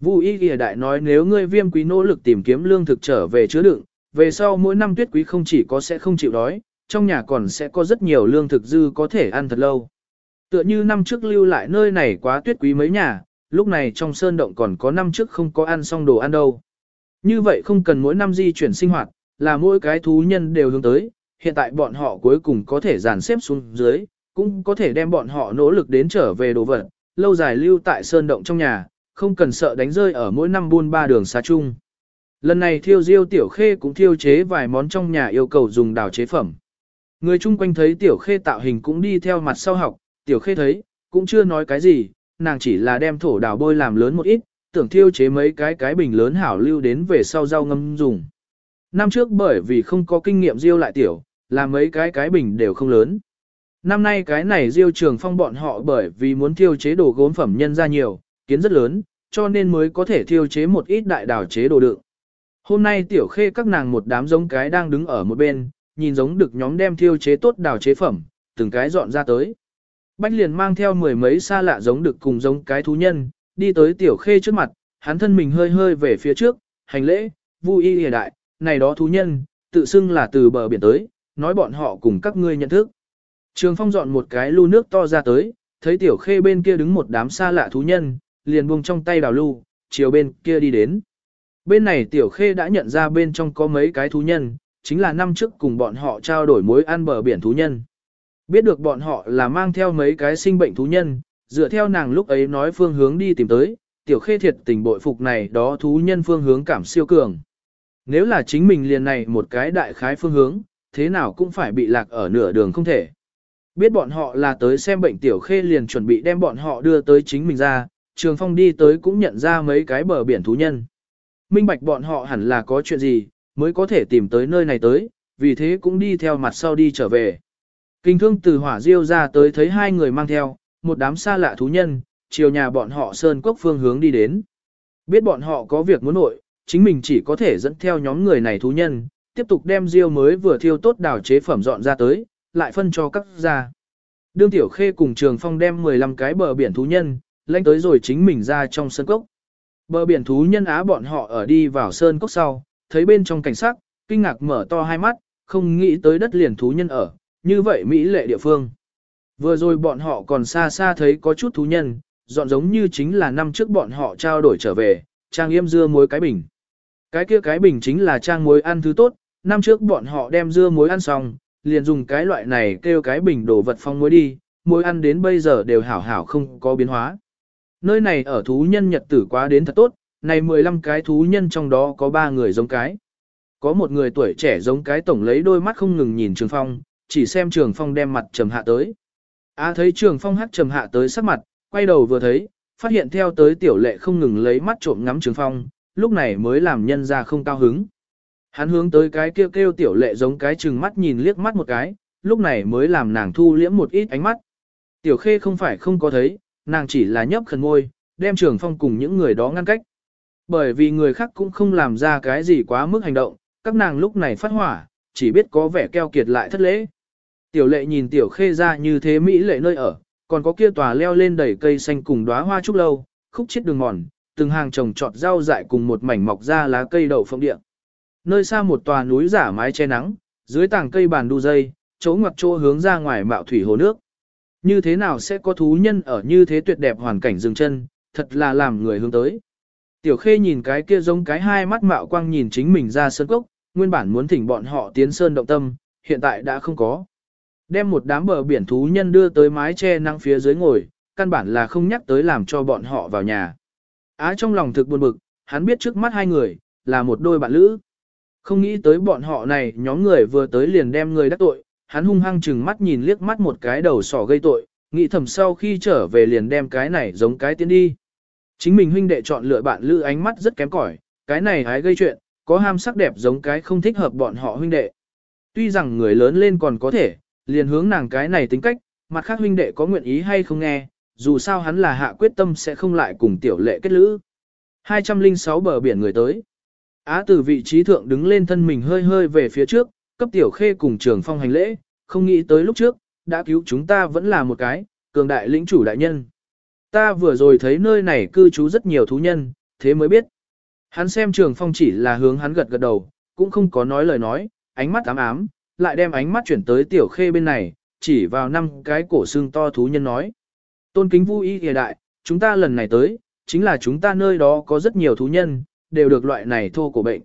S1: Vu Y Ghi Đại nói nếu ngươi viêm quý nỗ lực tìm kiếm lương thực trở về chứa đựng, về sau mỗi năm tuyết quý không chỉ có sẽ không chịu đói, trong nhà còn sẽ có rất nhiều lương thực dư có thể ăn thật lâu. Tựa như năm trước lưu lại nơi này quá tuyết quý mấy nhà, lúc này trong sơn động còn có năm trước không có ăn xong đồ ăn đâu. Như vậy không cần mỗi năm di chuyển sinh hoạt, là mỗi cái thú nhân đều hướng tới, hiện tại bọn họ cuối cùng có thể dàn xếp xuống dưới, cũng có thể đem bọn họ nỗ lực đến trở về đồ vật, lâu dài lưu tại sơn động trong nhà, không cần sợ đánh rơi ở mỗi năm buôn ba đường xa chung. Lần này thiêu diêu tiểu khê cũng thiêu chế vài món trong nhà yêu cầu dùng đào chế phẩm. Người chung quanh thấy tiểu khê tạo hình cũng đi theo mặt sau học, tiểu khê thấy, cũng chưa nói cái gì, nàng chỉ là đem thổ đào bôi làm lớn một ít, tưởng thiêu chế mấy cái cái bình lớn hảo lưu đến về sau rau ngâm dùng. Năm trước bởi vì không có kinh nghiệm diêu lại tiểu, làm mấy cái cái bình đều không lớn. Năm nay cái này diêu trường phong bọn họ bởi vì muốn thiêu chế đồ gốm phẩm nhân ra nhiều, kiến rất lớn, cho nên mới có thể thiêu chế một ít đại đào chế đồ đựng. Hôm nay tiểu khê các nàng một đám giống cái đang đứng ở một bên, nhìn giống được nhóm đem thiêu chế tốt đào chế phẩm, từng cái dọn ra tới. Bách liền mang theo mười mấy xa lạ giống được cùng giống cái thú nhân, đi tới tiểu khê trước mặt, hắn thân mình hơi hơi về phía trước, hành lễ, vui y hiện đại, này đó thú nhân, tự xưng là từ bờ biển tới, nói bọn họ cùng các ngươi nhận thức. Trường phong dọn một cái lu nước to ra tới, thấy tiểu khê bên kia đứng một đám xa lạ thú nhân, liền buông trong tay đào lưu, chiều bên kia đi đến. Bên này tiểu khê đã nhận ra bên trong có mấy cái thú nhân, chính là năm trước cùng bọn họ trao đổi mối ăn bờ biển thú nhân. Biết được bọn họ là mang theo mấy cái sinh bệnh thú nhân, dựa theo nàng lúc ấy nói phương hướng đi tìm tới, tiểu khê thiệt tình bội phục này đó thú nhân phương hướng cảm siêu cường. Nếu là chính mình liền này một cái đại khái phương hướng, thế nào cũng phải bị lạc ở nửa đường không thể. Biết bọn họ là tới xem bệnh tiểu khê liền chuẩn bị đem bọn họ đưa tới chính mình ra, trường phong đi tới cũng nhận ra mấy cái bờ biển thú nhân. Minh bạch bọn họ hẳn là có chuyện gì, mới có thể tìm tới nơi này tới, vì thế cũng đi theo mặt sau đi trở về. Kinh thương từ hỏa diêu ra tới thấy hai người mang theo, một đám xa lạ thú nhân, chiều nhà bọn họ sơn quốc phương hướng đi đến. Biết bọn họ có việc muốn nội, chính mình chỉ có thể dẫn theo nhóm người này thú nhân, tiếp tục đem diêu mới vừa thiêu tốt đào chế phẩm dọn ra tới, lại phân cho các gia. Đương Tiểu Khê cùng Trường Phong đem 15 cái bờ biển thú nhân, lanh tới rồi chính mình ra trong sơn cốc. Bờ biển thú nhân á bọn họ ở đi vào sơn cốc sau, thấy bên trong cảnh sắc, kinh ngạc mở to hai mắt, không nghĩ tới đất liền thú nhân ở, như vậy Mỹ lệ địa phương. Vừa rồi bọn họ còn xa xa thấy có chút thú nhân, dọn giống như chính là năm trước bọn họ trao đổi trở về, trang yêm dưa muối cái bình. Cái kia cái bình chính là trang muối ăn thứ tốt, năm trước bọn họ đem dưa muối ăn xong, liền dùng cái loại này kêu cái bình đổ vật phong muối đi, muối ăn đến bây giờ đều hảo hảo không có biến hóa. Nơi này ở thú nhân nhật tử quá đến thật tốt, này 15 cái thú nhân trong đó có 3 người giống cái. Có một người tuổi trẻ giống cái tổng lấy đôi mắt không ngừng nhìn Trường Phong, chỉ xem Trường Phong đem mặt trầm hạ tới. á thấy Trường Phong hắt trầm hạ tới sắc mặt, quay đầu vừa thấy, phát hiện theo tới tiểu lệ không ngừng lấy mắt trộm ngắm Trường Phong, lúc này mới làm nhân ra không cao hứng. Hắn hướng tới cái kêu kêu tiểu lệ giống cái chừng mắt nhìn liếc mắt một cái, lúc này mới làm nàng thu liễm một ít ánh mắt. Tiểu khê không phải không có thấy, nàng chỉ là nhấp khẩn ngôi, đem trường phong cùng những người đó ngăn cách. Bởi vì người khác cũng không làm ra cái gì quá mức hành động, các nàng lúc này phát hỏa, chỉ biết có vẻ keo kiệt lại thất lễ. Tiểu lệ nhìn tiểu khê ra như thế mỹ lệ nơi ở, còn có kia tòa leo lên đầy cây xanh cùng đóa hoa trúc lâu, khúc chết đường mòn, từng hàng trồng trọt rau dại cùng một mảnh mọc ra lá cây đậu phộng địa. Nơi xa một tòa núi giả mái che nắng, dưới tảng cây bàn đu dây, chỗ ngoặt chỗ hướng ra ngoài mạo thủy hồ nước. Như thế nào sẽ có thú nhân ở như thế tuyệt đẹp hoàn cảnh dừng chân, thật là làm người hướng tới. Tiểu khê nhìn cái kia giống cái hai mắt mạo quang nhìn chính mình ra sơn cốc, nguyên bản muốn thỉnh bọn họ tiến sơn động tâm, hiện tại đã không có. Đem một đám bờ biển thú nhân đưa tới mái che nắng phía dưới ngồi, căn bản là không nhắc tới làm cho bọn họ vào nhà. Á trong lòng thực buồn bực, hắn biết trước mắt hai người, là một đôi bạn lữ. Không nghĩ tới bọn họ này nhóm người vừa tới liền đem người đắc tội, hắn hung hăng chừng mắt nhìn liếc mắt một cái đầu sỏ gây tội, nghĩ thầm sau khi trở về liền đem cái này giống cái tiến đi. Chính mình huynh đệ chọn lựa bạn lữ ánh mắt rất kém cỏi, cái này hái gây chuyện, có ham sắc đẹp giống cái không thích hợp bọn họ huynh đệ. Tuy rằng người lớn lên còn có thể, liền hướng nàng cái này tính cách, mặt khác huynh đệ có nguyện ý hay không nghe, dù sao hắn là hạ quyết tâm sẽ không lại cùng tiểu lệ kết lữ. 206 bờ biển người tới. Á từ vị trí thượng đứng lên thân mình hơi hơi về phía trước, cấp tiểu khê cùng trường phong hành lễ, không nghĩ tới lúc trước, đã cứu chúng ta vẫn là một cái, cường đại lĩnh chủ đại nhân. Ta vừa rồi thấy nơi này cư trú rất nhiều thú nhân, thế mới biết. Hắn xem trường phong chỉ là hướng hắn gật gật đầu, cũng không có nói lời nói, ánh mắt ám ám, lại đem ánh mắt chuyển tới tiểu khê bên này, chỉ vào năm cái cổ xương to thú nhân nói. Tôn kính vui y hề đại, chúng ta lần này tới, chính là chúng ta nơi đó có rất nhiều thú nhân, đều được loại này thô cổ bệnh.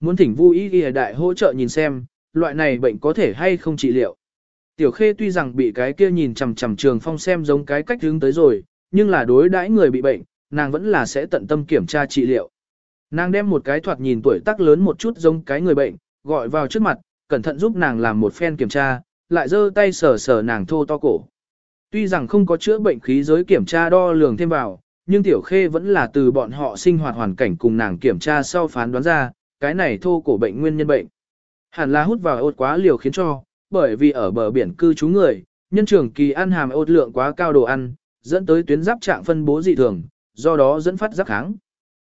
S1: Muốn thỉnh vui y hề đại hỗ trợ nhìn xem, loại này bệnh có thể hay không trị liệu. Tiểu khê tuy rằng bị cái kia nhìn chằm chằm trường phong xem giống cái cách hướng tới rồi, nhưng là đối đãi người bị bệnh, nàng vẫn là sẽ tận tâm kiểm tra trị liệu. Nàng đem một cái thoạt nhìn tuổi tác lớn một chút giống cái người bệnh, gọi vào trước mặt, cẩn thận giúp nàng làm một phen kiểm tra, lại giơ tay sờ sờ nàng thô to cổ. Tuy rằng không có chữa bệnh khí giới kiểm tra đo lường thêm vào, nhưng Tiểu Khê vẫn là từ bọn họ sinh hoạt hoàn cảnh cùng nàng kiểm tra sau phán đoán ra, cái này thô cổ bệnh nguyên nhân bệnh. Hẳn là hút vào ốt quá liều khiến cho, bởi vì ở bờ biển cư trú người, nhân trường kỳ ăn hàm ốt lượng quá cao đồ ăn, dẫn tới tuyến giáp trạng phân bố dị thường, do đó dẫn phát giáp kháng.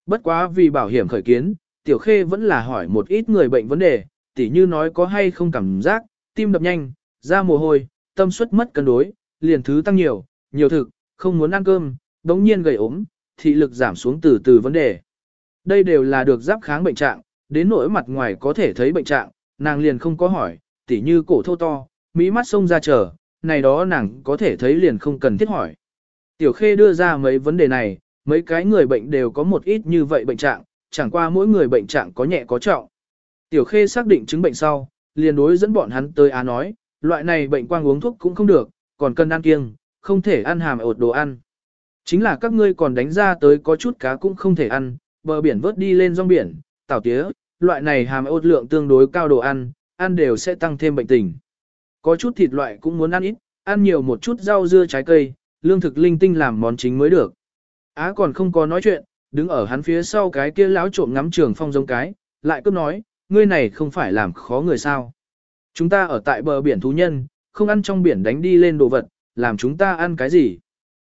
S1: Bất quá vì bảo hiểm khởi kiến, Tiểu Khê vẫn là hỏi một ít người bệnh vấn đề, tỉ như nói có hay không cảm giác, tim đập nhanh, da mồ hôi, tâm suất mất cân đối, liền thứ tăng nhiều, nhiều thực, không muốn ăn cơm, đống nhiên gầy ốm, thị lực giảm xuống từ từ vấn đề. Đây đều là được giáp kháng bệnh trạng, đến nỗi mặt ngoài có thể thấy bệnh trạng, nàng liền không có hỏi, tỉ như cổ thô to, mỹ mắt sông ra chờ, này đó nàng có thể thấy liền không cần thiết hỏi. Tiểu Khê đưa ra mấy vấn đề này, mấy cái người bệnh đều có một ít như vậy bệnh trạng, chẳng qua mỗi người bệnh trạng có nhẹ có trọng. Tiểu Khê xác định chứng bệnh sau, liền đối dẫn bọn hắn tới Á nói, loại này bệnh quang uống thuốc cũng không được, còn cần ăn kiêng, không thể ăn hàm ột đồ ăn. Chính là các ngươi còn đánh ra tới có chút cá cũng không thể ăn, bờ biển vớt đi lên rong biển, tảo tía, loại này hàm ốt lượng tương đối cao đồ ăn, ăn đều sẽ tăng thêm bệnh tình. Có chút thịt loại cũng muốn ăn ít, ăn nhiều một chút rau dưa trái cây, lương thực linh tinh làm món chính mới được. Á còn không có nói chuyện, đứng ở hắn phía sau cái kia lão trộm ngắm trường phong giống cái, lại cứ nói, ngươi này không phải làm khó người sao. Chúng ta ở tại bờ biển thú nhân, không ăn trong biển đánh đi lên đồ vật, làm chúng ta ăn cái gì.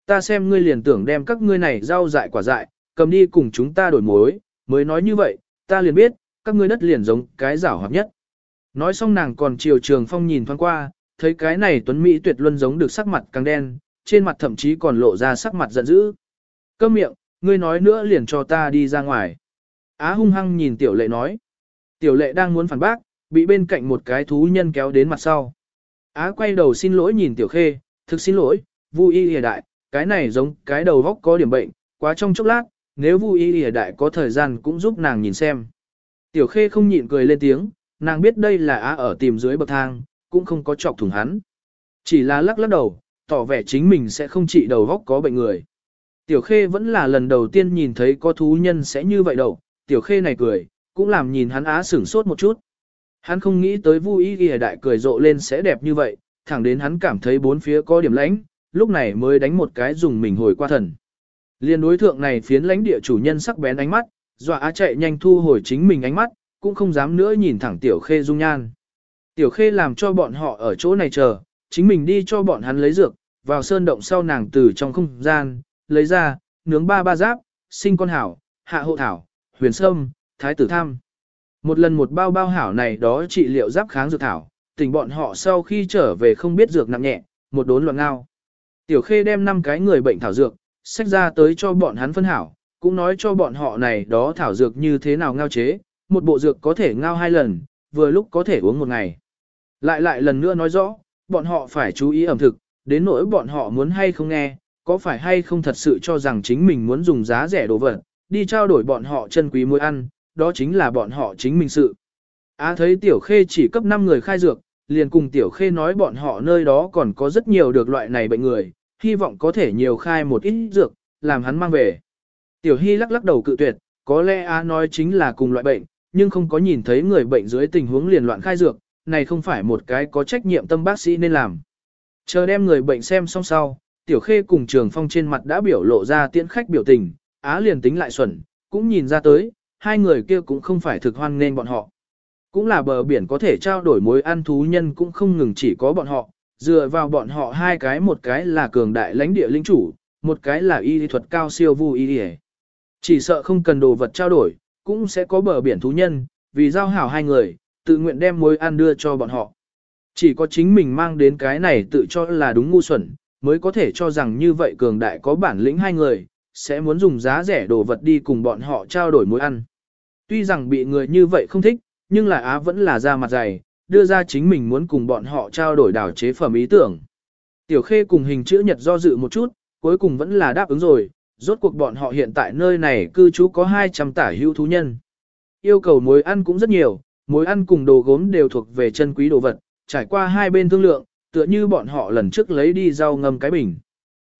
S1: Ta xem ngươi liền tưởng đem các ngươi này rau dại quả dại, cầm đi cùng chúng ta đổi mối, mới nói như vậy, ta liền biết, các ngươi đất liền giống cái rảo hợp nhất. Nói xong nàng còn chiều trường phong nhìn thoáng qua, thấy cái này tuấn Mỹ tuyệt luân giống được sắc mặt càng đen, trên mặt thậm chí còn lộ ra sắc mặt giận dữ. Câm miệng, ngươi nói nữa liền cho ta đi ra ngoài. Á hung hăng nhìn tiểu lệ nói. Tiểu lệ đang muốn phản bác, bị bên cạnh một cái thú nhân kéo đến mặt sau. Á quay đầu xin lỗi nhìn tiểu khê, thực xin lỗi, vui y lìa đại, cái này giống cái đầu vóc có điểm bệnh, quá trong chốc lát, nếu vui y lìa đại có thời gian cũng giúp nàng nhìn xem. Tiểu khê không nhịn cười lên tiếng, nàng biết đây là Á ở tìm dưới bậc thang, cũng không có chọc thủng hắn. Chỉ là lắc lắc đầu, tỏ vẻ chính mình sẽ không trị đầu góc có bệnh người. Tiểu khê vẫn là lần đầu tiên nhìn thấy có thú nhân sẽ như vậy đâu, tiểu khê này cười, cũng làm nhìn hắn á sửng sốt một chút. Hắn không nghĩ tới vui y ghi đại cười rộ lên sẽ đẹp như vậy, thẳng đến hắn cảm thấy bốn phía có điểm lãnh, lúc này mới đánh một cái dùng mình hồi qua thần. Liên đối thượng này phiến lãnh địa chủ nhân sắc bén ánh mắt, dọa á chạy nhanh thu hồi chính mình ánh mắt, cũng không dám nữa nhìn thẳng tiểu khê dung nhan. Tiểu khê làm cho bọn họ ở chỗ này chờ, chính mình đi cho bọn hắn lấy dược, vào sơn động sau nàng từ trong không gian, lấy ra, nướng ba ba giáp, sinh con hảo, hạ hộ thảo, huyền sâm, thái tử tham. Một lần một bao bao hảo này đó trị liệu giáp kháng dược thảo, tình bọn họ sau khi trở về không biết dược nặng nhẹ, một đốn loạn ngao. Tiểu khê đem năm cái người bệnh thảo dược, xách ra tới cho bọn hắn phân hảo, cũng nói cho bọn họ này đó thảo dược như thế nào ngao chế, một bộ dược có thể ngao hai lần, vừa lúc có thể uống một ngày. Lại lại lần nữa nói rõ, bọn họ phải chú ý ẩm thực, đến nỗi bọn họ muốn hay không nghe, có phải hay không thật sự cho rằng chính mình muốn dùng giá rẻ đồ vật, đi trao đổi bọn họ chân quý muối ăn, đó chính là bọn họ chính mình sự. Á thấy Tiểu Khê chỉ cấp 5 người khai dược, liền cùng Tiểu Khê nói bọn họ nơi đó còn có rất nhiều được loại này bệnh người, hy vọng có thể nhiều khai một ít dược, làm hắn mang về. Tiểu Hy lắc lắc đầu cự tuyệt, có lẽ Á nói chính là cùng loại bệnh, nhưng không có nhìn thấy người bệnh dưới tình huống liền loạn khai dược, này không phải một cái có trách nhiệm tâm bác sĩ nên làm. Chờ đem người bệnh xem xong sau, Tiểu Khê cùng Trường Phong trên mặt đã biểu lộ ra tiễn khách biểu tình, Á liền tính lại xuẩn, cũng nhìn ra tới, hai người kia cũng không phải thực hoan nên bọn họ. Cũng là bờ biển có thể trao đổi mối ăn thú nhân cũng không ngừng chỉ có bọn họ, dựa vào bọn họ hai cái một cái là cường đại lãnh địa linh chủ, một cái là y thuật cao siêu vu y chỉ sợ không cần đồ vật trao đổi, cũng sẽ có bờ biển thú nhân, vì giao hảo hai người, tự nguyện đem mối ăn đưa cho bọn họ. Chỉ có chính mình mang đến cái này tự cho là đúng ngu xuẩn, mới có thể cho rằng như vậy cường đại có bản lĩnh hai người, sẽ muốn dùng giá rẻ đồ vật đi cùng bọn họ trao đổi mối ăn. Tuy rằng bị người như vậy không thích, nhưng là Á vẫn là ra mặt dày, đưa ra chính mình muốn cùng bọn họ trao đổi đảo chế phẩm ý tưởng. Tiểu Khê cùng hình chữ nhật do dự một chút, cuối cùng vẫn là đáp ứng rồi, rốt cuộc bọn họ hiện tại nơi này cư trú có 200 tả hữu thú nhân. Yêu cầu mối ăn cũng rất nhiều, mối ăn cùng đồ gốm đều thuộc về chân quý đồ vật, trải qua hai bên thương lượng, tựa như bọn họ lần trước lấy đi rau ngâm cái bình.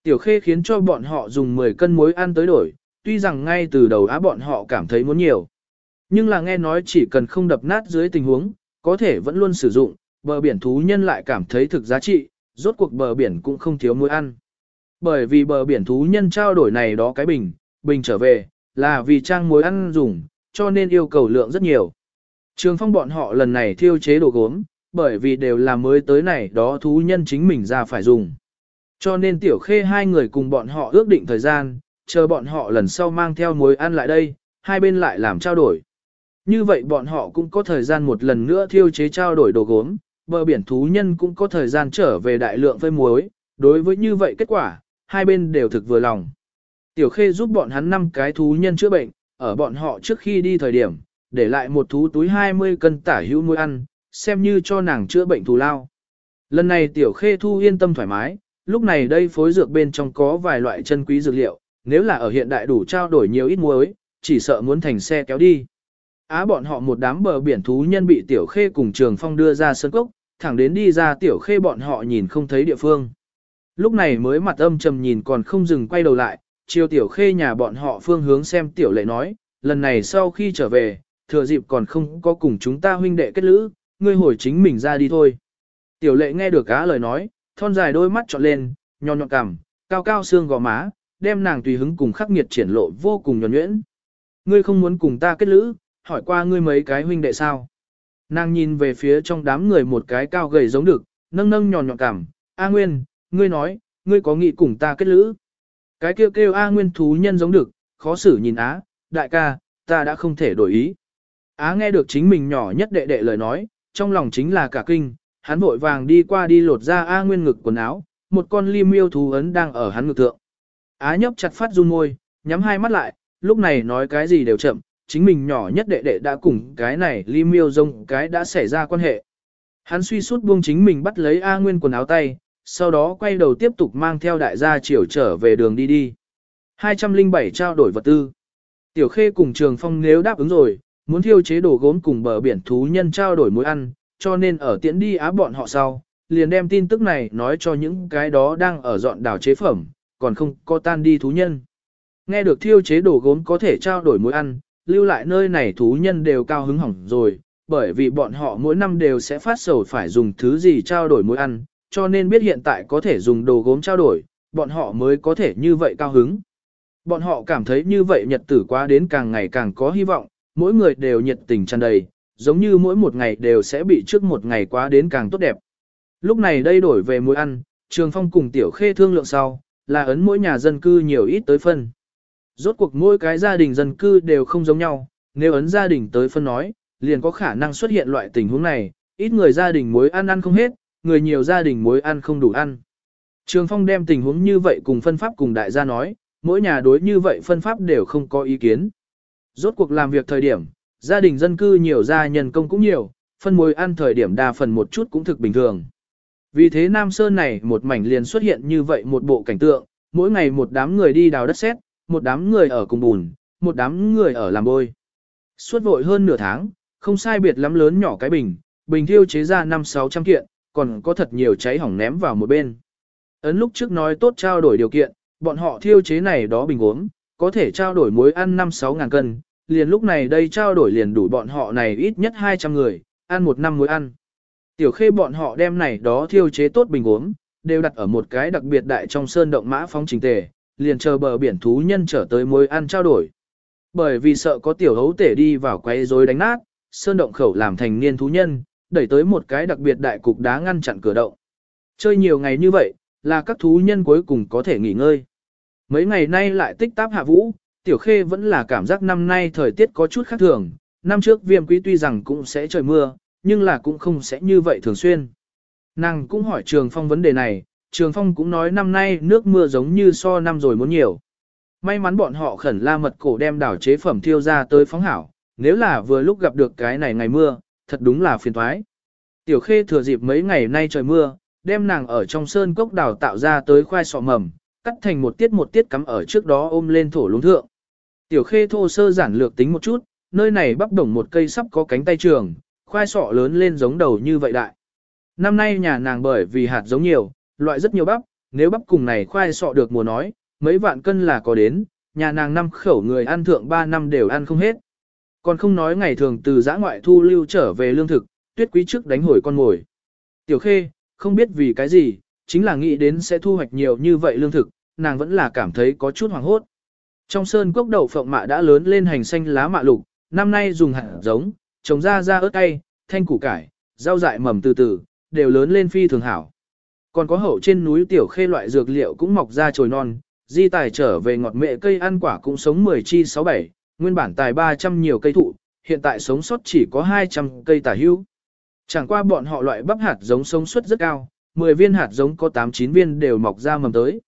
S1: Tiểu Khê khiến cho bọn họ dùng 10 cân muối ăn tới đổi, tuy rằng ngay từ đầu á bọn họ cảm thấy muốn nhiều. Nhưng là nghe nói chỉ cần không đập nát dưới tình huống, có thể vẫn luôn sử dụng, bờ biển thú nhân lại cảm thấy thực giá trị, rốt cuộc bờ biển cũng không thiếu muối ăn. Bởi vì bờ biển thú nhân trao đổi này đó cái bình, bình trở về, là vì trang muối ăn dùng, cho nên yêu cầu lượng rất nhiều. Trường phong bọn họ lần này thiêu chế đồ gốm, bởi vì đều là mới tới này đó thú nhân chính mình ra phải dùng. Cho nên tiểu khê hai người cùng bọn họ ước định thời gian, chờ bọn họ lần sau mang theo muối ăn lại đây, hai bên lại làm trao đổi. Như vậy bọn họ cũng có thời gian một lần nữa thiêu chế trao đổi đồ gốm, bờ biển thú nhân cũng có thời gian trở về đại lượng phơi muối, đối với như vậy kết quả, hai bên đều thực vừa lòng. Tiểu khê giúp bọn hắn năm cái thú nhân chữa bệnh, ở bọn họ trước khi đi thời điểm, để lại một thú túi 20 cân tả hữu nuôi ăn, xem như cho nàng chữa bệnh thù lao. Lần này tiểu khê thu yên tâm thoải mái, lúc này đây phối dược bên trong có vài loại chân quý dược liệu, nếu là ở hiện đại đủ trao đổi nhiều ít muối, chỉ sợ muốn thành xe kéo đi. Á bọn họ một đám bờ biển thú nhân bị tiểu khê cùng trường phong đưa ra sân cốc, thẳng đến đi ra tiểu khê bọn họ nhìn không thấy địa phương. Lúc này mới mặt âm trầm nhìn còn không dừng quay đầu lại, chiều tiểu khê nhà bọn họ phương hướng xem tiểu lệ nói, lần này sau khi trở về, thừa dịp còn không có cùng chúng ta huynh đệ kết lữ, ngươi hồi chính mình ra đi thôi. Tiểu lệ nghe được cá lời nói, thon dài đôi mắt trọn lên, nhọn nhọn cằm, cao cao xương gò má, đem nàng tùy hứng cùng khắc nghiệt triển lộ vô cùng nhuẩn nhuyễn. Ngươi không muốn cùng ta kết lữ, hỏi qua ngươi mấy cái huynh đệ sao. Nàng nhìn về phía trong đám người một cái cao gầy giống được, nâng nâng nhọn nhọn cằm, A Nguyên, ngươi nói, ngươi có nghĩ cùng ta kết lữ. Cái kêu kêu A Nguyên thú nhân giống được, khó xử nhìn Á, đại ca, ta đã không thể đổi ý. Á nghe được chính mình nhỏ nhất đệ đệ lời nói, trong lòng chính là cả kinh, hắn vội vàng đi qua đi lột ra A Nguyên ngực quần áo, một con ly miêu thú ấn đang ở hắn ngực thượng. Á nhấp chặt phát run môi, nhắm hai mắt lại, lúc này nói cái gì đều chậm, chính mình nhỏ nhất đệ đệ đã cùng cái này ly miêu rông cái đã xảy ra quan hệ. Hắn suy sút buông chính mình bắt lấy A Nguyên quần áo tay, sau đó quay đầu tiếp tục mang theo đại gia chiều trở về đường đi đi. 207 trao đổi vật tư. Tiểu Khê cùng Trường Phong nếu đáp ứng rồi, muốn thiêu chế đồ gốm cùng bờ biển thú nhân trao đổi mối ăn, cho nên ở tiễn đi á bọn họ sau, liền đem tin tức này nói cho những cái đó đang ở dọn đảo chế phẩm, còn không có tan đi thú nhân. Nghe được thiêu chế đồ gốm có thể trao đổi mối ăn, lưu lại nơi này thú nhân đều cao hứng hỏng rồi, bởi vì bọn họ mỗi năm đều sẽ phát sầu phải dùng thứ gì trao đổi mối ăn, cho nên biết hiện tại có thể dùng đồ gốm trao đổi, bọn họ mới có thể như vậy cao hứng. Bọn họ cảm thấy như vậy nhật tử quá đến càng ngày càng có hy vọng, mỗi người đều nhiệt tình tràn đầy, giống như mỗi một ngày đều sẽ bị trước một ngày quá đến càng tốt đẹp. Lúc này đây đổi về mối ăn, Trường Phong cùng Tiểu Khê thương lượng sau, là ấn mỗi nhà dân cư nhiều ít tới phân. Rốt cuộc mỗi cái gia đình dân cư đều không giống nhau, nếu ấn gia đình tới phân nói, liền có khả năng xuất hiện loại tình huống này, ít người gia đình muối ăn ăn không hết, người nhiều gia đình muối ăn không đủ ăn. Trường Phong đem tình huống như vậy cùng phân pháp cùng đại gia nói, mỗi nhà đối như vậy phân pháp đều không có ý kiến. Rốt cuộc làm việc thời điểm, gia đình dân cư nhiều gia nhân công cũng nhiều, phân mối ăn thời điểm đa phần một chút cũng thực bình thường. Vì thế Nam Sơn này một mảnh liền xuất hiện như vậy một bộ cảnh tượng, mỗi ngày một đám người đi đào đất sét, một đám người ở cùng bùn, một đám người ở làm bôi. Suốt vội hơn nửa tháng, không sai biệt lắm lớn nhỏ cái bình, bình thiêu chế ra 5-600 kiện, còn có thật nhiều cháy hỏng ném vào một bên. Ấn lúc trước nói tốt trao đổi điều kiện, bọn họ thiêu chế này đó bình uống, có thể trao đổi muối ăn 5-6 ngàn cân, liền lúc này đây trao đổi liền đủ bọn họ này ít nhất 200 người, ăn một năm muối ăn. Tiểu khê bọn họ đem này đó thiêu chế tốt bình uống, đều đặt ở một cái đặc biệt đại trong sơn động mã phóng trình tề, liền chờ bờ biển thú nhân trở tới muối ăn trao đổi. Bởi vì sợ có tiểu hấu tể đi vào quay rối đánh nát, sơn động khẩu làm thành niên thú nhân, đẩy tới một cái đặc biệt đại cục đá ngăn chặn cửa động. Chơi nhiều ngày như vậy, là các thú nhân cuối cùng có thể nghỉ ngơi. Mấy ngày nay lại tích táp hạ vũ, tiểu khê vẫn là cảm giác năm nay thời tiết có chút khác thường, năm trước viêm quý tuy rằng cũng sẽ trời mưa, nhưng là cũng không sẽ như vậy thường xuyên. Nàng cũng hỏi Trường Phong vấn đề này, Trường Phong cũng nói năm nay nước mưa giống như so năm rồi muốn nhiều. May mắn bọn họ khẩn la mật cổ đem đảo chế phẩm thiêu ra tới phóng hảo, nếu là vừa lúc gặp được cái này ngày mưa, thật đúng là phiền thoái. Tiểu khê thừa dịp mấy ngày nay trời mưa, đem nàng ở trong sơn cốc đào tạo ra tới khoai sọ mầm, cắt thành một tiết một tiết cắm ở trước đó ôm lên thổ lúng thượng. Tiểu khê thô sơ giản lược tính một chút, nơi này bắp đồng một cây sắp có cánh tay trường, khoai sọ lớn lên giống đầu như vậy đại. Năm nay nhà nàng bởi vì hạt giống nhiều, loại rất nhiều bắp, nếu bắp cùng này khoai sọ được mùa nói, mấy vạn cân là có đến, nhà nàng năm khẩu người ăn thượng 3 năm đều ăn không hết. Còn không nói ngày thường từ giã ngoại thu lưu trở về lương thực, tuyết quý trước đánh hồi con mồi. Tiểu khê, không biết vì cái gì, chính là nghĩ đến sẽ thu hoạch nhiều như vậy lương thực, nàng vẫn là cảm thấy có chút hoàng hốt. Trong sơn cốc đậu phộng mạ đã lớn lên hành xanh lá mạ lục, năm nay dùng hạt giống, trồng ra ra ớt cay, thanh củ cải, rau dại mầm từ từ, đều lớn lên phi thường hảo. Còn có hậu trên núi tiểu khê loại dược liệu cũng mọc ra trồi non, di tài trở về ngọt mệ cây ăn quả cũng sống 10 chi 67, nguyên bản tài 300 nhiều cây thụ, hiện tại sống sót chỉ có 200 cây tả hữu. Chẳng qua bọn họ loại bắp hạt giống sống suất rất cao, 10 viên hạt giống có 8-9 viên đều mọc ra mầm tới.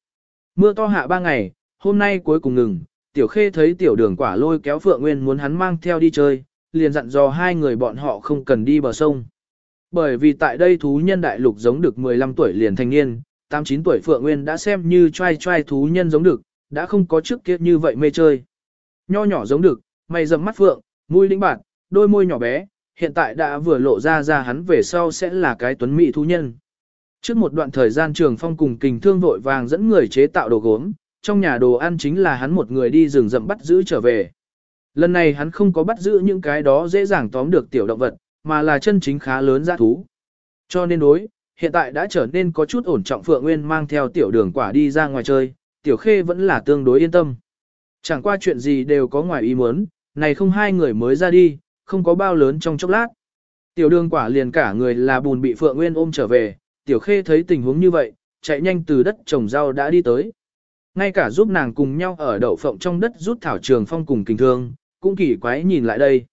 S1: Mưa to hạ 3 ngày, hôm nay cuối cùng ngừng, tiểu khê thấy tiểu đường quả lôi kéo Phượng Nguyên muốn hắn mang theo đi chơi, liền dặn dò hai người bọn họ không cần đi bờ sông. Bởi vì tại đây thú nhân đại lục giống được 15 tuổi liền thành niên, 8-9 tuổi Phượng Nguyên đã xem như trai trai thú nhân giống được, đã không có trước kia như vậy mê chơi. Nho nhỏ giống được, mày rậm mắt Phượng, mũi lĩnh bạc, đôi môi nhỏ bé, hiện tại đã vừa lộ ra ra hắn về sau sẽ là cái tuấn mỹ thú nhân. Trước một đoạn thời gian trường phong cùng kình thương vội vàng dẫn người chế tạo đồ gốm, trong nhà đồ ăn chính là hắn một người đi rừng rậm bắt giữ trở về. Lần này hắn không có bắt giữ những cái đó dễ dàng tóm được tiểu động vật, mà là chân chính khá lớn dã thú. Cho nên đối, hiện tại đã trở nên có chút ổn trọng Phượng Nguyên mang theo tiểu đường quả đi ra ngoài chơi, tiểu khê vẫn là tương đối yên tâm. Chẳng qua chuyện gì đều có ngoài ý muốn, này không hai người mới ra đi, không có bao lớn trong chốc lát. Tiểu đường quả liền cả người là bùn bị Phượng Nguyên ôm trở về, tiểu khê thấy tình huống như vậy, chạy nhanh từ đất trồng rau đã đi tới. Ngay cả giúp nàng cùng nhau ở đậu phộng trong đất rút thảo trường phong cùng kinh thương, cũng kỳ quái nhìn lại đây.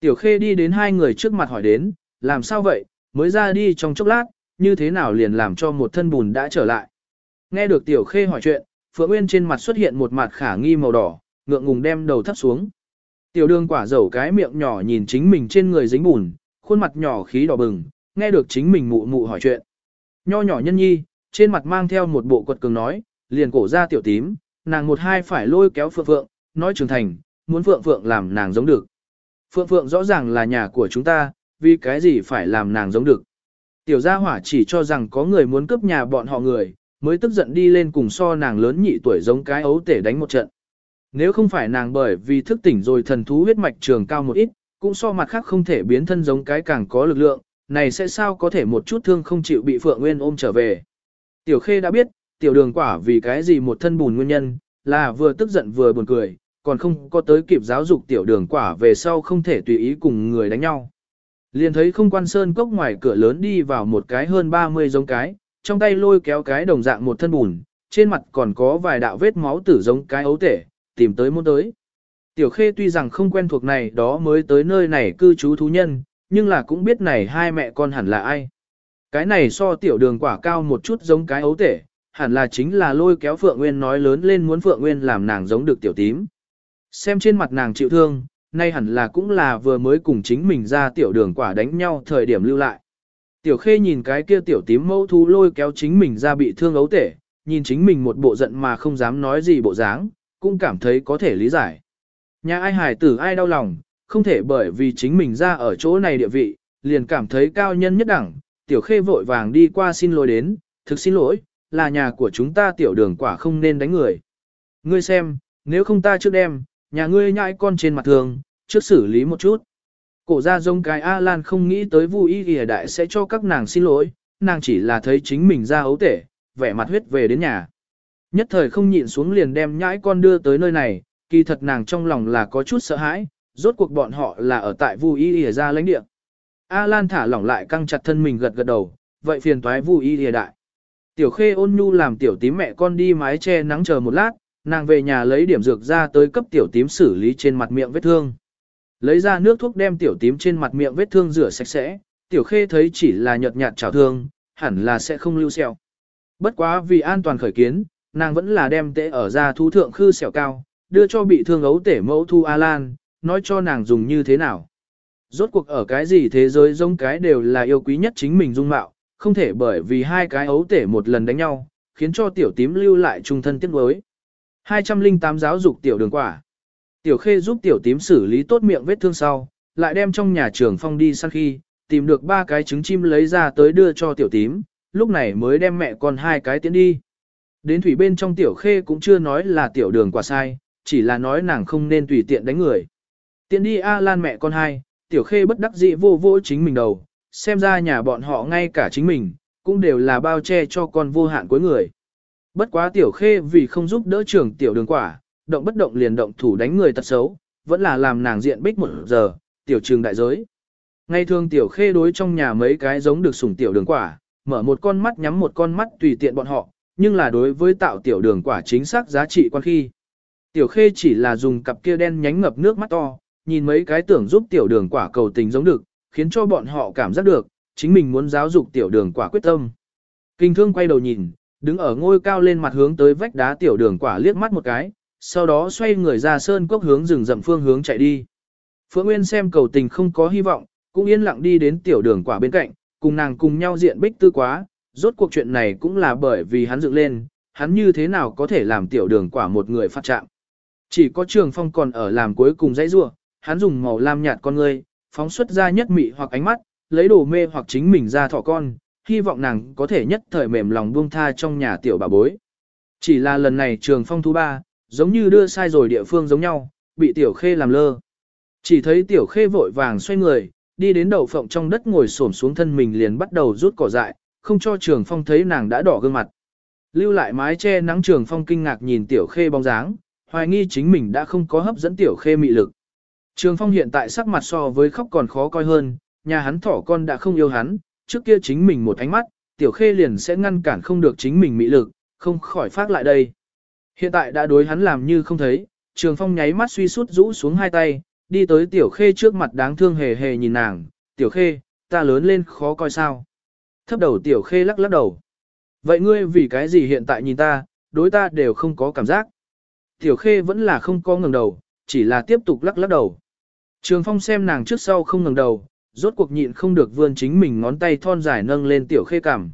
S1: Tiểu khê đi đến hai người trước mặt hỏi đến, làm sao vậy, mới ra đi trong chốc lát, như thế nào liền làm cho một thân bùn đã trở lại. Nghe được tiểu khê hỏi chuyện, Phượng Nguyên trên mặt xuất hiện một mặt khả nghi màu đỏ, ngượng ngùng đem đầu thấp xuống. Tiểu đường quả dầu cái miệng nhỏ nhìn chính mình trên người dính bùn, khuôn mặt nhỏ khí đỏ bừng, nghe được chính mình mụ mụ hỏi chuyện. Nho nhỏ nhân nhi, trên mặt mang theo một bộ quật cường nói, liền cổ ra tiểu tím, nàng một hai phải lôi kéo Phượng Phượng, nói trưởng thành, muốn Phượng Phượng làm nàng giống được. Phượng Phượng rõ ràng là nhà của chúng ta, vì cái gì phải làm nàng giống được. Tiểu gia hỏa chỉ cho rằng có người muốn cướp nhà bọn họ người, mới tức giận đi lên cùng so nàng lớn nhị tuổi giống cái ấu tể đánh một trận. Nếu không phải nàng bởi vì thức tỉnh rồi thần thú huyết mạch trường cao một ít, cũng so mặt khác không thể biến thân giống cái càng có lực lượng, này sẽ sao có thể một chút thương không chịu bị Phượng Nguyên ôm trở về. Tiểu Khê đã biết, tiểu đường quả vì cái gì một thân bùn nguyên nhân, là vừa tức giận vừa buồn cười, còn không có tới kịp giáo dục tiểu đường quả về sau không thể tùy ý cùng người đánh nhau. Liền thấy không quan sơn cốc ngoài cửa lớn đi vào một cái hơn 30 giống cái, trong tay lôi kéo cái đồng dạng một thân bùn, trên mặt còn có vài đạo vết máu tử giống cái ấu tể, tìm tới muốn tới. Tiểu khê tuy rằng không quen thuộc này đó mới tới nơi này cư trú thú nhân, nhưng là cũng biết này hai mẹ con hẳn là ai. Cái này so tiểu đường quả cao một chút giống cái ấu tể, hẳn là chính là lôi kéo Phượng Nguyên nói lớn lên muốn Phượng Nguyên làm nàng giống được tiểu tím. Xem trên mặt nàng chịu thương, nay hẳn là cũng là vừa mới cùng chính mình ra tiểu đường quả đánh nhau thời điểm lưu lại. Tiểu khê nhìn cái kia tiểu tím mẫu thú lôi kéo chính mình ra bị thương ấu tể, nhìn chính mình một bộ giận mà không dám nói gì bộ dáng, cũng cảm thấy có thể lý giải. Nhà ai hài tử ai đau lòng, không thể bởi vì chính mình ra ở chỗ này địa vị, liền cảm thấy cao nhân nhất đẳng, tiểu khê vội vàng đi qua xin lỗi đến, thực xin lỗi, là nhà của chúng ta tiểu đường quả không nên đánh người. Ngươi xem, nếu không ta trước đem, nhà ngươi nhãi con trên mặt thường, trước xử lý một chút. Cổ ra giống cái A-Lan không nghĩ tới vui y đại sẽ cho các nàng xin lỗi, nàng chỉ là thấy chính mình ra ấu tể, vẻ mặt huyết về đến nhà. Nhất thời không nhịn xuống liền đem nhãi con đưa tới nơi này, kỳ thật nàng trong lòng là có chút sợ hãi, rốt cuộc bọn họ là ở tại Vu Y Lìa ra lãnh địa. A Lan thả lỏng lại căng chặt thân mình gật gật đầu, vậy phiền toái Vu Y Lìa đại. Tiểu Khê ôn nhu làm tiểu tím mẹ con đi mái che nắng chờ một lát, nàng về nhà lấy điểm dược ra tới cấp tiểu tím xử lý trên mặt miệng vết thương. Lấy ra nước thuốc đem tiểu tím trên mặt miệng vết thương rửa sạch sẽ, tiểu Khê thấy chỉ là nhợt nhạt chảo thương, hẳn là sẽ không lưu sẹo. Bất quá vì an toàn khởi kiến, nàng vẫn là đem tệ ở ra thu thượng khư sẹo cao, đưa cho bị thương ấu tể mẫu thu A Lan, nói cho nàng dùng như thế nào. Rốt cuộc ở cái gì thế giới giống cái đều là yêu quý nhất chính mình dung mạo, không thể bởi vì hai cái ấu tể một lần đánh nhau, khiến cho tiểu tím lưu lại trung thân tiếc nuối. 208 giáo dục tiểu đường quả. Tiểu khê giúp tiểu tím xử lý tốt miệng vết thương sau, lại đem trong nhà trường phong đi săn khi, tìm được ba cái trứng chim lấy ra tới đưa cho tiểu tím, lúc này mới đem mẹ con hai cái tiến đi. Đến thủy bên trong tiểu khê cũng chưa nói là tiểu đường quả sai, chỉ là nói nàng không nên tùy tiện đánh người. Tiến đi A Lan mẹ con hai, tiểu khê bất đắc dĩ vô vô chính mình đầu, xem ra nhà bọn họ ngay cả chính mình, cũng đều là bao che cho con vô hạn cuối người. Bất quá tiểu khê vì không giúp đỡ trưởng tiểu đường quả, động bất động liền động thủ đánh người tật xấu, vẫn là làm nàng diện bích một giờ, tiểu trường đại giới. Ngày thường tiểu khê đối trong nhà mấy cái giống được sủng tiểu đường quả, mở một con mắt nhắm một con mắt tùy tiện bọn họ, nhưng là đối với tạo tiểu đường quả chính xác giá trị quan khi. Tiểu khê chỉ là dùng cặp kia đen nhánh ngập nước mắt to, nhìn mấy cái tưởng giúp tiểu đường quả cầu tình giống được, khiến cho bọn họ cảm giác được, chính mình muốn giáo dục tiểu đường quả quyết tâm. Kinh thương quay đầu nhìn, đứng ở ngôi cao lên mặt hướng tới vách đá tiểu đường quả liếc mắt một cái, sau đó xoay người ra sơn cốc hướng rừng rậm phương hướng chạy đi. Phượng Nguyên xem cầu tình không có hy vọng, cũng yên lặng đi đến tiểu đường quả bên cạnh, cùng nàng cùng nhau diện bích tư quá, rốt cuộc chuyện này cũng là bởi vì hắn dựng lên, hắn như thế nào có thể làm tiểu đường quả một người phát chạm Chỉ có trường phong còn ở làm cuối cùng dãy rua, hắn dùng màu lam nhạt con ngươi, phóng xuất ra nhất mị hoặc ánh mắt, lấy đồ mê hoặc chính mình ra thọ con, hy vọng nàng có thể nhất thời mềm lòng buông tha trong nhà tiểu bà bối. Chỉ là lần này trường phong thứ ba, giống như đưa sai rồi địa phương giống nhau, bị tiểu khê làm lơ. Chỉ thấy tiểu khê vội vàng xoay người, đi đến đầu phộng trong đất ngồi xổm xuống thân mình liền bắt đầu rút cỏ dại, không cho trường phong thấy nàng đã đỏ gương mặt. Lưu lại mái che nắng trường phong kinh ngạc nhìn tiểu khê bóng dáng, hoài nghi chính mình đã không có hấp dẫn tiểu khê mị lực. Trường phong hiện tại sắc mặt so với khóc còn khó coi hơn, nhà hắn thỏ con đã không yêu hắn, trước kia chính mình một ánh mắt, tiểu khê liền sẽ ngăn cản không được chính mình mị lực, không khỏi phát lại đây. Hiện tại đã đối hắn làm như không thấy, trường phong nháy mắt suy sút rũ xuống hai tay, đi tới tiểu khê trước mặt đáng thương hề hề nhìn nàng, tiểu khê, ta lớn lên khó coi sao. Thấp đầu tiểu khê lắc lắc đầu. Vậy ngươi vì cái gì hiện tại nhìn ta, đối ta đều không có cảm giác. Tiểu khê vẫn là không có ngẩng đầu, chỉ là tiếp tục lắc lắc đầu. Trường phong xem nàng trước sau không ngẩng đầu, rốt cuộc nhịn không được vươn chính mình ngón tay thon dài nâng lên tiểu khê cằm.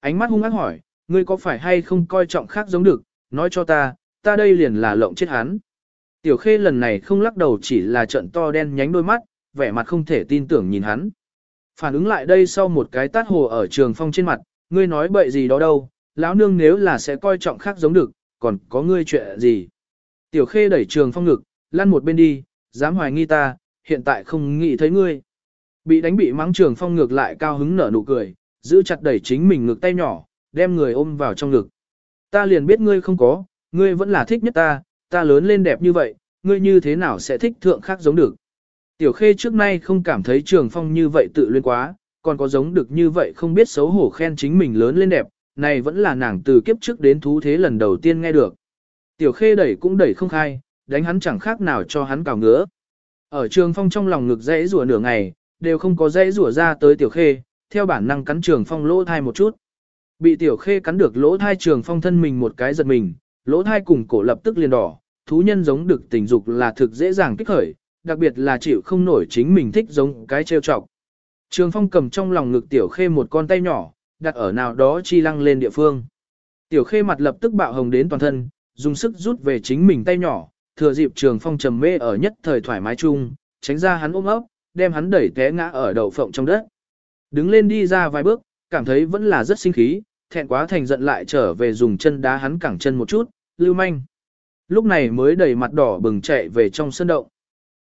S1: Ánh mắt hung ác hỏi, ngươi có phải hay không coi trọng khác giống được, nói cho ta, ta đây liền là lộng chết hắn. Tiểu khê lần này không lắc đầu chỉ là trận to đen nhánh đôi mắt, vẻ mặt không thể tin tưởng nhìn hắn. Phản ứng lại đây sau một cái tát hồ ở trường phong trên mặt, ngươi nói bậy gì đó đâu, lão nương nếu là sẽ coi trọng khác giống được, còn có ngươi chuyện gì. Tiểu khê đẩy trường phong ngực, lăn một bên đi, dám hoài nghi ta, hiện tại không nghĩ thấy ngươi. Bị đánh bị mắng trường phong ngược lại cao hứng nở nụ cười, giữ chặt đẩy chính mình ngực tay nhỏ, đem người ôm vào trong ngực. Ta liền biết ngươi không có, ngươi vẫn là thích nhất ta, ta lớn lên đẹp như vậy, ngươi như thế nào sẽ thích thượng khác giống được. Tiểu khê trước nay không cảm thấy trường phong như vậy tự luyên quá, còn có giống được như vậy không biết xấu hổ khen chính mình lớn lên đẹp, này vẫn là nàng từ kiếp trước đến thú thế lần đầu tiên nghe được. Tiểu khê đẩy cũng đẩy không khai, đánh hắn chẳng khác nào cho hắn cào ngứa. Ở trường phong trong lòng ngực dãy rủa nửa ngày, đều không có dãy rủa ra tới tiểu khê, theo bản năng cắn trường phong lỗ thai một chút. Bị tiểu khê cắn được lỗ thai trường phong thân mình một cái giật mình, lỗ thai cùng cổ lập tức liền đỏ, thú nhân giống được tình dục là thực dễ dàng kích khởi, đặc biệt là chịu không nổi chính mình thích giống cái trêu chọc. Trường phong cầm trong lòng ngực tiểu khê một con tay nhỏ, đặt ở nào đó chi lăng lên địa phương. Tiểu khê mặt lập tức bạo hồng đến toàn thân, dùng sức rút về chính mình tay nhỏ, thừa dịp trường phong trầm mê ở nhất thời thoải mái chung, tránh ra hắn ôm ấp, đem hắn đẩy té ngã ở đầu phộng trong đất. Đứng lên đi ra vài bước, cảm thấy vẫn là rất sinh khí, thẹn quá thành giận lại trở về dùng chân đá hắn cẳng chân một chút, lưu manh. Lúc này mới đẩy mặt đỏ bừng chạy về trong sân động.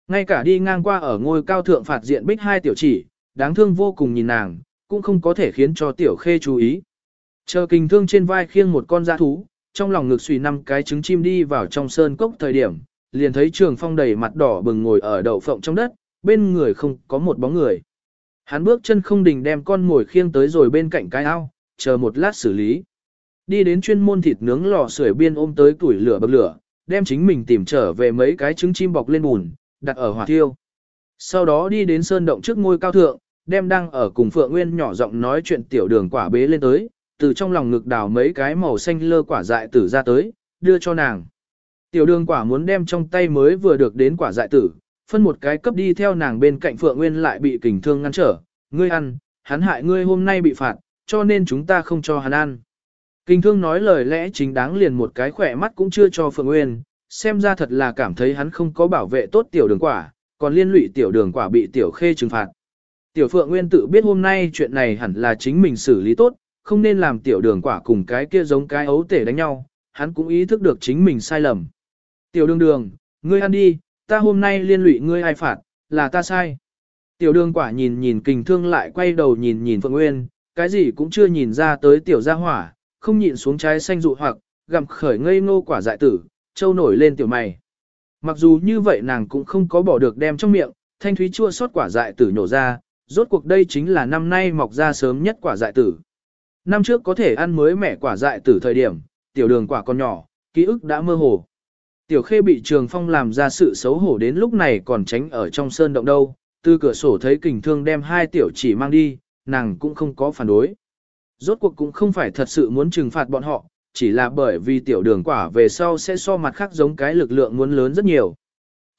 S1: Ngay cả đi ngang qua ở ngôi cao thượng phạt diện bích hai tiểu chỉ, đáng thương vô cùng nhìn nàng, cũng không có thể khiến cho tiểu khê chú ý. Chờ kinh thương trên vai khiêng một con dã thú, trong lòng ngực xùy năm cái trứng chim đi vào trong sơn cốc thời điểm, liền thấy trường phong đầy mặt đỏ bừng ngồi ở đậu phộng trong đất, bên người không có một bóng người. Hắn bước chân không đình đem con ngồi khiêng tới rồi bên cạnh cái ao, chờ một lát xử lý. Đi đến chuyên môn thịt nướng lò sưởi biên ôm tới củi lửa bậc lửa, đem chính mình tìm trở về mấy cái trứng chim bọc lên bùn, đặt ở hỏa thiêu. Sau đó đi đến sơn động trước ngôi cao thượng, đem đang ở cùng Phượng Nguyên nhỏ giọng nói chuyện tiểu đường quả bế lên tới, từ trong lòng ngực đào mấy cái màu xanh lơ quả dại tử ra tới, đưa cho nàng. Tiểu đường quả muốn đem trong tay mới vừa được đến quả dại tử, phân một cái cấp đi theo nàng bên cạnh Phượng Nguyên lại bị kình thương ngăn trở, ngươi ăn, hắn hại ngươi hôm nay bị phạt, cho nên chúng ta không cho hắn ăn. Kình thương nói lời lẽ chính đáng liền một cái khỏe mắt cũng chưa cho Phượng Nguyên, xem ra thật là cảm thấy hắn không có bảo vệ tốt tiểu đường quả, còn liên lụy tiểu đường quả bị tiểu khê trừng phạt. Tiểu Phượng Nguyên tự biết hôm nay chuyện này hẳn là chính mình xử lý tốt, không nên làm tiểu đường quả cùng cái kia giống cái ấu tể đánh nhau, hắn cũng ý thức được chính mình sai lầm. Tiểu đường đường, ngươi ăn đi, ta hôm nay liên lụy ngươi ai phạt, là ta sai. Tiểu đường quả nhìn nhìn kình thương lại quay đầu nhìn nhìn Phượng Nguyên, cái gì cũng chưa nhìn ra tới tiểu gia hỏa, không nhịn xuống trái xanh dụ hoặc, gặm khởi ngây ngô quả dại tử, trâu nổi lên tiểu mày. Mặc dù như vậy nàng cũng không có bỏ được đem trong miệng, thanh thúy chua xót quả dại tử nhổ ra, rốt cuộc đây chính là năm nay mọc ra sớm nhất quả dại tử. Năm trước có thể ăn mới mẻ quả dại tử thời điểm, tiểu đường quả còn nhỏ, ký ức đã mơ hồ. Tiểu khê bị trường phong làm ra sự xấu hổ đến lúc này còn tránh ở trong sơn động đâu, từ cửa sổ thấy kình thương đem hai tiểu chỉ mang đi, nàng cũng không có phản đối. Rốt cuộc cũng không phải thật sự muốn trừng phạt bọn họ, chỉ là bởi vì tiểu đường quả về sau sẽ so mặt khác giống cái lực lượng muốn lớn rất nhiều.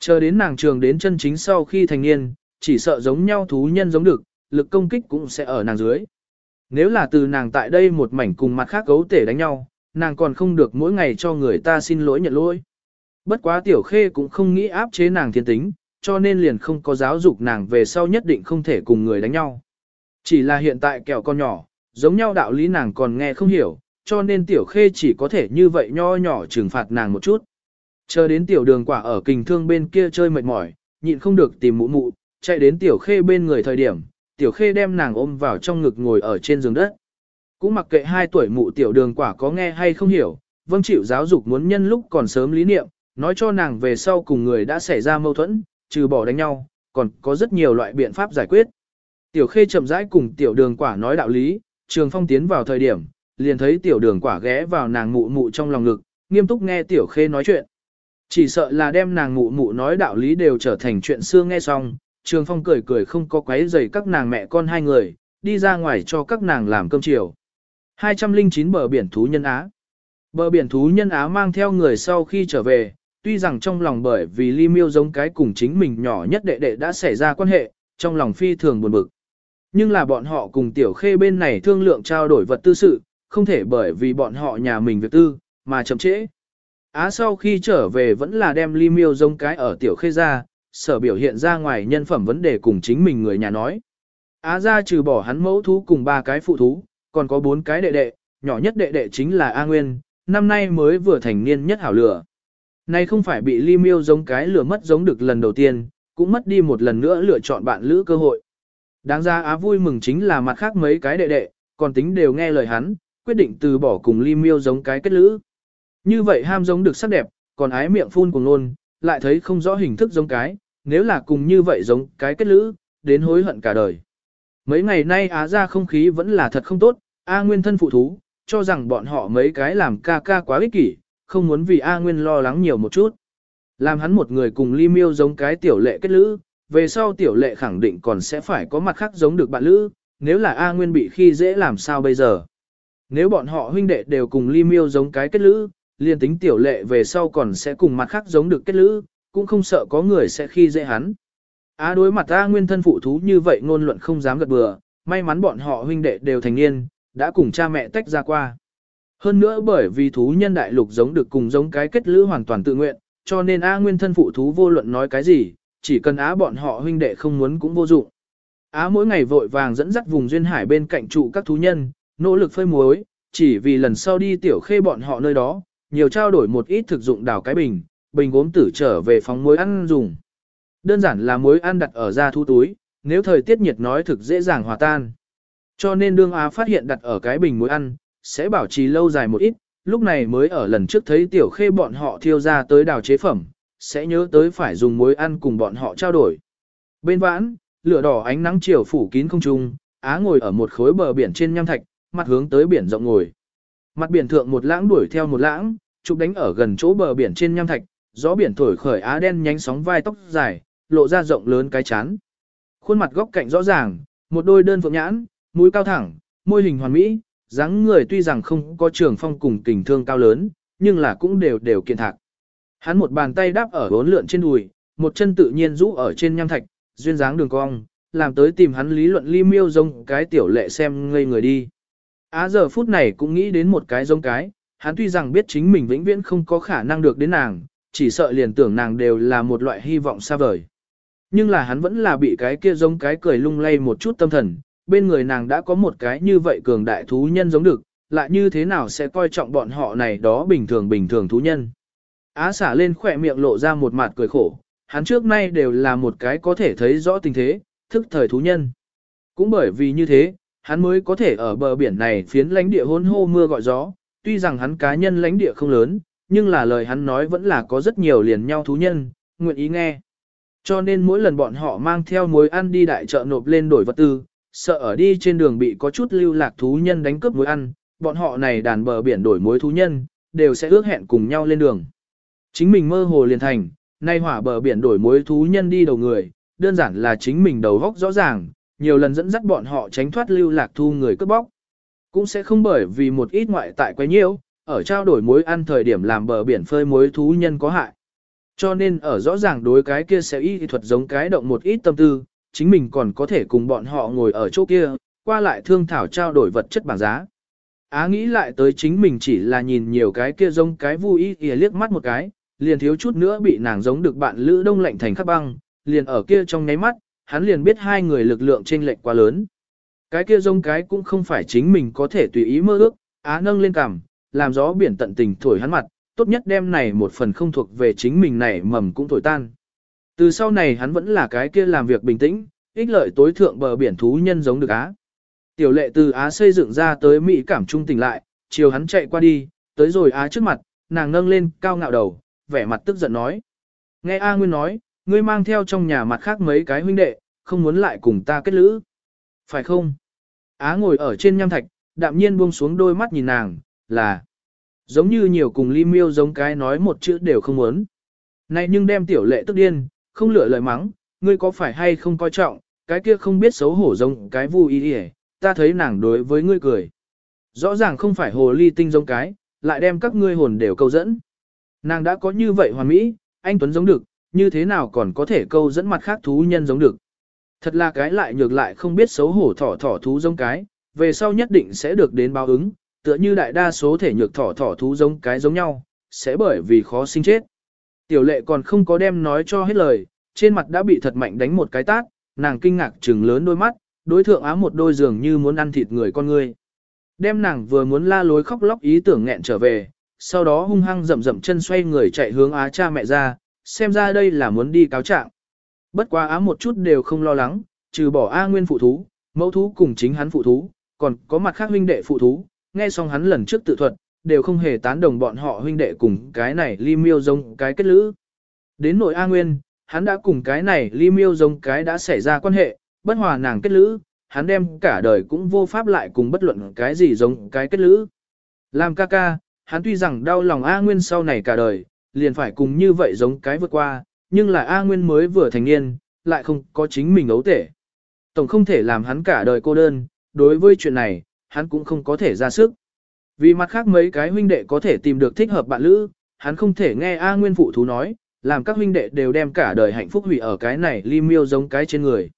S1: Chờ đến nàng trường đến chân chính sau khi thành niên, chỉ sợ giống nhau thú nhân giống được, lực công kích cũng sẽ ở nàng dưới. Nếu là từ nàng tại đây một mảnh cùng mặt khác gấu tể đánh nhau, nàng còn không được mỗi ngày cho người ta xin lỗi nhận lỗi. Bất quá tiểu khê cũng không nghĩ áp chế nàng thiên tính, cho nên liền không có giáo dục nàng về sau nhất định không thể cùng người đánh nhau. Chỉ là hiện tại kẹo con nhỏ, giống nhau đạo lý nàng còn nghe không hiểu, cho nên tiểu khê chỉ có thể như vậy nho nhỏ trừng phạt nàng một chút. Chờ đến tiểu đường quả ở kình thương bên kia chơi mệt mỏi, nhịn không được tìm mụ mụ, chạy đến tiểu khê bên người thời điểm, tiểu khê đem nàng ôm vào trong ngực ngồi ở trên giường đất. Cũng mặc kệ hai tuổi mụ tiểu đường quả có nghe hay không hiểu, vâng chịu giáo dục muốn nhân lúc còn sớm lý niệm, nói cho nàng về sau cùng người đã xảy ra mâu thuẫn, trừ bỏ đánh nhau, còn có rất nhiều loại biện pháp giải quyết. Tiểu khê chậm rãi cùng tiểu đường quả nói đạo lý, trường phong tiến vào thời điểm, liền thấy tiểu đường quả ghé vào nàng mụ mụ trong lòng ngực, nghiêm túc nghe tiểu khê nói chuyện. Chỉ sợ là đem nàng mụ mụ nói đạo lý đều trở thành chuyện xưa nghe xong, Trường Phong cười cười không có quấy rầy các nàng mẹ con hai người, đi ra ngoài cho các nàng làm cơm chiều. 209 bờ biển thú nhân Á Bờ biển thú nhân Á mang theo người sau khi trở về, tuy rằng trong lòng bởi vì ly miêu giống cái cùng chính mình nhỏ nhất đệ đệ đã xảy ra quan hệ, trong lòng phi thường buồn bực. Nhưng là bọn họ cùng tiểu khê bên này thương lượng trao đổi vật tư sự, không thể bởi vì bọn họ nhà mình việc tư, mà chậm trễ. Á sau khi trở về vẫn là đem ly miêu giống cái ở tiểu khê ra, sở biểu hiện ra ngoài nhân phẩm vấn đề cùng chính mình người nhà nói. Á ra trừ bỏ hắn mẫu thú cùng ba cái phụ thú, còn có bốn cái đệ đệ, nhỏ nhất đệ đệ chính là A Nguyên, năm nay mới vừa thành niên nhất hảo lửa. Nay không phải bị ly miêu giống cái lửa mất giống được lần đầu tiên, cũng mất đi một lần nữa lựa chọn bạn lữ cơ hội. Đáng ra Á vui mừng chính là mặt khác mấy cái đệ đệ, còn tính đều nghe lời hắn, quyết định từ bỏ cùng ly miêu giống cái kết lữ. Như vậy ham giống được sắc đẹp, còn ái miệng phun cùng luôn, lại thấy không rõ hình thức giống cái, nếu là cùng như vậy giống cái kết lữ, đến hối hận cả đời. Mấy ngày nay Á ra không khí vẫn là thật không tốt, A Nguyên thân phụ thú, cho rằng bọn họ mấy cái làm ca ca quá ích kỷ, không muốn vì A Nguyên lo lắng nhiều một chút. Làm hắn một người cùng ly miêu giống cái tiểu lệ kết lữ, về sau tiểu lệ khẳng định còn sẽ phải có mặt khác giống được bạn lữ, nếu là A Nguyên bị khi dễ làm sao bây giờ. Nếu bọn họ huynh đệ đều cùng ly miêu giống cái kết lữ, liền tính tiểu lệ về sau còn sẽ cùng mặt khác giống được kết lữ, cũng không sợ có người sẽ khi dễ hắn. Á đối mặt A nguyên thân phụ thú như vậy ngôn luận không dám gật bừa, may mắn bọn họ huynh đệ đều thành niên, đã cùng cha mẹ tách ra qua. Hơn nữa bởi vì thú nhân đại lục giống được cùng giống cái kết lữ hoàn toàn tự nguyện, cho nên A nguyên thân phụ thú vô luận nói cái gì, chỉ cần Á bọn họ huynh đệ không muốn cũng vô dụng. Á mỗi ngày vội vàng dẫn dắt vùng duyên hải bên cạnh trụ các thú nhân, nỗ lực phơi muối, chỉ vì lần sau đi tiểu khê bọn họ nơi đó, nhiều trao đổi một ít thực dụng đào cái bình, bình gốm tử trở về phóng muối ăn dùng. Đơn giản là muối ăn đặt ở ra thu túi, nếu thời tiết nhiệt nói thực dễ dàng hòa tan. Cho nên đương Á phát hiện đặt ở cái bình muối ăn, sẽ bảo trì lâu dài một ít, lúc này mới ở lần trước thấy tiểu khê bọn họ thiêu ra tới đào chế phẩm, sẽ nhớ tới phải dùng muối ăn cùng bọn họ trao đổi. Bên vãn, lửa đỏ ánh nắng chiều phủ kín không trung, Á ngồi ở một khối bờ biển trên nham thạch, mặt hướng tới biển rộng ngồi. Mặt biển thượng một lãng đuổi theo một lãng, chụp đánh ở gần chỗ bờ biển trên nham thạch, gió biển thổi khởi Á đen nhánh sóng vai tóc dài, lộ ra rộng lớn cái chán. Khuôn mặt góc cạnh rõ ràng, một đôi đơn phượng nhãn, mũi cao thẳng, môi hình hoàn mỹ, dáng người tuy rằng không có trường phong cùng tình thương cao lớn, nhưng là cũng đều đều kiện thạc. Hắn một bàn tay đáp ở bốn lượn trên đùi, một chân tự nhiên rũ ở trên nham thạch, duyên dáng đường cong, làm tới tìm hắn lý luận ly miêu giống cái tiểu lệ xem ngây người đi. Á giờ phút này cũng nghĩ đến một cái giống cái, hắn tuy rằng biết chính mình vĩnh viễn không có khả năng được đến nàng, chỉ sợ liền tưởng nàng đều là một loại hy vọng xa vời. Nhưng là hắn vẫn là bị cái kia giống cái cười lung lay một chút tâm thần, bên người nàng đã có một cái như vậy cường đại thú nhân giống được, lại như thế nào sẽ coi trọng bọn họ này đó bình thường bình thường thú nhân. Á xả lên khỏe miệng lộ ra một mặt cười khổ, hắn trước nay đều là một cái có thể thấy rõ tình thế, thức thời thú nhân. Cũng bởi vì như thế, hắn mới có thể ở bờ biển này phiến lãnh địa hôn hô mưa gọi gió, tuy rằng hắn cá nhân lãnh địa không lớn, nhưng là lời hắn nói vẫn là có rất nhiều liền nhau thú nhân, nguyện ý nghe. Cho nên mỗi lần bọn họ mang theo mối ăn đi đại chợ nộp lên đổi vật tư, sợ ở đi trên đường bị có chút lưu lạc thú nhân đánh cướp mối ăn, bọn họ này đàn bờ biển đổi mối thú nhân, đều sẽ ước hẹn cùng nhau lên đường. Chính mình mơ hồ liền thành, nay hỏa bờ biển đổi mối thú nhân đi đầu người, đơn giản là chính mình đầu góc rõ ràng, nhiều lần dẫn dắt bọn họ tránh thoát lưu lạc thu người cướp bóc. Cũng sẽ không bởi vì một ít ngoại tại quấy nhiễu, ở trao đổi mối ăn thời điểm làm bờ biển phơi mối thú nhân có hại. Cho nên ở rõ ràng đối cái kia sẽ y thuật giống cái động một ít tâm tư, chính mình còn có thể cùng bọn họ ngồi ở chỗ kia, qua lại thương thảo trao đổi vật chất bảng giá. Á nghĩ lại tới chính mình chỉ là nhìn nhiều cái kia giống cái vui y liếc mắt một cái, liền thiếu chút nữa bị nàng giống được bạn lữ đông lạnh thành khắc băng, liền ở kia trong nháy mắt, hắn liền biết hai người lực lượng chênh lệch quá lớn. Cái kia giống cái cũng không phải chính mình có thể tùy ý mơ ước, á nâng lên cằm, làm gió biển tận tình thổi hắn mặt, tốt nhất đem này một phần không thuộc về chính mình này mầm cũng thổi tan. Từ sau này hắn vẫn là cái kia làm việc bình tĩnh, ích lợi tối thượng bờ biển thú nhân giống được Á. Tiểu lệ từ Á xây dựng ra tới Mỹ cảm trung tỉnh lại, chiều hắn chạy qua đi, tới rồi Á trước mặt, nàng nâng lên cao ngạo đầu, vẻ mặt tức giận nói. Nghe A Nguyên nói, ngươi mang theo trong nhà mặt khác mấy cái huynh đệ, không muốn lại cùng ta kết lữ. Phải không? Á ngồi ở trên nham thạch, đạm nhiên buông xuống đôi mắt nhìn nàng, là giống như nhiều cùng ly miêu giống cái nói một chữ đều không muốn. Này nhưng đem tiểu lệ tức điên, không lựa lời mắng, ngươi có phải hay không coi trọng, cái kia không biết xấu hổ giống cái vui ý đi ta thấy nàng đối với ngươi cười. Rõ ràng không phải hồ ly tinh giống cái, lại đem các ngươi hồn đều câu dẫn. Nàng đã có như vậy hoàn mỹ, anh Tuấn giống được, như thế nào còn có thể câu dẫn mặt khác thú nhân giống được. Thật là cái lại nhược lại không biết xấu hổ thỏ thỏ thú giống cái, về sau nhất định sẽ được đến báo ứng, tựa như đại đa số thể nhược thỏ thỏ thú giống cái giống nhau, sẽ bởi vì khó sinh chết. Tiểu lệ còn không có đem nói cho hết lời, trên mặt đã bị thật mạnh đánh một cái tát, nàng kinh ngạc trừng lớn đôi mắt, đối thượng ám một đôi giường như muốn ăn thịt người con người. Đem nàng vừa muốn la lối khóc lóc ý tưởng nghẹn trở về, sau đó hung hăng rậm rậm chân xoay người chạy hướng á cha mẹ ra, xem ra đây là muốn đi cáo trạng. Bất quá á một chút đều không lo lắng, trừ bỏ A nguyên phụ thú, mẫu thú cùng chính hắn phụ thú, còn có mặt khác huynh đệ phụ thú, nghe xong hắn lần trước tự thuật, đều không hề tán đồng bọn họ huynh đệ cùng cái này ly miêu giống cái kết lữ. Đến nội A nguyên, hắn đã cùng cái này ly miêu giống cái đã xảy ra quan hệ, bất hòa nàng kết lữ, hắn đem cả đời cũng vô pháp lại cùng bất luận cái gì giống cái kết lữ. Làm ca ca, hắn tuy rằng đau lòng A Nguyên sau này cả đời, liền phải cùng như vậy giống cái vượt qua, nhưng là A Nguyên mới vừa thành niên, lại không có chính mình ấu tể. Tổng không thể làm hắn cả đời cô đơn, đối với chuyện này, hắn cũng không có thể ra sức. Vì mặt khác mấy cái huynh đệ có thể tìm được thích hợp bạn lữ, hắn không thể nghe A Nguyên phụ thú nói, làm các huynh đệ đều đem cả đời hạnh phúc hủy ở cái này li miêu giống cái trên người.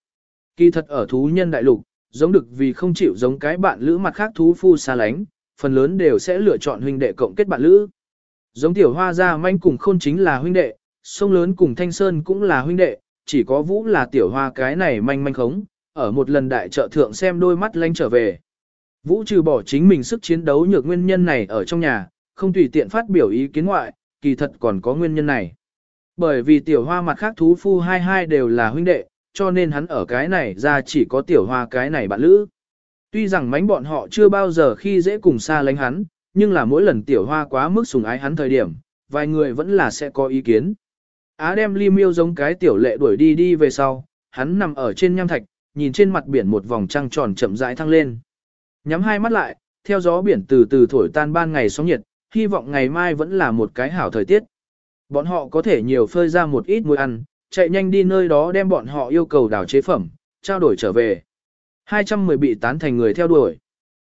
S1: Kỳ thật ở thú nhân đại lục, giống được vì không chịu giống cái bạn lữ mặt khác thú phu xa lánh, phần lớn đều sẽ lựa chọn huynh đệ cộng kết bạn lữ. Giống tiểu hoa gia manh cùng khôn chính là huynh đệ, sông lớn cùng thanh sơn cũng là huynh đệ, chỉ có vũ là tiểu hoa cái này manh manh khống, ở một lần đại trợ thượng xem đôi mắt lanh trở về. Vũ trừ bỏ chính mình sức chiến đấu nhược nguyên nhân này ở trong nhà, không tùy tiện phát biểu ý kiến ngoại, kỳ thật còn có nguyên nhân này. Bởi vì tiểu hoa mặt khác thú phu hai hai đều là huynh đệ, cho nên hắn ở cái này ra chỉ có tiểu hoa cái này bạn lữ. Tuy rằng mánh bọn họ chưa bao giờ khi dễ cùng xa lánh hắn, nhưng là mỗi lần tiểu hoa quá mức sùng ái hắn thời điểm, vài người vẫn là sẽ có ý kiến. Á đem ly miêu giống cái tiểu lệ đuổi đi đi về sau, hắn nằm ở trên nham thạch, nhìn trên mặt biển một vòng trăng tròn chậm rãi thăng lên. Nhắm hai mắt lại, theo gió biển từ từ thổi tan ban ngày sóng nhiệt, hy vọng ngày mai vẫn là một cái hảo thời tiết. Bọn họ có thể nhiều phơi ra một ít muối ăn, chạy nhanh đi nơi đó đem bọn họ yêu cầu đào chế phẩm, trao đổi trở về. 210 bị tán thành người theo đuổi.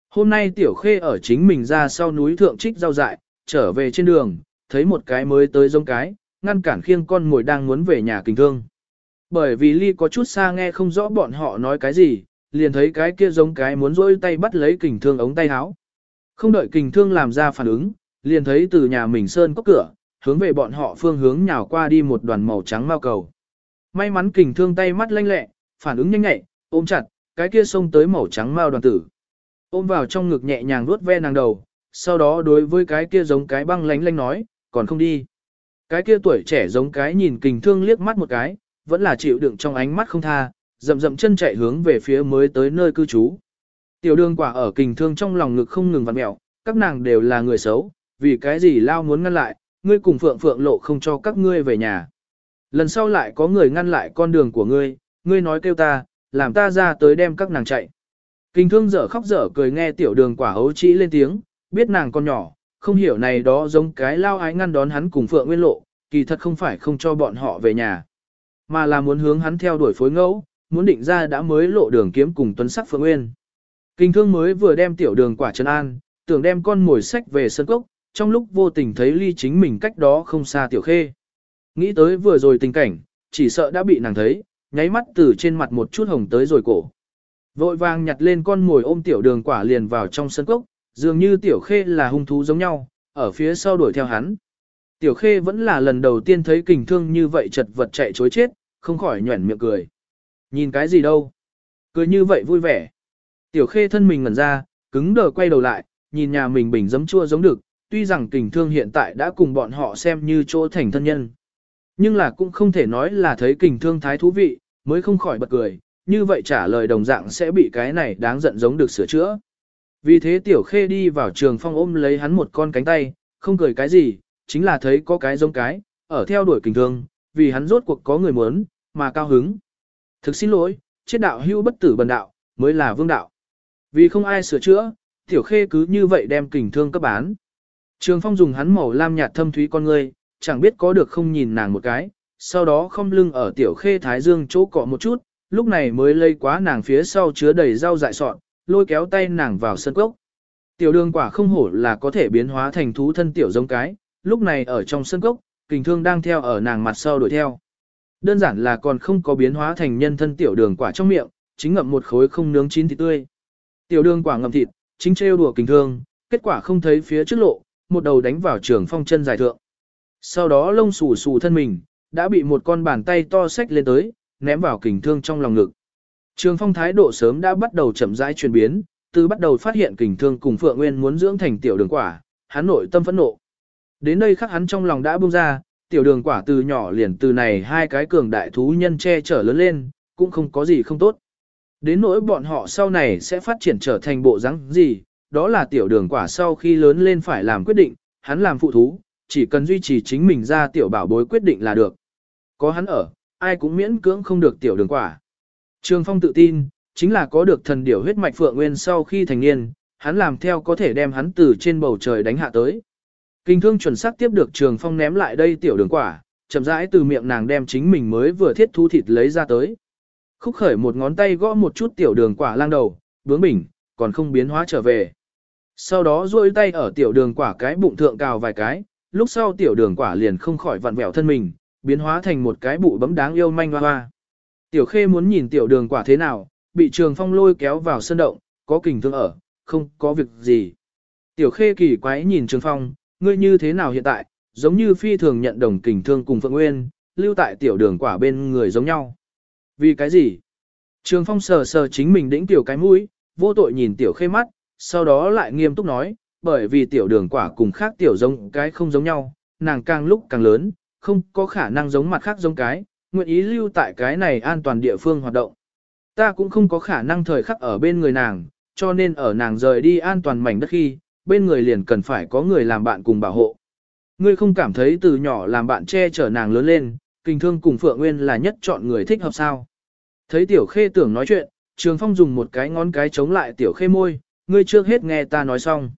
S1: Hôm nay Tiểu Khê ở chính mình ra sau núi thượng trích rau dại, trở về trên đường, thấy một cái mới tới giống cái, ngăn cản khiêng con ngồi đang muốn về nhà kinh thương. Bởi vì Ly có chút xa nghe không rõ bọn họ nói cái gì, liền thấy cái kia giống cái muốn rỗi tay bắt lấy kình thương ống tay áo. Không đợi kình thương làm ra phản ứng, liền thấy từ nhà mình sơn có cửa, hướng về bọn họ phương hướng nhào qua đi một đoàn màu trắng mao cầu. May mắn kình thương tay mắt lanh lẹ, phản ứng nhanh nhẹ, ôm chặt, cái kia xông tới màu trắng mao đoàn tử. Ôm vào trong ngực nhẹ nhàng vuốt ve nàng đầu, sau đó đối với cái kia giống cái băng lánh lánh nói, còn không đi. Cái kia tuổi trẻ giống cái nhìn kình thương liếc mắt một cái, vẫn là chịu đựng trong ánh mắt không tha, rậm rậm chân chạy hướng về phía mới tới nơi cư trú. Tiểu đường quả ở kình thương trong lòng ngực không ngừng vặn mẹo, các nàng đều là người xấu, vì cái gì lao muốn ngăn lại, ngươi cùng phượng phượng lộ không cho các ngươi về nhà. Lần sau lại có người ngăn lại con đường của ngươi, ngươi nói kêu ta, làm ta ra tới đem các nàng chạy. Kinh thương dở khóc dở cười nghe tiểu đường quả hấu chỉ lên tiếng, biết nàng con nhỏ, không hiểu này đó giống cái lao ái ngăn đón hắn cùng phượng nguyên lộ, kỳ thật không phải không cho bọn họ về nhà, mà là muốn hướng hắn theo đuổi phối ngẫu, muốn định ra đã mới lộ đường kiếm cùng tuấn sắc phượng nguyên. Kinh thương mới vừa đem tiểu đường quả trấn an, tưởng đem con mồi sách về sân cốc, trong lúc vô tình thấy ly chính mình cách đó không xa tiểu khê. Nghĩ tới vừa rồi tình cảnh, chỉ sợ đã bị nàng thấy, nháy mắt từ trên mặt một chút hồng tới rồi cổ. Vội vàng nhặt lên con ngồi ôm tiểu đường quả liền vào trong sân cốc, dường như tiểu khê là hung thú giống nhau, ở phía sau đuổi theo hắn. Tiểu khê vẫn là lần đầu tiên thấy kình thương như vậy chật vật chạy chối chết, không khỏi nhuẩn miệng cười. Nhìn cái gì đâu? Cười như vậy vui vẻ. Tiểu khê thân mình ngẩn ra, cứng đờ quay đầu lại, nhìn nhà mình bình giấm chua giống được, tuy rằng kình thương hiện tại đã cùng bọn họ xem như chỗ thành thân nhân. Nhưng là cũng không thể nói là thấy kình thương thái thú vị, mới không khỏi bật cười, như vậy trả lời đồng dạng sẽ bị cái này đáng giận giống được sửa chữa. Vì thế tiểu khê đi vào trường phong ôm lấy hắn một con cánh tay, không cười cái gì, chính là thấy có cái giống cái, ở theo đuổi kình thương, vì hắn rốt cuộc có người muốn, mà cao hứng. Thực xin lỗi, chết đạo hưu bất tử bần đạo, mới là vương đạo. Vì không ai sửa chữa, tiểu khê cứ như vậy đem kình thương cấp bán. Trường phong dùng hắn màu lam nhạt thâm thúy con ngươi, chẳng biết có được không nhìn nàng một cái, sau đó không lưng ở tiểu khê thái dương chỗ cọ một chút, lúc này mới lây quá nàng phía sau chứa đầy rau dại sọn, lôi kéo tay nàng vào sân cốc. Tiểu đường quả không hổ là có thể biến hóa thành thú thân tiểu giống cái, lúc này ở trong sân cốc, kình thương đang theo ở nàng mặt sau đuổi theo. Đơn giản là còn không có biến hóa thành nhân thân tiểu đường quả trong miệng, chính ngậm một khối không nướng chín thịt tươi. Tiểu đường quả ngậm thịt, chính trêu đùa kình thương, kết quả không thấy phía trước lộ, một đầu đánh vào trường phong chân dài thượng. Sau đó lông xù xù thân mình, đã bị một con bàn tay to xách lên tới, ném vào kình thương trong lòng ngực. Trường phong thái độ sớm đã bắt đầu chậm rãi chuyển biến, từ bắt đầu phát hiện kình thương cùng Phượng Nguyên muốn dưỡng thành tiểu đường quả, hắn nội tâm phẫn nộ. Đến đây khắc hắn trong lòng đã buông ra, tiểu đường quả từ nhỏ liền từ này hai cái cường đại thú nhân che chở lớn lên, cũng không có gì không tốt. Đến nỗi bọn họ sau này sẽ phát triển trở thành bộ dáng gì, đó là tiểu đường quả sau khi lớn lên phải làm quyết định, hắn làm phụ thú, chỉ cần duy trì chính mình ra tiểu bảo bối quyết định là được. Có hắn ở, ai cũng miễn cưỡng không được tiểu đường quả. Trường Phong tự tin, chính là có được thần điểu huyết mạch Phượng Nguyên sau khi thành niên, hắn làm theo có thể đem hắn từ trên bầu trời đánh hạ tới. Kinh thương chuẩn xác tiếp được Trường Phong ném lại đây tiểu đường quả, chậm rãi từ miệng nàng đem chính mình mới vừa thiết thu thịt lấy ra tới. Khúc khởi một ngón tay gõ một chút tiểu đường quả lang đầu, bướng bỉnh, còn không biến hóa trở về. Sau đó duỗi tay ở tiểu đường quả cái bụng thượng cào vài cái, lúc sau tiểu đường quả liền không khỏi vặn vẹo thân mình, biến hóa thành một cái bụ bấm đáng yêu manh hoa hoa. Tiểu khê muốn nhìn tiểu đường quả thế nào, bị trường phong lôi kéo vào sân động, có kình thương ở, không có việc gì. Tiểu khê kỳ quái nhìn trường phong, ngươi như thế nào hiện tại, giống như phi thường nhận đồng kình thương cùng Phượng Nguyên, lưu tại tiểu đường quả bên người giống nhau. Vì cái gì? Trường phong sờ sờ chính mình đĩnh tiểu cái mũi, vô tội nhìn tiểu khê mắt, sau đó lại nghiêm túc nói, bởi vì tiểu đường quả cùng khác tiểu giống cái không giống nhau, nàng càng lúc càng lớn, không có khả năng giống mặt khác giống cái, nguyện ý lưu tại cái này an toàn địa phương hoạt động. Ta cũng không có khả năng thời khắc ở bên người nàng, cho nên ở nàng rời đi an toàn mảnh đất khi, bên người liền cần phải có người làm bạn cùng bảo hộ. Ngươi không cảm thấy từ nhỏ làm bạn che chở nàng lớn lên, kinh thương cùng Phượng Nguyên là nhất chọn người thích hợp sao. Thấy tiểu khê tưởng nói chuyện, Trường Phong dùng một cái ngón cái chống lại tiểu khê môi, ngươi trước hết nghe ta nói xong.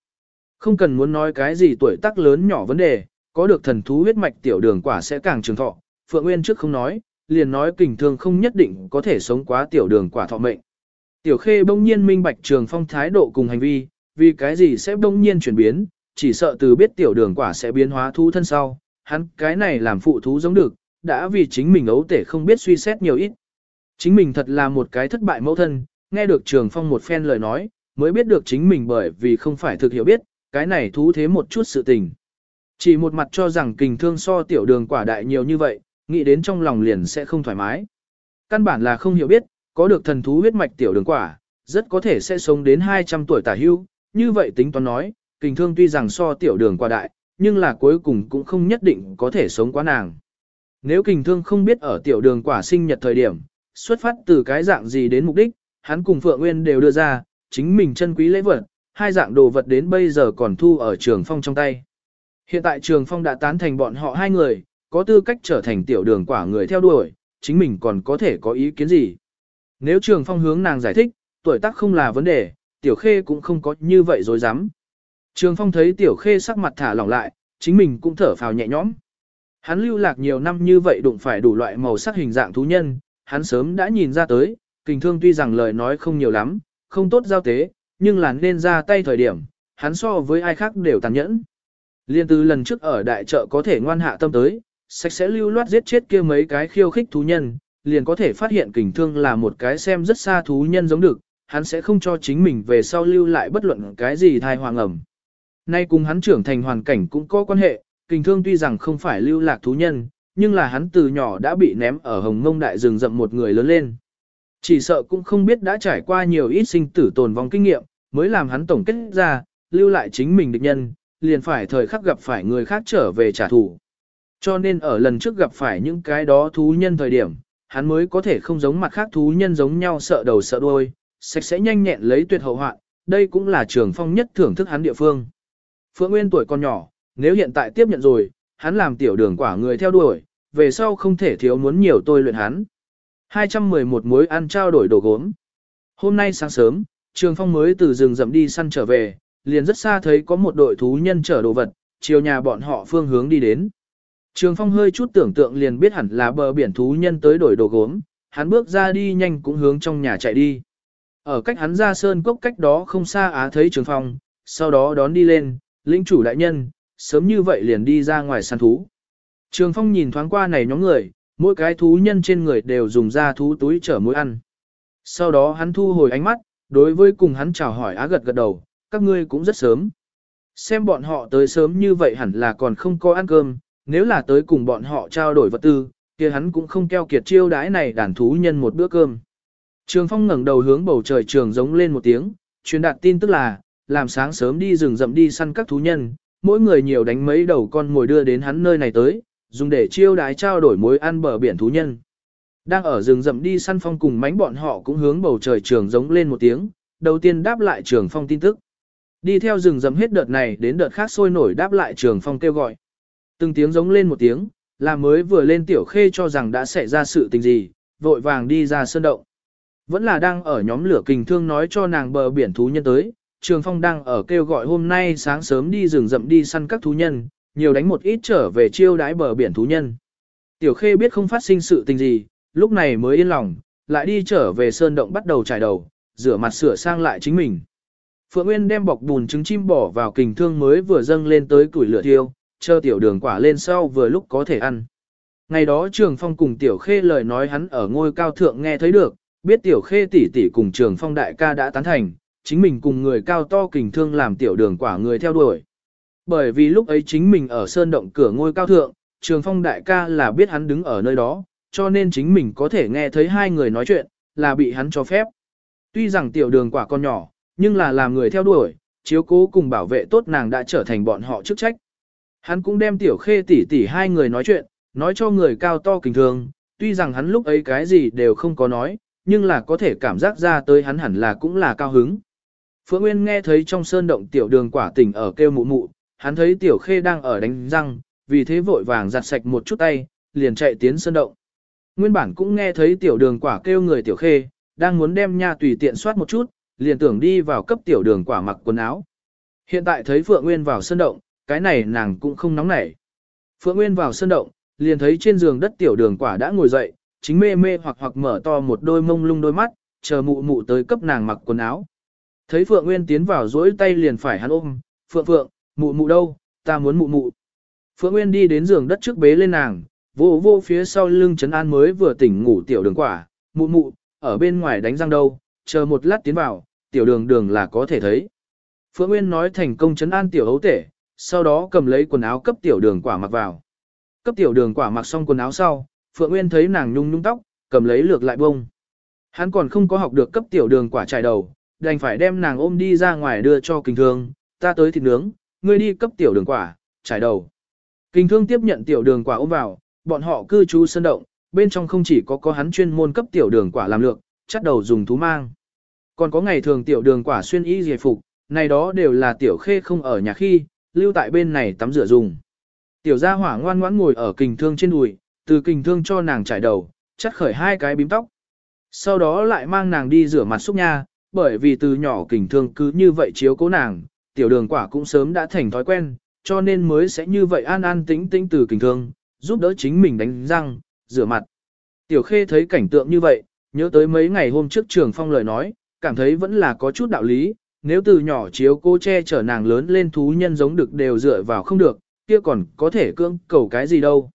S1: Không cần muốn nói cái gì tuổi tác lớn nhỏ vấn đề, có được thần thú huyết mạch tiểu đường quả sẽ càng trường thọ. Phượng Nguyên trước không nói, liền nói kình thương không nhất định có thể sống quá tiểu đường quả thọ mệnh. Tiểu khê bỗng nhiên minh bạch trường phong thái độ cùng hành vi, vì cái gì sẽ bỗng nhiên chuyển biến, chỉ sợ từ biết tiểu đường quả sẽ biến hóa thú thân sau, hắn cái này làm phụ thú giống được, đã vì chính mình ấu tể không biết suy xét nhiều ít. Chính mình thật là một cái thất bại mẫu thân, nghe được trường phong một phen lời nói, mới biết được chính mình bởi vì không phải thực hiểu biết, cái này thú thế một chút sự tình. Chỉ một mặt cho rằng kình thương so tiểu đường quả đại nhiều như vậy, nghĩ đến trong lòng liền sẽ không thoải mái. Căn bản là không hiểu biết, có được thần thú huyết mạch tiểu đường quả, rất có thể sẽ sống đến 200 tuổi tả hưu, như vậy tính toán nói, kình thương tuy rằng so tiểu đường quả đại, nhưng là cuối cùng cũng không nhất định có thể sống quá nàng. Nếu kình thương không biết ở tiểu đường quả sinh nhật thời điểm, xuất phát từ cái dạng gì đến mục đích, hắn cùng Phượng Nguyên đều đưa ra, chính mình chân quý lễ vật, hai dạng đồ vật đến bây giờ còn thu ở trường phong trong tay. Hiện tại trường phong đã tán thành bọn họ hai người, có tư cách trở thành tiểu đường quả người theo đuổi, chính mình còn có thể có ý kiến gì. Nếu trường phong hướng nàng giải thích, tuổi tác không là vấn đề, tiểu khê cũng không có như vậy dối dám. Trường phong thấy tiểu khê sắc mặt thả lỏng lại, chính mình cũng thở phào nhẹ nhõm. Hắn lưu lạc nhiều năm như vậy đụng phải đủ loại màu sắc hình dạng thú nhân, hắn sớm đã nhìn ra tới, kình thương tuy rằng lời nói không nhiều lắm, không tốt giao tế, nhưng là nên ra tay thời điểm, hắn so với ai khác đều tàn nhẫn. Liên từ lần trước ở đại chợ có thể ngoan hạ tâm tới, sạch sẽ lưu loát giết chết kia mấy cái khiêu khích thú nhân, liền có thể phát hiện kình thương là một cái xem rất xa thú nhân giống được, hắn sẽ không cho chính mình về sau lưu lại bất luận cái gì thai hoàng ẩm. Nay cùng hắn trưởng thành hoàn cảnh cũng có quan hệ, kình thương tuy rằng không phải lưu lạc thú nhân, nhưng là hắn từ nhỏ đã bị ném ở hồng mông đại rừng rậm một người lớn lên. Chỉ sợ cũng không biết đã trải qua nhiều ít sinh tử tồn vong kinh nghiệm, mới làm hắn tổng kết ra, lưu lại chính mình địch nhân, liền phải thời khắc gặp phải người khác trở về trả thù. Cho nên ở lần trước gặp phải những cái đó thú nhân thời điểm, hắn mới có thể không giống mặt khác thú nhân giống nhau sợ đầu sợ đuôi, sạch sẽ nhanh nhẹn lấy tuyệt hậu hoạn, đây cũng là trường phong nhất thưởng thức hắn địa phương. Phượng Nguyên tuổi còn nhỏ, nếu hiện tại tiếp nhận rồi, hắn làm tiểu đường quả người theo đuổi, về sau không thể thiếu muốn nhiều tôi luyện hắn. 211 mối ăn trao đổi đồ gốm. Hôm nay sáng sớm, Trường Phong mới từ rừng rậm đi săn trở về, liền rất xa thấy có một đội thú nhân chở đồ vật, chiều nhà bọn họ phương hướng đi đến. Trường Phong hơi chút tưởng tượng liền biết hẳn là bờ biển thú nhân tới đổi đồ gốm, hắn bước ra đi nhanh cũng hướng trong nhà chạy đi. Ở cách hắn ra sơn cốc cách đó không xa á thấy Trường Phong, sau đó đón đi lên, lĩnh chủ đại nhân, sớm như vậy liền đi ra ngoài săn thú. Trường Phong nhìn thoáng qua này nhóm người, mỗi cái thú nhân trên người đều dùng ra thú túi chở mối ăn. Sau đó hắn thu hồi ánh mắt, đối với cùng hắn chào hỏi á gật gật đầu, các ngươi cũng rất sớm. Xem bọn họ tới sớm như vậy hẳn là còn không có ăn cơm, nếu là tới cùng bọn họ trao đổi vật tư, kia hắn cũng không keo kiệt chiêu đãi này đàn thú nhân một bữa cơm. Trường Phong ngẩng đầu hướng bầu trời trường giống lên một tiếng, truyền đạt tin tức là, làm sáng sớm đi rừng rậm đi săn các thú nhân, mỗi người nhiều đánh mấy đầu con ngồi đưa đến hắn nơi này tới, dùng để chiêu đái trao đổi mối ăn bờ biển thú nhân. Đang ở rừng rậm đi săn phong cùng mánh bọn họ cũng hướng bầu trời trường giống lên một tiếng, đầu tiên đáp lại trường phong tin tức. Đi theo rừng rậm hết đợt này đến đợt khác sôi nổi đáp lại trường phong kêu gọi. Từng tiếng giống lên một tiếng, là mới vừa lên tiểu khê cho rằng đã xảy ra sự tình gì, vội vàng đi ra sơn động. Vẫn là đang ở nhóm lửa kình thương nói cho nàng bờ biển thú nhân tới, Trường Phong đang ở kêu gọi hôm nay sáng sớm đi rừng rậm đi săn các thú nhân, nhiều đánh một ít trở về chiêu đái bờ biển thú nhân. Tiểu Khê biết không phát sinh sự tình gì, lúc này mới yên lòng, lại đi trở về sơn động bắt đầu trải đầu, rửa mặt sửa sang lại chính mình. Phượng Nguyên đem bọc bùn trứng chim bỏ vào kình thương mới vừa dâng lên tới củi lửa thiêu, chờ tiểu đường quả lên sau vừa lúc có thể ăn. Ngày đó Trường Phong cùng Tiểu Khê lời nói hắn ở ngôi cao thượng nghe thấy được, biết Tiểu Khê tỷ tỷ cùng Trường Phong đại ca đã tán thành, chính mình cùng người cao to kình thương làm tiểu đường quả người theo đuổi. Bởi vì lúc ấy chính mình ở sơn động cửa ngôi cao thượng, Trường Phong đại ca là biết hắn đứng ở nơi đó, cho nên chính mình có thể nghe thấy hai người nói chuyện, là bị hắn cho phép. Tuy rằng tiểu đường quả con nhỏ, nhưng là làm người theo đuổi, chiếu cố cùng bảo vệ tốt nàng đã trở thành bọn họ chức trách. Hắn cũng đem tiểu khê tỷ tỷ hai người nói chuyện, nói cho người cao to kình thường, tuy rằng hắn lúc ấy cái gì đều không có nói, nhưng là có thể cảm giác ra tới hắn hẳn là cũng là cao hứng. Phượng Nguyên nghe thấy trong sơn động tiểu đường quả tỉnh ở kêu mụ mụ, hắn thấy tiểu khê đang ở đánh răng, vì thế vội vàng giặt sạch một chút tay, liền chạy tiến sơn động. Nguyên bản cũng nghe thấy tiểu đường quả kêu người tiểu khê, đang muốn đem nha tùy tiện soát một chút, liền tưởng đi vào cấp tiểu đường quả mặc quần áo. Hiện tại thấy Phượng Nguyên vào sân động, cái này nàng cũng không nóng nảy. Phượng Nguyên vào sân động, liền thấy trên giường đất tiểu đường quả đã ngồi dậy, chính mê mê hoặc hoặc mở to một đôi mông lung đôi mắt, chờ mụ mụ tới cấp nàng mặc quần áo. Thấy Phượng Nguyên tiến vào dỗi tay liền phải hắn ôm, Phượng Phượng, mụ mụ đâu, ta muốn mụ mụ. Phượng Nguyên đi đến giường đất trước bế lên nàng, vô vô phía sau lưng Trấn An mới vừa tỉnh ngủ tiểu đường quả, mụ mụ, ở bên ngoài đánh răng đâu, chờ một lát tiến vào, tiểu đường đường là có thể thấy. Phượng Nguyên nói thành công Trấn An tiểu hấu tể, sau đó cầm lấy quần áo cấp tiểu đường quả mặc vào. Cấp tiểu đường quả mặc xong quần áo sau, Phượng Nguyên thấy nàng nhung nhung tóc, cầm lấy lược lại bông. Hắn còn không có học được cấp tiểu đường quả trải đầu, đành phải đem nàng ôm đi ra ngoài đưa cho kinh thương, ta tới thịt nướng, ngươi đi cấp tiểu đường quả, trải đầu. Kinh thương tiếp nhận tiểu đường quả ôm vào, bọn họ cư trú sân động, bên trong không chỉ có có hắn chuyên môn cấp tiểu đường quả làm lược, chắt đầu dùng thú mang. Còn có ngày thường tiểu đường quả xuyên y giải phục, này đó đều là tiểu khê không ở nhà khi, lưu tại bên này tắm rửa dùng. Tiểu gia hỏa ngoan ngoãn ngồi ở kình thương trên đùi, từ kình thương cho nàng trải đầu, chắt khởi hai cái bím tóc. Sau đó lại mang nàng đi rửa mặt xúc nha, bởi vì từ nhỏ kình thương cứ như vậy chiếu cố nàng, tiểu đường quả cũng sớm đã thành thói quen, cho nên mới sẽ như vậy an an tĩnh tĩnh từ kình thương, giúp đỡ chính mình đánh răng, rửa mặt. Tiểu khê thấy cảnh tượng như vậy, nhớ tới mấy ngày hôm trước trường phong lời nói, cảm thấy vẫn là có chút đạo lý, nếu từ nhỏ chiếu cô che chở nàng lớn lên thú nhân giống được đều dựa vào không được, kia còn có thể cưỡng cầu cái gì đâu.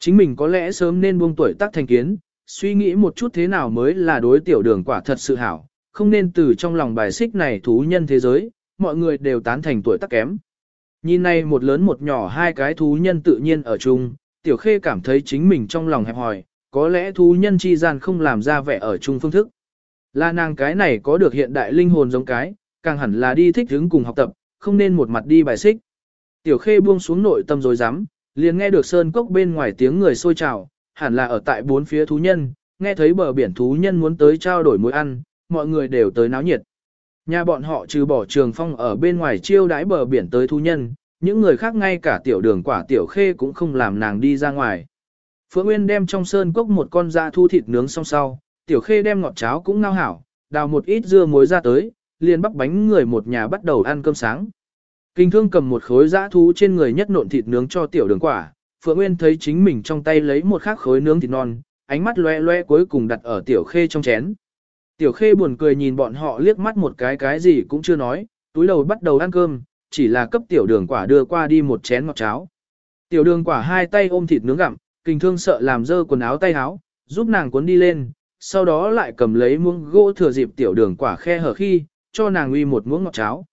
S1: Chính mình có lẽ sớm nên buông tuổi tác thành kiến, suy nghĩ một chút thế nào mới là đối tiểu đường quả thật sự hảo, không nên từ trong lòng bài xích này thú nhân thế giới, mọi người đều tán thành tuổi tác kém. Nhìn này một lớn một nhỏ hai cái thú nhân tự nhiên ở chung, tiểu khê cảm thấy chính mình trong lòng hẹp hòi, có lẽ thú nhân chi gian không làm ra vẻ ở chung phương thức. Là nàng cái này có được hiện đại linh hồn giống cái, càng hẳn là đi thích hứng cùng học tập, không nên một mặt đi bài xích. Tiểu khê buông xuống nội tâm rồi dám, liền nghe được sơn cốc bên ngoài tiếng người sôi trào, hẳn là ở tại bốn phía thú nhân, nghe thấy bờ biển thú nhân muốn tới trao đổi mối ăn, mọi người đều tới náo nhiệt. Nhà bọn họ trừ bỏ trường phong ở bên ngoài chiêu đãi bờ biển tới thú nhân, những người khác ngay cả tiểu đường quả tiểu khê cũng không làm nàng đi ra ngoài. Phượng Nguyên đem trong sơn cốc một con da thu thịt nướng xong sau, tiểu khê đem ngọt cháo cũng ngao hảo, đào một ít dưa muối ra tới, liền bắt bánh người một nhà bắt đầu ăn cơm sáng. Kinh thương cầm một khối dã thú trên người nhất nộn thịt nướng cho tiểu đường quả, Phượng Nguyên thấy chính mình trong tay lấy một khắc khối nướng thịt non, ánh mắt loe loe cuối cùng đặt ở tiểu khê trong chén. Tiểu khê buồn cười nhìn bọn họ liếc mắt một cái cái gì cũng chưa nói, túi đầu bắt đầu ăn cơm, chỉ là cấp tiểu đường quả đưa qua đi một chén ngọt cháo. Tiểu đường quả hai tay ôm thịt nướng gặm, kinh thương sợ làm dơ quần áo tay áo, giúp nàng cuốn đi lên, sau đó lại cầm lấy muỗng gỗ thừa dịp tiểu đường quả khe hở khi, cho nàng uy một muỗng ngọt cháo.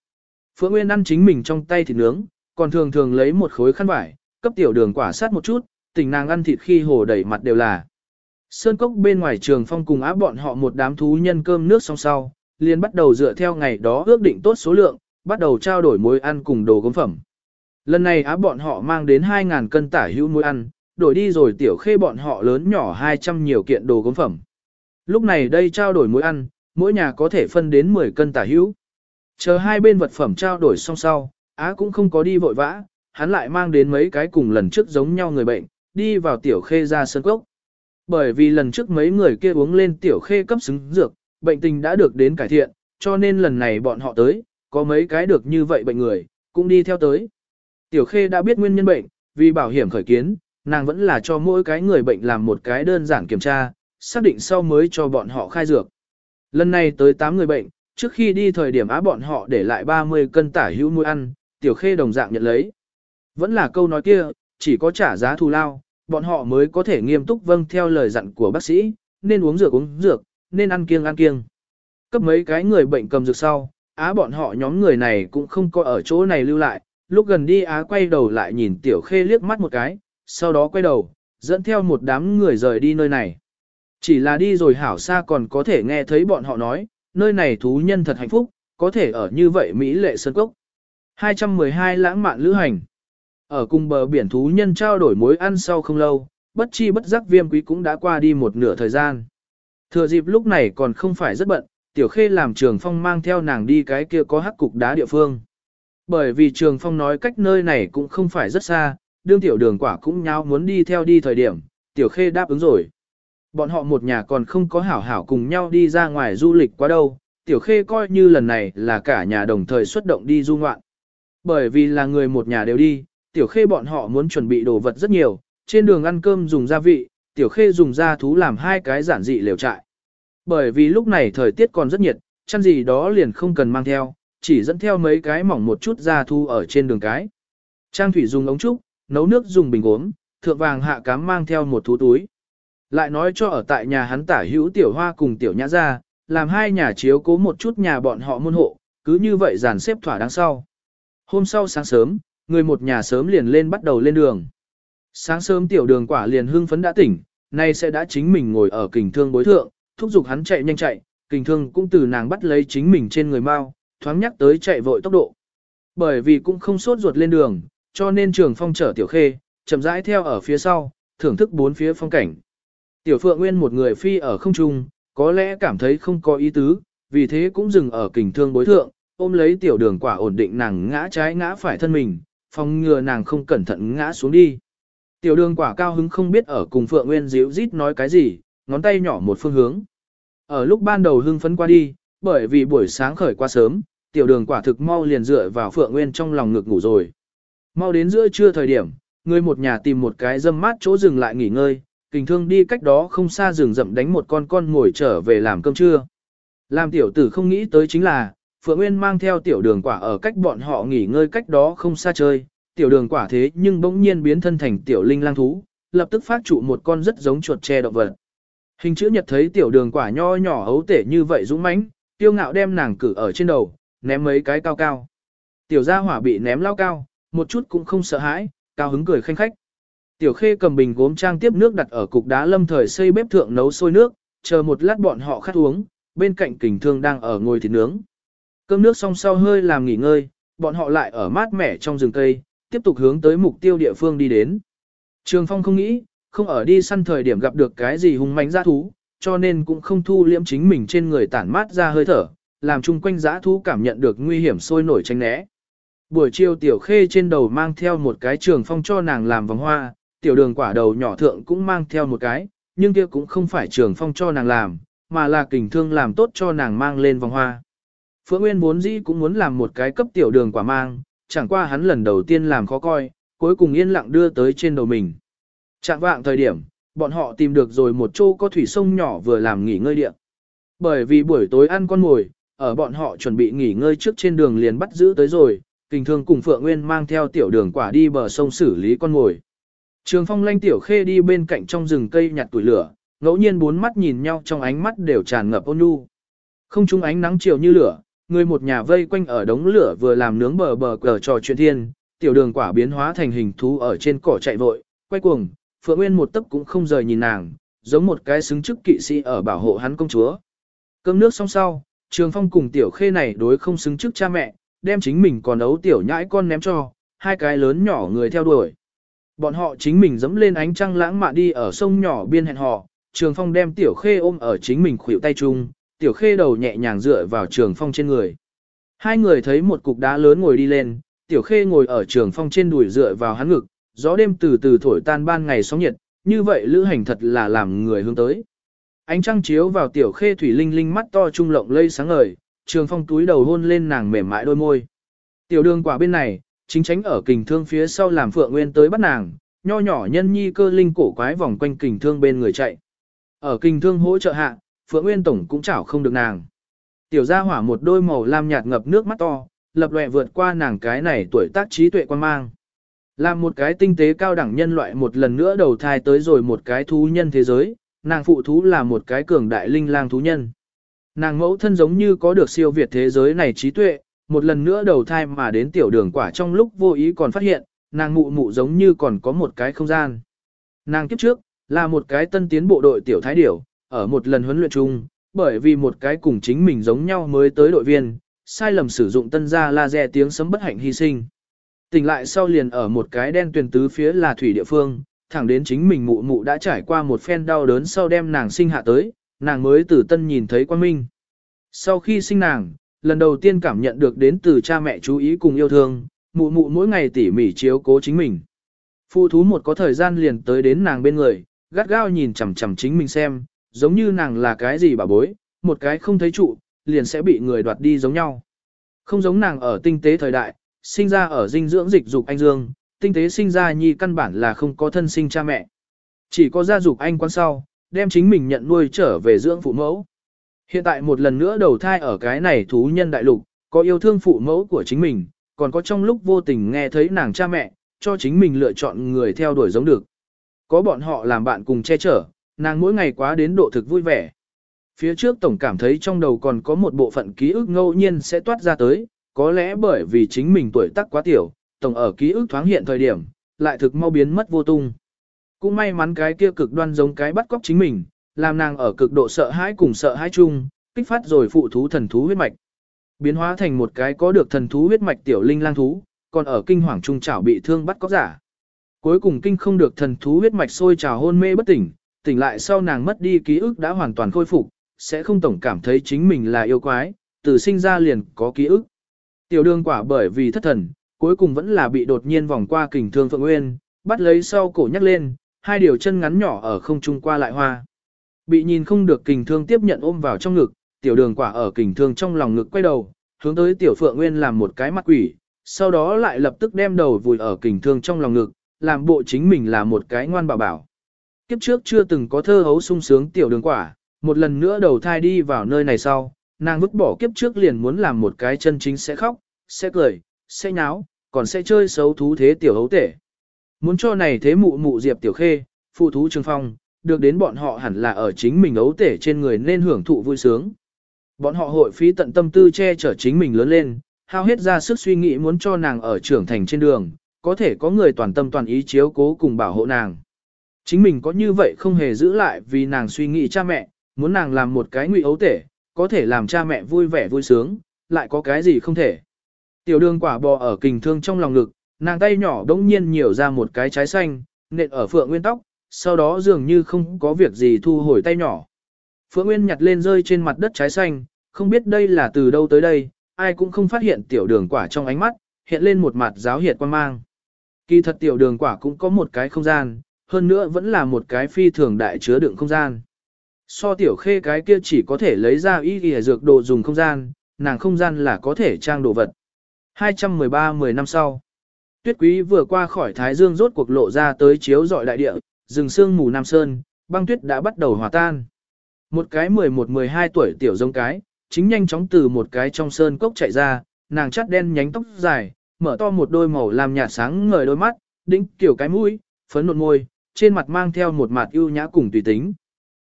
S1: Phượng Nguyên ăn chính mình trong tay thịt nướng, còn thường thường lấy một khối khăn vải, cấp tiểu đường quả sát một chút, tình nàng ăn thịt khi hồ đầy mặt đều là. Sơn cốc bên ngoài trường phong cùng áp bọn họ một đám thú nhân cơm nước xong sau, liền bắt đầu dựa theo ngày đó ước định tốt số lượng, bắt đầu trao đổi muối ăn cùng đồ gốm phẩm. Lần này á bọn họ mang đến 2.000 cân tả hữu muối ăn, đổi đi rồi tiểu khê bọn họ lớn nhỏ 200 nhiều kiện đồ gốm phẩm. Lúc này đây trao đổi muối ăn, mỗi nhà có thể phân đến 10 cân tả hữu. Chờ hai bên vật phẩm trao đổi xong sau, Á cũng không có đi vội vã, hắn lại mang đến mấy cái cùng lần trước giống nhau người bệnh, đi vào tiểu khê ra sân cốc. Bởi vì lần trước mấy người kia uống lên tiểu khê cấp xứng dược, bệnh tình đã được đến cải thiện, cho nên lần này bọn họ tới, có mấy cái được như vậy bệnh người, cũng đi theo tới. Tiểu khê đã biết nguyên nhân bệnh, vì bảo hiểm khởi kiến, nàng vẫn là cho mỗi cái người bệnh làm một cái đơn giản kiểm tra, xác định sau mới cho bọn họ khai dược. Lần này tới 8 người bệnh, trước khi đi thời điểm á bọn họ để lại 30 cân tả hữu nuôi ăn, tiểu khê đồng dạng nhận lấy. Vẫn là câu nói kia, chỉ có trả giá thù lao, bọn họ mới có thể nghiêm túc vâng theo lời dặn của bác sĩ, nên uống dược uống dược, nên ăn kiêng ăn kiêng. Cấp mấy cái người bệnh cầm dược sau, á bọn họ nhóm người này cũng không có ở chỗ này lưu lại, lúc gần đi á quay đầu lại nhìn tiểu khê liếc mắt một cái, sau đó quay đầu, dẫn theo một đám người rời đi nơi này. Chỉ là đi rồi hảo xa còn có thể nghe thấy bọn họ nói, nơi này thú nhân thật hạnh phúc, có thể ở như vậy Mỹ lệ sơn cốc. 212 lãng mạn lữ hành. Ở cùng bờ biển thú nhân trao đổi mối ăn sau không lâu, bất chi bất giác viêm quý cũng đã qua đi một nửa thời gian. Thừa dịp lúc này còn không phải rất bận, tiểu khê làm trường phong mang theo nàng đi cái kia có hắc cục đá địa phương. Bởi vì trường phong nói cách nơi này cũng không phải rất xa, đương tiểu đường quả cũng nháo muốn đi theo đi thời điểm, tiểu khê đáp ứng rồi. Bọn họ một nhà còn không có hảo hảo cùng nhau đi ra ngoài du lịch quá đâu, tiểu khê coi như lần này là cả nhà đồng thời xuất động đi du ngoạn. Bởi vì là người một nhà đều đi, tiểu khê bọn họ muốn chuẩn bị đồ vật rất nhiều, trên đường ăn cơm dùng gia vị, tiểu khê dùng gia thú làm hai cái giản dị lều trại. Bởi vì lúc này thời tiết còn rất nhiệt, chăn gì đó liền không cần mang theo, chỉ dẫn theo mấy cái mỏng một chút da thu ở trên đường cái. Trang thủy dùng ống trúc, nấu nước dùng bình uống, thượng vàng hạ cám mang theo một thú túi. Lại nói cho ở tại nhà hắn tả hữu tiểu hoa cùng tiểu nhã ra, làm hai nhà chiếu cố một chút nhà bọn họ môn hộ, cứ như vậy dàn xếp thỏa đáng sau. Hôm sau sáng sớm, người một nhà sớm liền lên bắt đầu lên đường. Sáng sớm tiểu đường quả liền hưng phấn đã tỉnh, nay sẽ đã chính mình ngồi ở kình thương bối thượng, thúc giục hắn chạy nhanh chạy, kình thương cũng từ nàng bắt lấy chính mình trên người mau, thoáng nhắc tới chạy vội tốc độ. Bởi vì cũng không sốt ruột lên đường, cho nên trường phong chở tiểu khê, chậm rãi theo ở phía sau, thưởng thức bốn phía phong cảnh. Tiểu phượng nguyên một người phi ở không trung, có lẽ cảm thấy không có ý tứ, vì thế cũng dừng ở kình thương bối thượng, ôm lấy tiểu đường quả ổn định nàng ngã trái ngã phải thân mình, phòng ngừa nàng không cẩn thận ngã xuống đi. Tiểu đường quả cao hứng không biết ở cùng Phượng Nguyên díu rít nói cái gì, ngón tay nhỏ một phương hướng. Ở lúc ban đầu hưng phấn qua đi, bởi vì buổi sáng khởi qua sớm, tiểu đường quả thực mau liền dựa vào Phượng Nguyên trong lòng ngực ngủ rồi. Mau đến giữa trưa thời điểm, người một nhà tìm một cái dâm mát chỗ dừng lại nghỉ ngơi, kình thương đi cách đó không xa rừng rậm đánh một con con ngồi trở về làm cơm trưa. Làm tiểu tử không nghĩ tới chính là, Phượng Nguyên mang theo tiểu đường quả ở cách bọn họ nghỉ ngơi cách đó không xa chơi, tiểu đường quả thế nhưng bỗng nhiên biến thân thành tiểu linh lang thú, lập tức phát trụ một con rất giống chuột tre động vật. Hình chữ nhật thấy tiểu đường quả nho nhỏ ấu tể như vậy dũng mãnh, tiêu ngạo đem nàng cử ở trên đầu, ném mấy cái cao cao. Tiểu gia hỏa bị ném lao cao, một chút cũng không sợ hãi, cao hứng cười khanh khách. Tiểu khê cầm bình gốm trang tiếp nước đặt ở cục đá lâm thời xây bếp thượng nấu sôi nước, chờ một lát bọn họ khát uống, bên cạnh kình thương đang ở ngồi thịt nướng. Cơm nước xong sau hơi làm nghỉ ngơi, bọn họ lại ở mát mẻ trong rừng cây, tiếp tục hướng tới mục tiêu địa phương đi đến. Trường Phong không nghĩ, không ở đi săn thời điểm gặp được cái gì hung manh dã thú, cho nên cũng không thu liễm chính mình trên người tản mát ra hơi thở, làm chung quanh dã thú cảm nhận được nguy hiểm sôi nổi tránh né. Buổi chiều tiểu khê trên đầu mang theo một cái trường phong cho nàng làm vòng hoa, tiểu đường quả đầu nhỏ thượng cũng mang theo một cái, nhưng kia cũng không phải trường phong cho nàng làm, mà là kình thương làm tốt cho nàng mang lên vòng hoa. Phượng Nguyên vốn dĩ cũng muốn làm một cái cấp tiểu đường quả mang, chẳng qua hắn lần đầu tiên làm khó coi, cuối cùng yên lặng đưa tới trên đầu mình. Trạng vạng thời điểm, bọn họ tìm được rồi một chỗ có thủy sông nhỏ vừa làm nghỉ ngơi địa. Bởi vì buổi tối ăn con mồi, ở bọn họ chuẩn bị nghỉ ngơi trước trên đường liền bắt giữ tới rồi, kình thương cùng Phượng Nguyên mang theo tiểu đường quả đi bờ sông xử lý con mồi. Trường phong lanh tiểu khê đi bên cạnh trong rừng cây nhặt tuổi lửa, ngẫu nhiên bốn mắt nhìn nhau trong ánh mắt đều tràn ngập ôn nhu. Không trung ánh nắng chiều như lửa, người một nhà vây quanh ở đống lửa vừa làm nướng bờ bờ cờ trò chuyện thiên, tiểu đường quả biến hóa thành hình thú ở trên cỏ chạy vội, quay cuồng, Phượng Nguyên một tấc cũng không rời nhìn nàng, giống một cái xứng chức kỵ sĩ ở bảo hộ hắn công chúa. Cơm nước xong sau, Trường Phong cùng tiểu khê này đối không xứng chức cha mẹ, đem chính mình còn ấu tiểu nhãi con ném cho, hai cái lớn nhỏ người theo đuổi. Bọn họ chính mình dẫm lên ánh trăng lãng mạn đi ở sông nhỏ biên hẹn họ. Trường Phong đem tiểu khê ôm ở chính mình khuỷu tay chung, tiểu khê đầu nhẹ nhàng dựa vào Trường Phong trên người. Hai người thấy một cục đá lớn ngồi đi lên, tiểu khê ngồi ở Trường Phong trên đùi dựa vào hắn ngực, gió đêm từ từ thổi tan ban ngày sóng nhiệt, như vậy lữ hành thật là làm người hướng tới. Ánh trăng chiếu vào tiểu khê thủy linh linh mắt to trung lộng lây sáng ngời, Trường Phong túi đầu hôn lên nàng mềm mại đôi môi. Tiểu đường quả bên này, chính tránh ở kình thương phía sau làm Phượng Nguyên tới bắt nàng, nho nhỏ nhân nhi cơ linh cổ quái vòng quanh kình thương bên người chạy. Ở kình thương hỗ trợ hạ, Phượng Nguyên Tổng cũng chảo không được nàng. tiểu gia hỏa một đôi màu lam nhạt ngập nước mắt to, lập lòe vượt qua nàng cái này tuổi tác trí tuệ quan mang. Làm một cái tinh tế cao đẳng nhân loại một lần nữa đầu thai tới rồi một cái thú nhân thế giới, nàng phụ thú là một cái cường đại linh lang thú nhân. Nàng mẫu thân giống như có được siêu việt thế giới này trí tuệ, một lần nữa đầu thai mà đến tiểu đường quả trong lúc vô ý còn phát hiện, nàng mụ mụ giống như còn có một cái không gian. Nàng kiếp trước, là một cái tân tiến bộ đội tiểu thái điểu, ở một lần huấn luyện chung, bởi vì một cái cùng chính mình giống nhau mới tới đội viên, sai lầm sử dụng tân gia laser tiếng sấm bất hạnh hy sinh. Tỉnh lại sau liền ở một cái đen tuyền tứ phía là thủy địa phương, thẳng đến chính mình mụ mụ đã trải qua một phen đau đớn sau đem nàng sinh hạ tới, nàng mới từ tân nhìn thấy quan minh. Sau khi sinh nàng, lần đầu tiên cảm nhận được đến từ cha mẹ chú ý cùng yêu thương, mụ mụ mỗi ngày tỉ mỉ chiếu cố chính mình. Phụ thú một có thời gian liền tới đến nàng bên người, gắt gao nhìn chằm chằm chính mình xem, giống như nàng là cái gì bà bối, một cái không thấy trụ, liền sẽ bị người đoạt đi giống nhau. Không giống nàng ở tinh tế thời đại, sinh ra ở dinh dưỡng dịch dục anh dương, tinh tế sinh ra nhi căn bản là không có thân sinh cha mẹ. Chỉ có gia dục anh quan sau, đem chính mình nhận nuôi trở về dưỡng phụ mẫu. Hiện tại một lần nữa đầu thai ở cái này thú nhân đại lục, có yêu thương phụ mẫu của chính mình, còn có trong lúc vô tình nghe thấy nàng cha mẹ, cho chính mình lựa chọn người theo đuổi giống được. Có bọn họ làm bạn cùng che chở, nàng mỗi ngày quá đến độ thực vui vẻ. Phía trước tổng cảm thấy trong đầu còn có một bộ phận ký ức ngẫu nhiên sẽ toát ra tới, có lẽ bởi vì chính mình tuổi tác quá tiểu, tổng ở ký ức thoáng hiện thời điểm, lại thực mau biến mất vô tung. Cũng may mắn cái kia cực đoan giống cái bắt cóc chính mình, làm nàng ở cực độ sợ hãi cùng sợ hãi chung, kích phát rồi phụ thú thần thú huyết mạch. Biến hóa thành một cái có được thần thú huyết mạch tiểu linh lang thú, còn ở kinh hoàng trung chảo bị thương bắt cóc giả. Cuối cùng kinh không được thần thú huyết mạch sôi trào hôn mê bất tỉnh, tỉnh lại sau nàng mất đi ký ức đã hoàn toàn khôi phục, sẽ không tổng cảm thấy chính mình là yêu quái, từ sinh ra liền có ký ức. Tiểu đường quả bởi vì thất thần, cuối cùng vẫn là bị đột nhiên vòng qua kình thương Phượng Nguyên, bắt lấy sau cổ nhắc lên, hai điều chân ngắn nhỏ ở không trung qua lại hoa. Bị nhìn không được kình thương tiếp nhận ôm vào trong ngực, tiểu đường quả ở kình thương trong lòng ngực quay đầu, hướng tới tiểu Phượng Nguyên làm một cái mặt quỷ, sau đó lại lập tức đem đầu vùi ở kình thương trong lòng ngực, làm bộ chính mình là một cái ngoan bảo bảo. Kiếp trước chưa từng có thơ hấu sung sướng tiểu đường quả, một lần nữa đầu thai đi vào nơi này sau, nàng vứt bỏ kiếp trước liền muốn làm một cái chân chính sẽ khóc, sẽ cười, sẽ nháo, còn sẽ chơi xấu thú thế tiểu hấu tể. Muốn cho này thế mụ mụ diệp tiểu khê, phụ thú trường phong, được đến bọn họ hẳn là ở chính mình ấu tể trên người nên hưởng thụ vui sướng. Bọn họ hội phí tận tâm tư che chở chính mình lớn lên, hao hết ra sức suy nghĩ muốn cho nàng ở trưởng thành trên đường, có thể có người toàn tâm toàn ý chiếu cố cùng bảo hộ nàng. Chính mình có như vậy không hề giữ lại vì nàng suy nghĩ cha mẹ, muốn nàng làm một cái ngụy ấu tể, có thể làm cha mẹ vui vẻ vui sướng, lại có cái gì không thể. Tiểu đường quả bò ở kình thương trong lòng ngực, nàng tay nhỏ đống nhiên nhiều ra một cái trái xanh, nện ở phượng nguyên tóc, sau đó dường như không có việc gì thu hồi tay nhỏ. Phượng Nguyên nhặt lên rơi trên mặt đất trái xanh, không biết đây là từ đâu tới đây, ai cũng không phát hiện tiểu đường quả trong ánh mắt, hiện lên một mặt giáo hiệt quan mang. Kỳ thật tiểu đường quả cũng có một cái không gian, hơn nữa vẫn là một cái phi thường đại chứa đựng không gian. So tiểu khê cái kia chỉ có thể lấy ra y y dược đồ dùng không gian, nàng không gian là có thể trang đồ vật. 213-10 năm sau, tuyết quý vừa qua khỏi Thái Dương rốt cuộc lộ ra tới chiếu dọi đại địa, rừng sương mù Nam Sơn, băng tuyết đã bắt đầu hòa tan. Một cái 11-12 tuổi tiểu giống cái, chính nhanh chóng từ một cái trong sơn cốc chạy ra, nàng chắt đen nhánh tóc dài, mở to một đôi màu làm nhạt sáng ngời đôi mắt, đĩnh kiểu cái mũi, phấn nộn môi, trên mặt mang theo một mặt ưu nhã cùng tùy tính.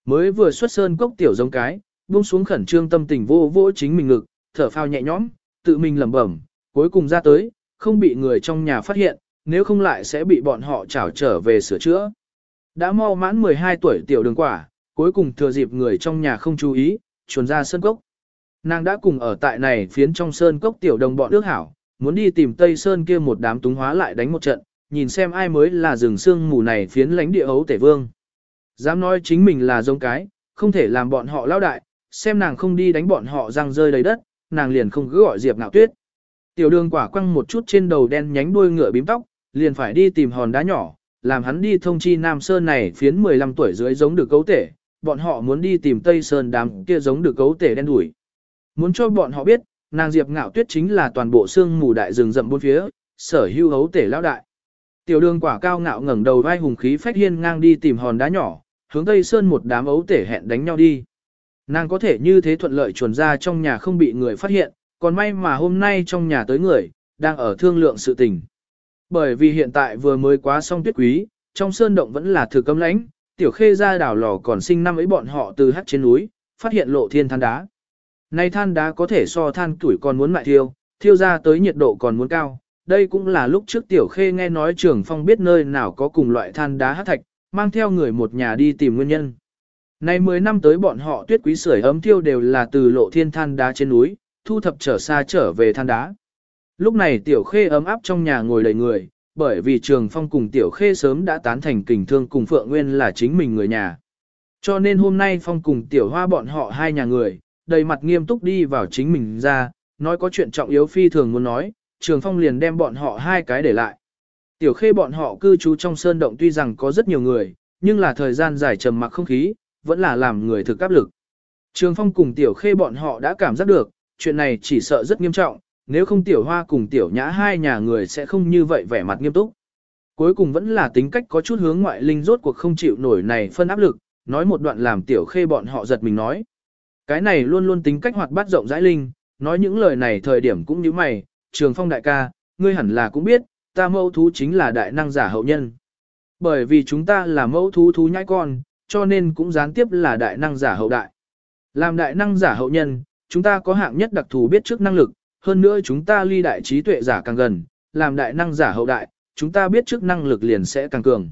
S1: Mới vừa xuất sơn cốc tiểu giống cái, buông xuống khẩn trương tâm tình vô vô chính mình ngực, thở phao nhẹ nhõm, tự mình lẩm bẩm, cuối cùng ra tới, không bị người trong nhà phát hiện, nếu không lại sẽ bị bọn họ trảo trở về sửa chữa. Đã mau mãn 12 tuổi tiểu đường quả, cuối cùng thừa dịp người trong nhà không chú ý, chuồn ra sơn cốc. Nàng đã cùng ở tại này phiến trong sơn cốc tiểu đồng bọn ước hảo, muốn đi tìm Tây Sơn kia một đám túng hóa lại đánh một trận, nhìn xem ai mới là rừng sương mù này phiến lãnh địa ấu tể vương. Dám nói chính mình là giống cái, không thể làm bọn họ lao đại, xem nàng không đi đánh bọn họ răng rơi đầy đất, nàng liền không cứ gọi Diệp Ngạo Tuyết. Tiểu đường quả quăng một chút trên đầu đen nhánh đuôi ngựa bím tóc, liền phải đi tìm hòn đá nhỏ, làm hắn đi thông chi Nam Sơn này phiến 15 tuổi dưới giống được cấu tể, bọn họ muốn đi tìm Tây Sơn đám kia giống được cấu tể đen đuổi. Muốn cho bọn họ biết, nàng Diệp Ngạo Tuyết chính là toàn bộ xương mù đại rừng rậm bốn phía, sở hữu hấu tể lão đại. Tiểu đường quả cao ngạo ngẩng đầu vai hùng khí phách hiên ngang đi tìm hòn đá nhỏ, hướng Tây Sơn một đám ấu tể hẹn đánh nhau đi. Nàng có thể như thế thuận lợi chuẩn ra trong nhà không bị người phát hiện, còn may mà hôm nay trong nhà tới người, đang ở thương lượng sự tình. Bởi vì hiện tại vừa mới quá xong tuyết quý, trong sơn động vẫn là thừa cấm lãnh, tiểu khê ra đảo lò còn sinh năm ấy bọn họ từ hắt trên núi, phát hiện lộ thiên than đá. Này than đá có thể so than tuổi còn muốn mại thiêu, thiêu ra tới nhiệt độ còn muốn cao. Đây cũng là lúc trước tiểu khê nghe nói trường phong biết nơi nào có cùng loại than đá hát thạch, mang theo người một nhà đi tìm nguyên nhân. Này 10 năm tới bọn họ tuyết quý sưởi ấm thiêu đều là từ lộ thiên than đá trên núi, thu thập trở xa trở về than đá. Lúc này tiểu khê ấm áp trong nhà ngồi đầy người, bởi vì trường phong cùng tiểu khê sớm đã tán thành kình thương cùng Phượng Nguyên là chính mình người nhà. Cho nên hôm nay phong cùng tiểu hoa bọn họ hai nhà người, đầy mặt nghiêm túc đi vào chính mình ra, nói có chuyện trọng yếu phi thường muốn nói, trường phong liền đem bọn họ hai cái để lại. Tiểu khê bọn họ cư trú trong sơn động tuy rằng có rất nhiều người, nhưng là thời gian dài trầm mặc không khí, vẫn là làm người thực áp lực. Trường phong cùng tiểu khê bọn họ đã cảm giác được, chuyện này chỉ sợ rất nghiêm trọng, nếu không tiểu hoa cùng tiểu nhã hai nhà người sẽ không như vậy vẻ mặt nghiêm túc. Cuối cùng vẫn là tính cách có chút hướng ngoại linh rốt cuộc không chịu nổi này phân áp lực, nói một đoạn làm tiểu khê bọn họ giật mình nói. Cái này luôn luôn tính cách hoạt bát rộng rãi linh, nói những lời này thời điểm cũng như mày, trường phong đại ca, ngươi hẳn là cũng biết, ta mẫu thú chính là đại năng giả hậu nhân. Bởi vì chúng ta là mẫu thú thú nhãi con, cho nên cũng gián tiếp là đại năng giả hậu đại. Làm đại năng giả hậu nhân, chúng ta có hạng nhất đặc thù biết trước năng lực, hơn nữa chúng ta ly đại trí tuệ giả càng gần, làm đại năng giả hậu đại, chúng ta biết trước năng lực liền sẽ càng cường.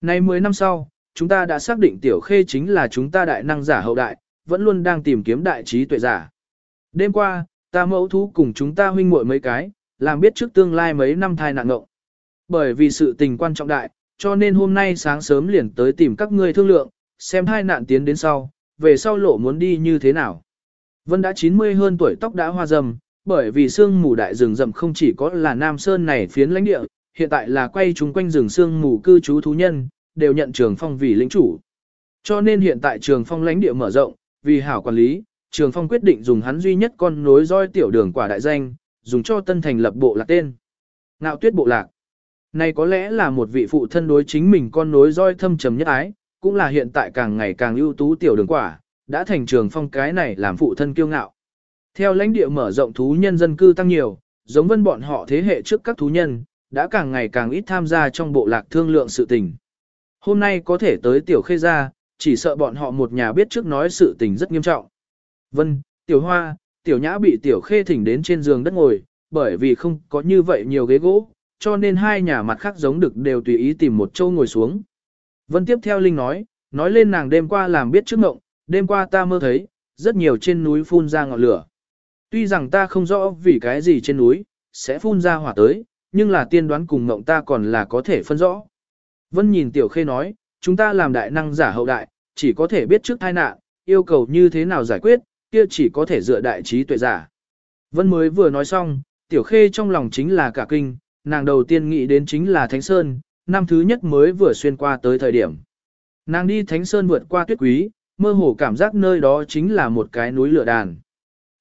S1: Nay 10 năm sau, chúng ta đã xác định tiểu khê chính là chúng ta đại năng giả hậu đại, vẫn luôn đang tìm kiếm đại trí tuệ giả. Đêm qua, ta mẫu thú cùng chúng ta huynh muội mấy cái, làm biết trước tương lai mấy năm thai nạn ngộng. Bởi vì sự tình quan trọng đại, cho nên hôm nay sáng sớm liền tới tìm các ngươi thương lượng, xem hai nạn tiến đến sau, về sau lộ muốn đi như thế nào. Vân đã 90 hơn tuổi tóc đã hoa rầm, bởi vì sương mù đại rừng rậm không chỉ có là Nam Sơn này phiến lãnh địa, hiện tại là quay chúng quanh rừng sương mù cư trú thú nhân, đều nhận trường phong vì lĩnh chủ. Cho nên hiện tại trường phong lãnh địa mở rộng, vì hảo quản lý, trường phong quyết định dùng hắn duy nhất con nối roi tiểu đường quả đại danh, dùng cho tân thành lập bộ lạc tên. Ngạo tuyết bộ lạc. Này có lẽ là một vị phụ thân đối chính mình con nối roi thâm trầm nhất ái, cũng là hiện tại càng ngày càng ưu tú tiểu đường quả, đã thành trường phong cái này làm phụ thân kiêu ngạo. Theo lãnh địa mở rộng thú nhân dân cư tăng nhiều, giống vân bọn họ thế hệ trước các thú nhân, đã càng ngày càng ít tham gia trong bộ lạc thương lượng sự tình. Hôm nay có thể tới tiểu khê gia, chỉ sợ bọn họ một nhà biết trước nói sự tình rất nghiêm trọng. Vân, tiểu hoa, tiểu nhã bị tiểu khê thỉnh đến trên giường đất ngồi, bởi vì không có như vậy nhiều ghế gỗ, cho nên hai nhà mặt khác giống được đều tùy ý tìm một châu ngồi xuống. Vân tiếp theo Linh nói, nói lên nàng đêm qua làm biết trước ngộng, đêm qua ta mơ thấy, rất nhiều trên núi phun ra ngọn lửa. Tuy rằng ta không rõ vì cái gì trên núi, sẽ phun ra hỏa tới, nhưng là tiên đoán cùng ngộng ta còn là có thể phân rõ. Vân nhìn tiểu khê nói, chúng ta làm đại năng giả hậu đại, chỉ có thể biết trước tai nạn, yêu cầu như thế nào giải quyết, kia chỉ có thể dựa đại trí tuệ giả. Vân mới vừa nói xong, tiểu khê trong lòng chính là cả kinh, nàng đầu tiên nghĩ đến chính là Thánh Sơn, năm thứ nhất mới vừa xuyên qua tới thời điểm. Nàng đi Thánh Sơn vượt qua tuyết quý, mơ hồ cảm giác nơi đó chính là một cái núi lửa đàn.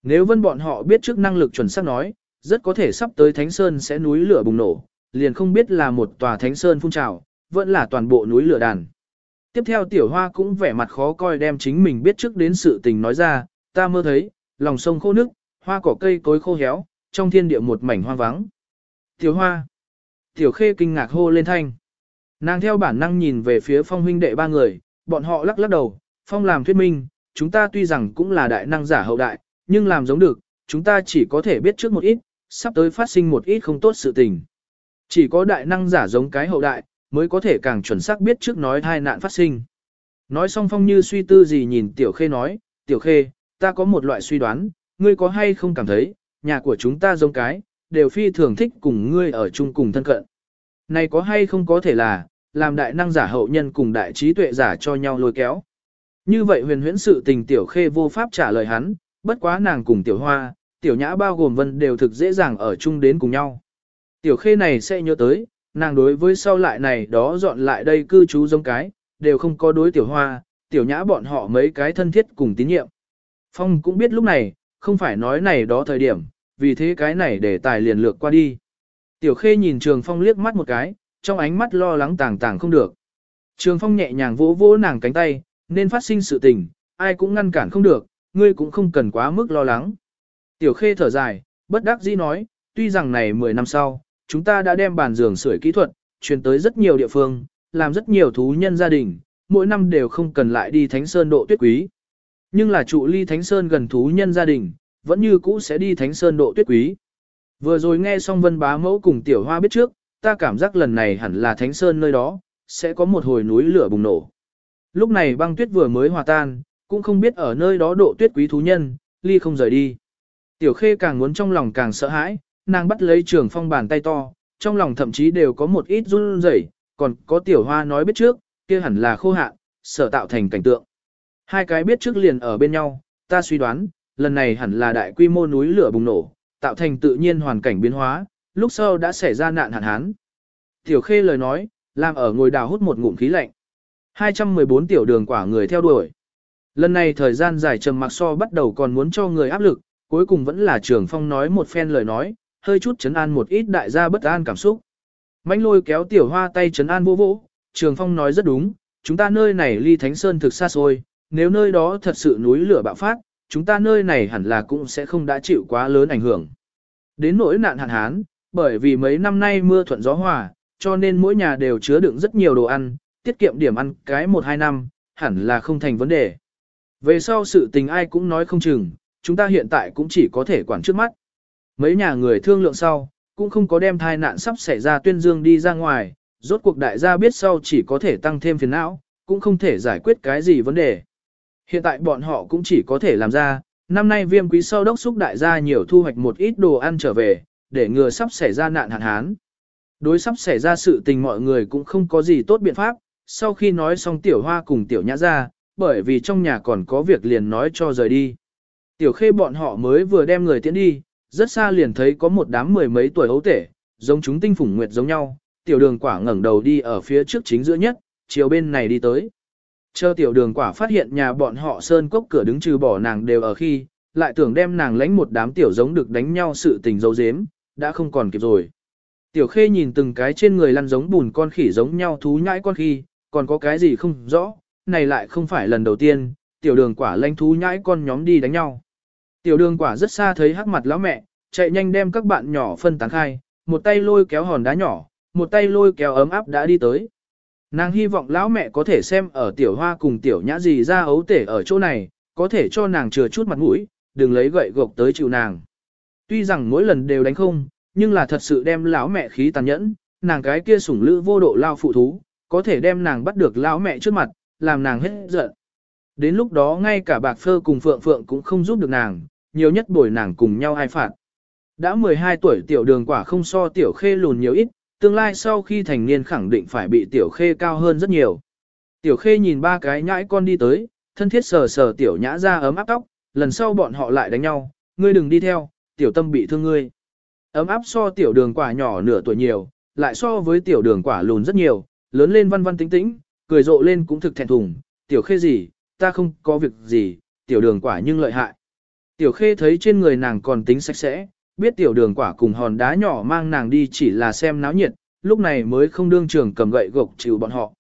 S1: Nếu vân bọn họ biết trước năng lực chuẩn xác nói, rất có thể sắp tới Thánh Sơn sẽ núi lửa bùng nổ, liền không biết là một tòa Thánh Sơn phun trào, vẫn là toàn bộ núi lửa đàn. Tiếp theo tiểu hoa cũng vẻ mặt khó coi đem chính mình biết trước đến sự tình nói ra, ta mơ thấy, lòng sông khô nước, hoa cỏ cây cối khô héo, trong thiên địa một mảnh hoang vắng. Tiểu hoa. Tiểu khê kinh ngạc hô lên thanh. Nàng theo bản năng nhìn về phía phong huynh đệ ba người, bọn họ lắc lắc đầu, phong làm thuyết minh, chúng ta tuy rằng cũng là đại năng giả hậu đại, nhưng làm giống được, chúng ta chỉ có thể biết trước một ít, sắp tới phát sinh một ít không tốt sự tình. Chỉ có đại năng giả giống cái hậu đại, mới có thể càng chuẩn xác biết trước nói hai nạn phát sinh. Nói xong phong như suy tư gì nhìn tiểu khê nói, tiểu khê, ta có một loại suy đoán, ngươi có hay không cảm thấy, nhà của chúng ta giống cái, đều phi thường thích cùng ngươi ở chung cùng thân cận. Này có hay không có thể là, làm đại năng giả hậu nhân cùng đại trí tuệ giả cho nhau lôi kéo. Như vậy huyền huyễn sự tình tiểu khê vô pháp trả lời hắn, bất quá nàng cùng tiểu hoa, tiểu nhã bao gồm vân đều thực dễ dàng ở chung đến cùng nhau. Tiểu khê này sẽ nhớ tới, nàng đối với sau lại này đó dọn lại đây cư trú giống cái, đều không có đối tiểu hoa, tiểu nhã bọn họ mấy cái thân thiết cùng tín nhiệm. Phong cũng biết lúc này, không phải nói này đó thời điểm, vì thế cái này để tài liền lược qua đi. Tiểu khê nhìn trường phong liếc mắt một cái, trong ánh mắt lo lắng tàng tàng không được. Trường phong nhẹ nhàng vỗ vỗ nàng cánh tay, nên phát sinh sự tình, ai cũng ngăn cản không được, ngươi cũng không cần quá mức lo lắng. Tiểu khê thở dài, bất đắc dĩ nói, tuy rằng này 10 năm sau, chúng ta đã đem bàn giường sưởi kỹ thuật, truyền tới rất nhiều địa phương, làm rất nhiều thú nhân gia đình, mỗi năm đều không cần lại đi Thánh Sơn độ tuyết quý. Nhưng là trụ ly Thánh Sơn gần thú nhân gia đình, vẫn như cũ sẽ đi Thánh Sơn độ tuyết quý. Vừa rồi nghe xong vân bá mẫu cùng tiểu hoa biết trước, ta cảm giác lần này hẳn là Thánh Sơn nơi đó, sẽ có một hồi núi lửa bùng nổ. Lúc này băng tuyết vừa mới hòa tan, cũng không biết ở nơi đó độ tuyết quý thú nhân, ly không rời đi. Tiểu khê càng muốn trong lòng càng sợ hãi, nàng bắt lấy trường phong bàn tay to, trong lòng thậm chí đều có một ít run rẩy, còn có tiểu hoa nói biết trước, kia hẳn là khô hạn, sở tạo thành cảnh tượng. Hai cái biết trước liền ở bên nhau, ta suy đoán, lần này hẳn là đại quy mô núi lửa bùng nổ, tạo thành tự nhiên hoàn cảnh biến hóa, lúc sau đã xảy ra nạn hạn hán. Tiểu khê lời nói, làm ở ngồi đào hút một ngụm khí lạnh. 214 tiểu đường quả người theo đuổi. Lần này thời gian dài trầm mặc so bắt đầu còn muốn cho người áp lực, cuối cùng vẫn là trường phong nói một phen lời nói, hơi chút chấn an một ít đại gia bất an cảm xúc. Mánh lôi kéo tiểu hoa tay chấn an vô vỗ, trường phong nói rất đúng, chúng ta nơi này ly thánh sơn thực xa xôi, nếu nơi đó thật sự núi lửa bạo phát, chúng ta nơi này hẳn là cũng sẽ không đã chịu quá lớn ảnh hưởng. Đến nỗi nạn hạn hán, bởi vì mấy năm nay mưa thuận gió hòa, cho nên mỗi nhà đều chứa đựng rất nhiều đồ ăn, tiết kiệm điểm ăn cái 1-2 năm, hẳn là không thành vấn đề. Về sau sự tình ai cũng nói không chừng, chúng ta hiện tại cũng chỉ có thể quản trước mắt. Mấy nhà người thương lượng sau, cũng không có đem thai nạn sắp xảy ra tuyên dương đi ra ngoài, rốt cuộc đại gia biết sau chỉ có thể tăng thêm phiền não, cũng không thể giải quyết cái gì vấn đề. Hiện tại bọn họ cũng chỉ có thể làm ra, năm nay viêm quý sâu đốc xúc đại gia nhiều thu hoạch một ít đồ ăn trở về, để ngừa sắp xảy ra nạn hạn hán. Đối sắp xảy ra sự tình mọi người cũng không có gì tốt biện pháp, sau khi nói xong tiểu hoa cùng tiểu nhã ra, bởi vì trong nhà còn có việc liền nói cho rời đi. Tiểu khê bọn họ mới vừa đem người tiễn đi, rất xa liền thấy có một đám mười mấy tuổi hấu tể, giống chúng tinh phủng nguyệt giống nhau, tiểu đường quả ngẩng đầu đi ở phía trước chính giữa nhất, chiều bên này đi tới. Chờ tiểu đường quả phát hiện nhà bọn họ sơn cốc cửa đứng trừ bỏ nàng đều ở khi, lại tưởng đem nàng lánh một đám tiểu giống được đánh nhau sự tình dấu dếm, đã không còn kịp rồi. Tiểu khê nhìn từng cái trên người lăn giống bùn con khỉ giống nhau thú nhãi con khi, còn có cái gì không rõ, này lại không phải lần đầu tiên, tiểu đường quả lanh thú nhãi con nhóm đi đánh nhau. Tiểu đường quả rất xa thấy hắc mặt lão mẹ, chạy nhanh đem các bạn nhỏ phân tán khai, một tay lôi kéo hòn đá nhỏ, một tay lôi kéo ấm áp đã đi tới. Nàng hy vọng lão mẹ có thể xem ở tiểu hoa cùng tiểu nhã gì ra ấu tể ở chỗ này, có thể cho nàng chừa chút mặt mũi, đừng lấy gậy gộc tới chịu nàng. Tuy rằng mỗi lần đều đánh không, nhưng là thật sự đem lão mẹ khí tàn nhẫn, nàng cái kia sủng lữ vô độ lao phụ thú, có thể đem nàng bắt được lão mẹ trước mặt, làm nàng hết giận. Đến lúc đó ngay cả bạc phơ cùng phượng phượng cũng không giúp được nàng, nhiều nhất bồi nàng cùng nhau ai phạt. Đã 12 tuổi tiểu đường quả không so tiểu khê lùn nhiều ít, tương lai sau khi thành niên khẳng định phải bị tiểu khê cao hơn rất nhiều. Tiểu khê nhìn ba cái nhãi con đi tới, thân thiết sờ sờ tiểu nhã ra ấm áp tóc, lần sau bọn họ lại đánh nhau, ngươi đừng đi theo, tiểu tâm bị thương ngươi. Ấm áp so tiểu đường quả nhỏ nửa tuổi nhiều, lại so với tiểu đường quả lùn rất nhiều, lớn lên văn văn tính tĩnh, cười rộ lên cũng thực thẹn thùng, tiểu khê gì, ta không có việc gì, tiểu đường quả nhưng lợi hại. Tiểu khê thấy trên người nàng còn tính sạch sẽ, biết tiểu đường quả cùng hòn đá nhỏ mang nàng đi chỉ là xem náo nhiệt, lúc này mới không đương trường cầm gậy gộc chịu bọn họ.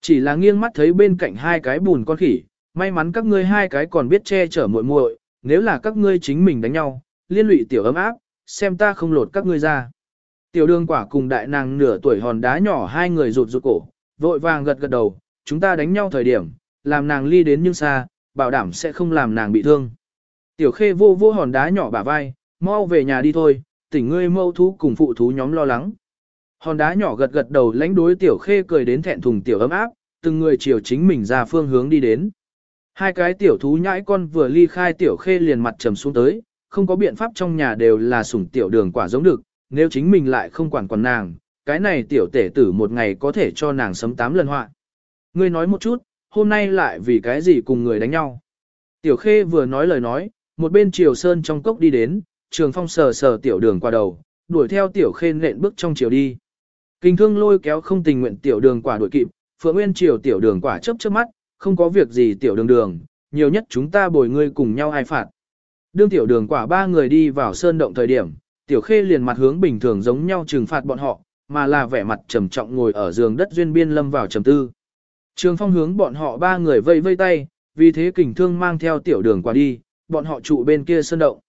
S1: Chỉ là nghiêng mắt thấy bên cạnh hai cái bùn con khỉ, may mắn các ngươi hai cái còn biết che chở muội muội, nếu là các ngươi chính mình đánh nhau, liên lụy tiểu ấm áp, xem ta không lột các ngươi ra. Tiểu đường quả cùng đại nàng nửa tuổi hòn đá nhỏ hai người rụt rụt cổ, vội vàng gật gật đầu, chúng ta đánh nhau thời điểm, làm nàng ly đến nhưng xa, bảo đảm sẽ không làm nàng bị thương. Tiểu khê vô vô hòn đá nhỏ bả vai, mau về nhà đi thôi, tỉnh ngươi mâu thú cùng phụ thú nhóm lo lắng. Hòn đá nhỏ gật gật đầu lãnh đối tiểu khê cười đến thẹn thùng tiểu ấm áp, từng người chiều chính mình ra phương hướng đi đến. Hai cái tiểu thú nhãi con vừa ly khai tiểu khê liền mặt trầm xuống tới, không có biện pháp trong nhà đều là sủng tiểu đường quả giống được, nếu chính mình lại không quản quản nàng, cái này tiểu tể tử một ngày có thể cho nàng sấm tám lần họa. Ngươi nói một chút, hôm nay lại vì cái gì cùng người đánh nhau. Tiểu khê vừa nói lời nói, một bên triều sơn trong cốc đi đến, trường phong sờ sờ tiểu đường qua đầu, đuổi theo tiểu khê nện bước trong chiều đi. Kinh thương lôi kéo không tình nguyện tiểu đường quả đuổi kịp, phượng nguyên chiều tiểu đường quả chớp chớp mắt, không có việc gì tiểu đường đường, nhiều nhất chúng ta bồi ngươi cùng nhau ai phạt. Đương tiểu đường quả ba người đi vào sơn động thời điểm, tiểu khê liền mặt hướng bình thường giống nhau trừng phạt bọn họ, mà là vẻ mặt trầm trọng ngồi ở giường đất duyên biên lâm vào trầm tư. Trường phong hướng bọn họ ba người vây vây tay, vì thế kình thương mang theo tiểu đường quả đi, bọn họ trụ bên kia sơn động.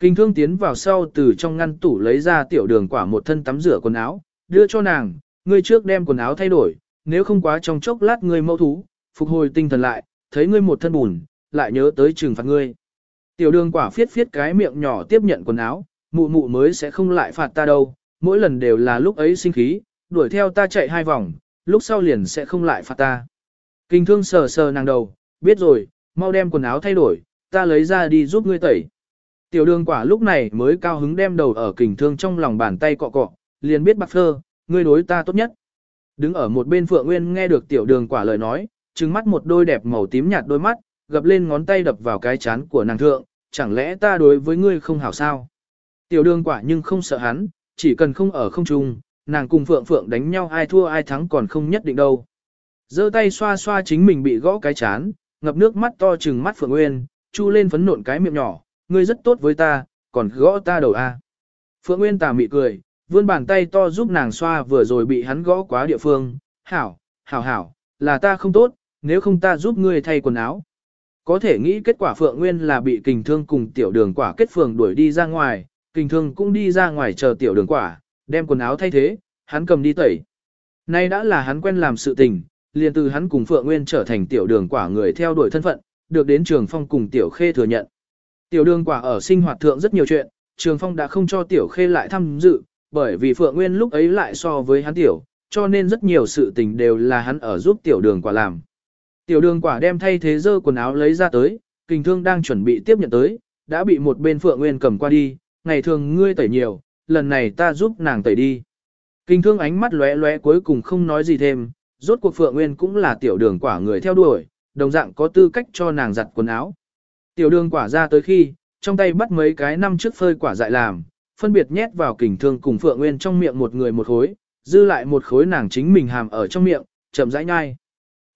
S1: Kinh thương tiến vào sau từ trong ngăn tủ lấy ra tiểu đường quả một thân tắm rửa quần áo, đưa cho nàng, ngươi trước đem quần áo thay đổi, nếu không quá trong chốc lát ngươi mâu thú, phục hồi tinh thần lại, thấy ngươi một thân bùn, lại nhớ tới trừng phạt ngươi. Tiểu đường quả phiết phiết cái miệng nhỏ tiếp nhận quần áo, mụ mụ mới sẽ không lại phạt ta đâu, mỗi lần đều là lúc ấy sinh khí, đuổi theo ta chạy hai vòng, lúc sau liền sẽ không lại phạt ta. Kinh thương sờ sờ nàng đầu, biết rồi, mau đem quần áo thay đổi, ta lấy ra đi giúp ngươi tẩy. Tiểu đường quả lúc này mới cao hứng đem đầu ở kình thương trong lòng bàn tay cọ cọ, liền biết bạc phơ, ngươi đối ta tốt nhất. Đứng ở một bên Phượng Nguyên nghe được tiểu đường quả lời nói, trừng mắt một đôi đẹp màu tím nhạt đôi mắt, gập lên ngón tay đập vào cái chán của nàng thượng, chẳng lẽ ta đối với ngươi không hảo sao? Tiểu đường quả nhưng không sợ hắn, chỉ cần không ở không trung, nàng cùng Phượng Phượng đánh nhau ai thua ai thắng còn không nhất định đâu. giơ tay xoa xoa chính mình bị gõ cái chán, ngập nước mắt to trừng mắt Phượng Nguyên, chu lên phấn nộn cái miệng nhỏ, ngươi rất tốt với ta, còn gõ ta đầu a. Phượng Nguyên tà mị cười, vươn bàn tay to giúp nàng xoa vừa rồi bị hắn gõ quá địa phương, hảo, hảo hảo, là ta không tốt, nếu không ta giúp ngươi thay quần áo. Có thể nghĩ kết quả Phượng Nguyên là bị kình thương cùng tiểu đường quả kết phường đuổi đi ra ngoài, kình thương cũng đi ra ngoài chờ tiểu đường quả, đem quần áo thay thế, hắn cầm đi tẩy. Nay đã là hắn quen làm sự tình, liền từ hắn cùng Phượng Nguyên trở thành tiểu đường quả người theo đuổi thân phận, được đến trường phong cùng tiểu khê thừa nhận. Tiểu đường quả ở sinh hoạt thượng rất nhiều chuyện, trường phong đã không cho tiểu khê lại tham dự, bởi vì Phượng Nguyên lúc ấy lại so với hắn tiểu, cho nên rất nhiều sự tình đều là hắn ở giúp tiểu đường quả làm. Tiểu đường quả đem thay thế dơ quần áo lấy ra tới, kình thương đang chuẩn bị tiếp nhận tới, đã bị một bên Phượng Nguyên cầm qua đi, ngày thường ngươi tẩy nhiều, lần này ta giúp nàng tẩy đi. Kình thương ánh mắt lóe lóe cuối cùng không nói gì thêm, rốt cuộc Phượng Nguyên cũng là tiểu đường quả người theo đuổi, đồng dạng có tư cách cho nàng giặt quần áo. Tiểu đường quả ra tới khi, trong tay bắt mấy cái năm trước phơi quả dại làm, phân biệt nhét vào kình thương cùng Phượng Nguyên trong miệng một người một khối, dư lại một khối nàng chính mình hàm ở trong miệng, chậm rãi nhai.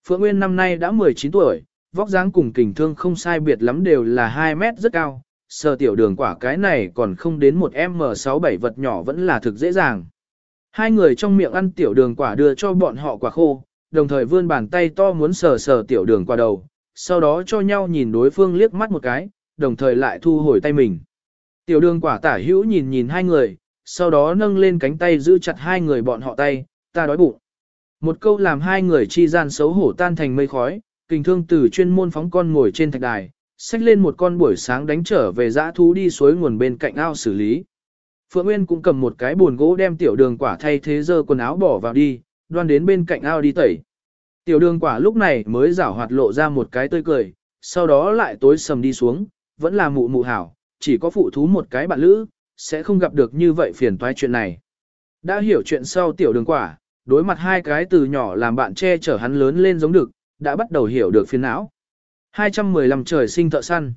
S1: Phượng Nguyên năm nay đã 19 tuổi, vóc dáng cùng kình thương không sai biệt lắm đều là 2 mét rất cao, sờ tiểu đường quả cái này còn không đến một M67 vật nhỏ vẫn là thực dễ dàng. Hai người trong miệng ăn tiểu đường quả đưa cho bọn họ quả khô, đồng thời vươn bàn tay to muốn sờ sờ tiểu đường quả đầu, sau đó cho nhau nhìn đối phương liếc mắt một cái, đồng thời lại thu hồi tay mình. Tiểu đường quả tả hữu nhìn nhìn hai người, sau đó nâng lên cánh tay giữ chặt hai người bọn họ tay, ta đói bụng. Một câu làm hai người chi gian xấu hổ tan thành mây khói, kình thương tử chuyên môn phóng con ngồi trên thạch đài, xách lên một con buổi sáng đánh trở về dã thú đi suối nguồn bên cạnh ao xử lý. Phượng Nguyên cũng cầm một cái buồn gỗ đem tiểu đường quả thay thế dơ quần áo bỏ vào đi, đoan đến bên cạnh ao đi tẩy. Tiểu đường quả lúc này mới rảo hoạt lộ ra một cái tươi cười, sau đó lại tối sầm đi xuống, vẫn là mụ mụ hảo, chỉ có phụ thú một cái bạn lữ, sẽ không gặp được như vậy phiền toái chuyện này. Đã hiểu chuyện sau tiểu đường quả, đối mặt hai cái từ nhỏ làm bạn che chở hắn lớn lên giống được, đã bắt đầu hiểu được phiền não. 215 trời sinh thợ săn.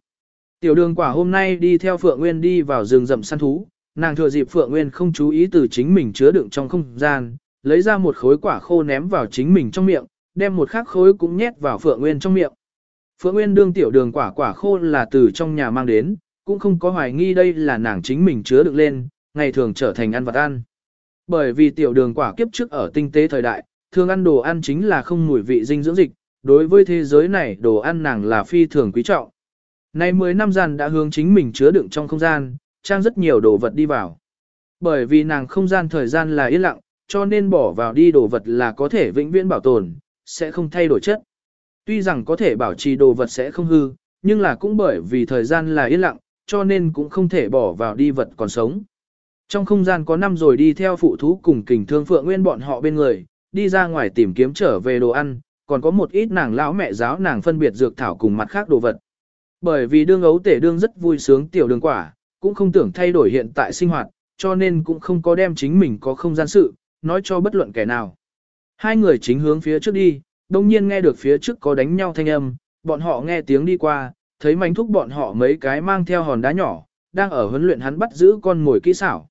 S1: Tiểu đường quả hôm nay đi theo Phượng Nguyên đi vào rừng rậm săn thú, nàng thừa dịp Phượng Nguyên không chú ý từ chính mình chứa đựng trong không gian, lấy ra một khối quả khô ném vào chính mình trong miệng, đem một khắc khối cũng nhét vào Phượng Nguyên trong miệng. Phượng Nguyên đương tiểu đường quả quả khô là từ trong nhà mang đến, cũng không có hoài nghi đây là nàng chính mình chứa được lên, ngày thường trở thành ăn vật ăn. Bởi vì tiểu đường quả kiếp trước ở tinh tế thời đại, thường ăn đồ ăn chính là không mùi vị dinh dưỡng dịch, đối với thế giới này đồ ăn nàng là phi thường quý trọng. Nay 10 năm gian đã hướng chính mình chứa đựng trong không gian, trang rất nhiều đồ vật đi vào. Bởi vì nàng không gian thời gian là yên lặng, cho nên bỏ vào đi đồ vật là có thể vĩnh viễn bảo tồn, sẽ không thay đổi chất. Tuy rằng có thể bảo trì đồ vật sẽ không hư, nhưng là cũng bởi vì thời gian là yên lặng, cho nên cũng không thể bỏ vào đi vật còn sống. Trong không gian có năm rồi đi theo phụ thú cùng kình thương phượng nguyên bọn họ bên người, đi ra ngoài tìm kiếm trở về đồ ăn, còn có một ít nàng lão mẹ giáo nàng phân biệt dược thảo cùng mặt khác đồ vật. Bởi vì đương ấu tể đương rất vui sướng tiểu đường quả, cũng không tưởng thay đổi hiện tại sinh hoạt, cho nên cũng không có đem chính mình có không gian sự, nói cho bất luận kẻ nào. Hai người chính hướng phía trước đi, đông nhiên nghe được phía trước có đánh nhau thanh âm, bọn họ nghe tiếng đi qua, thấy mánh thúc bọn họ mấy cái mang theo hòn đá nhỏ, đang ở huấn luyện hắn bắt giữ con mồi kỹ xảo.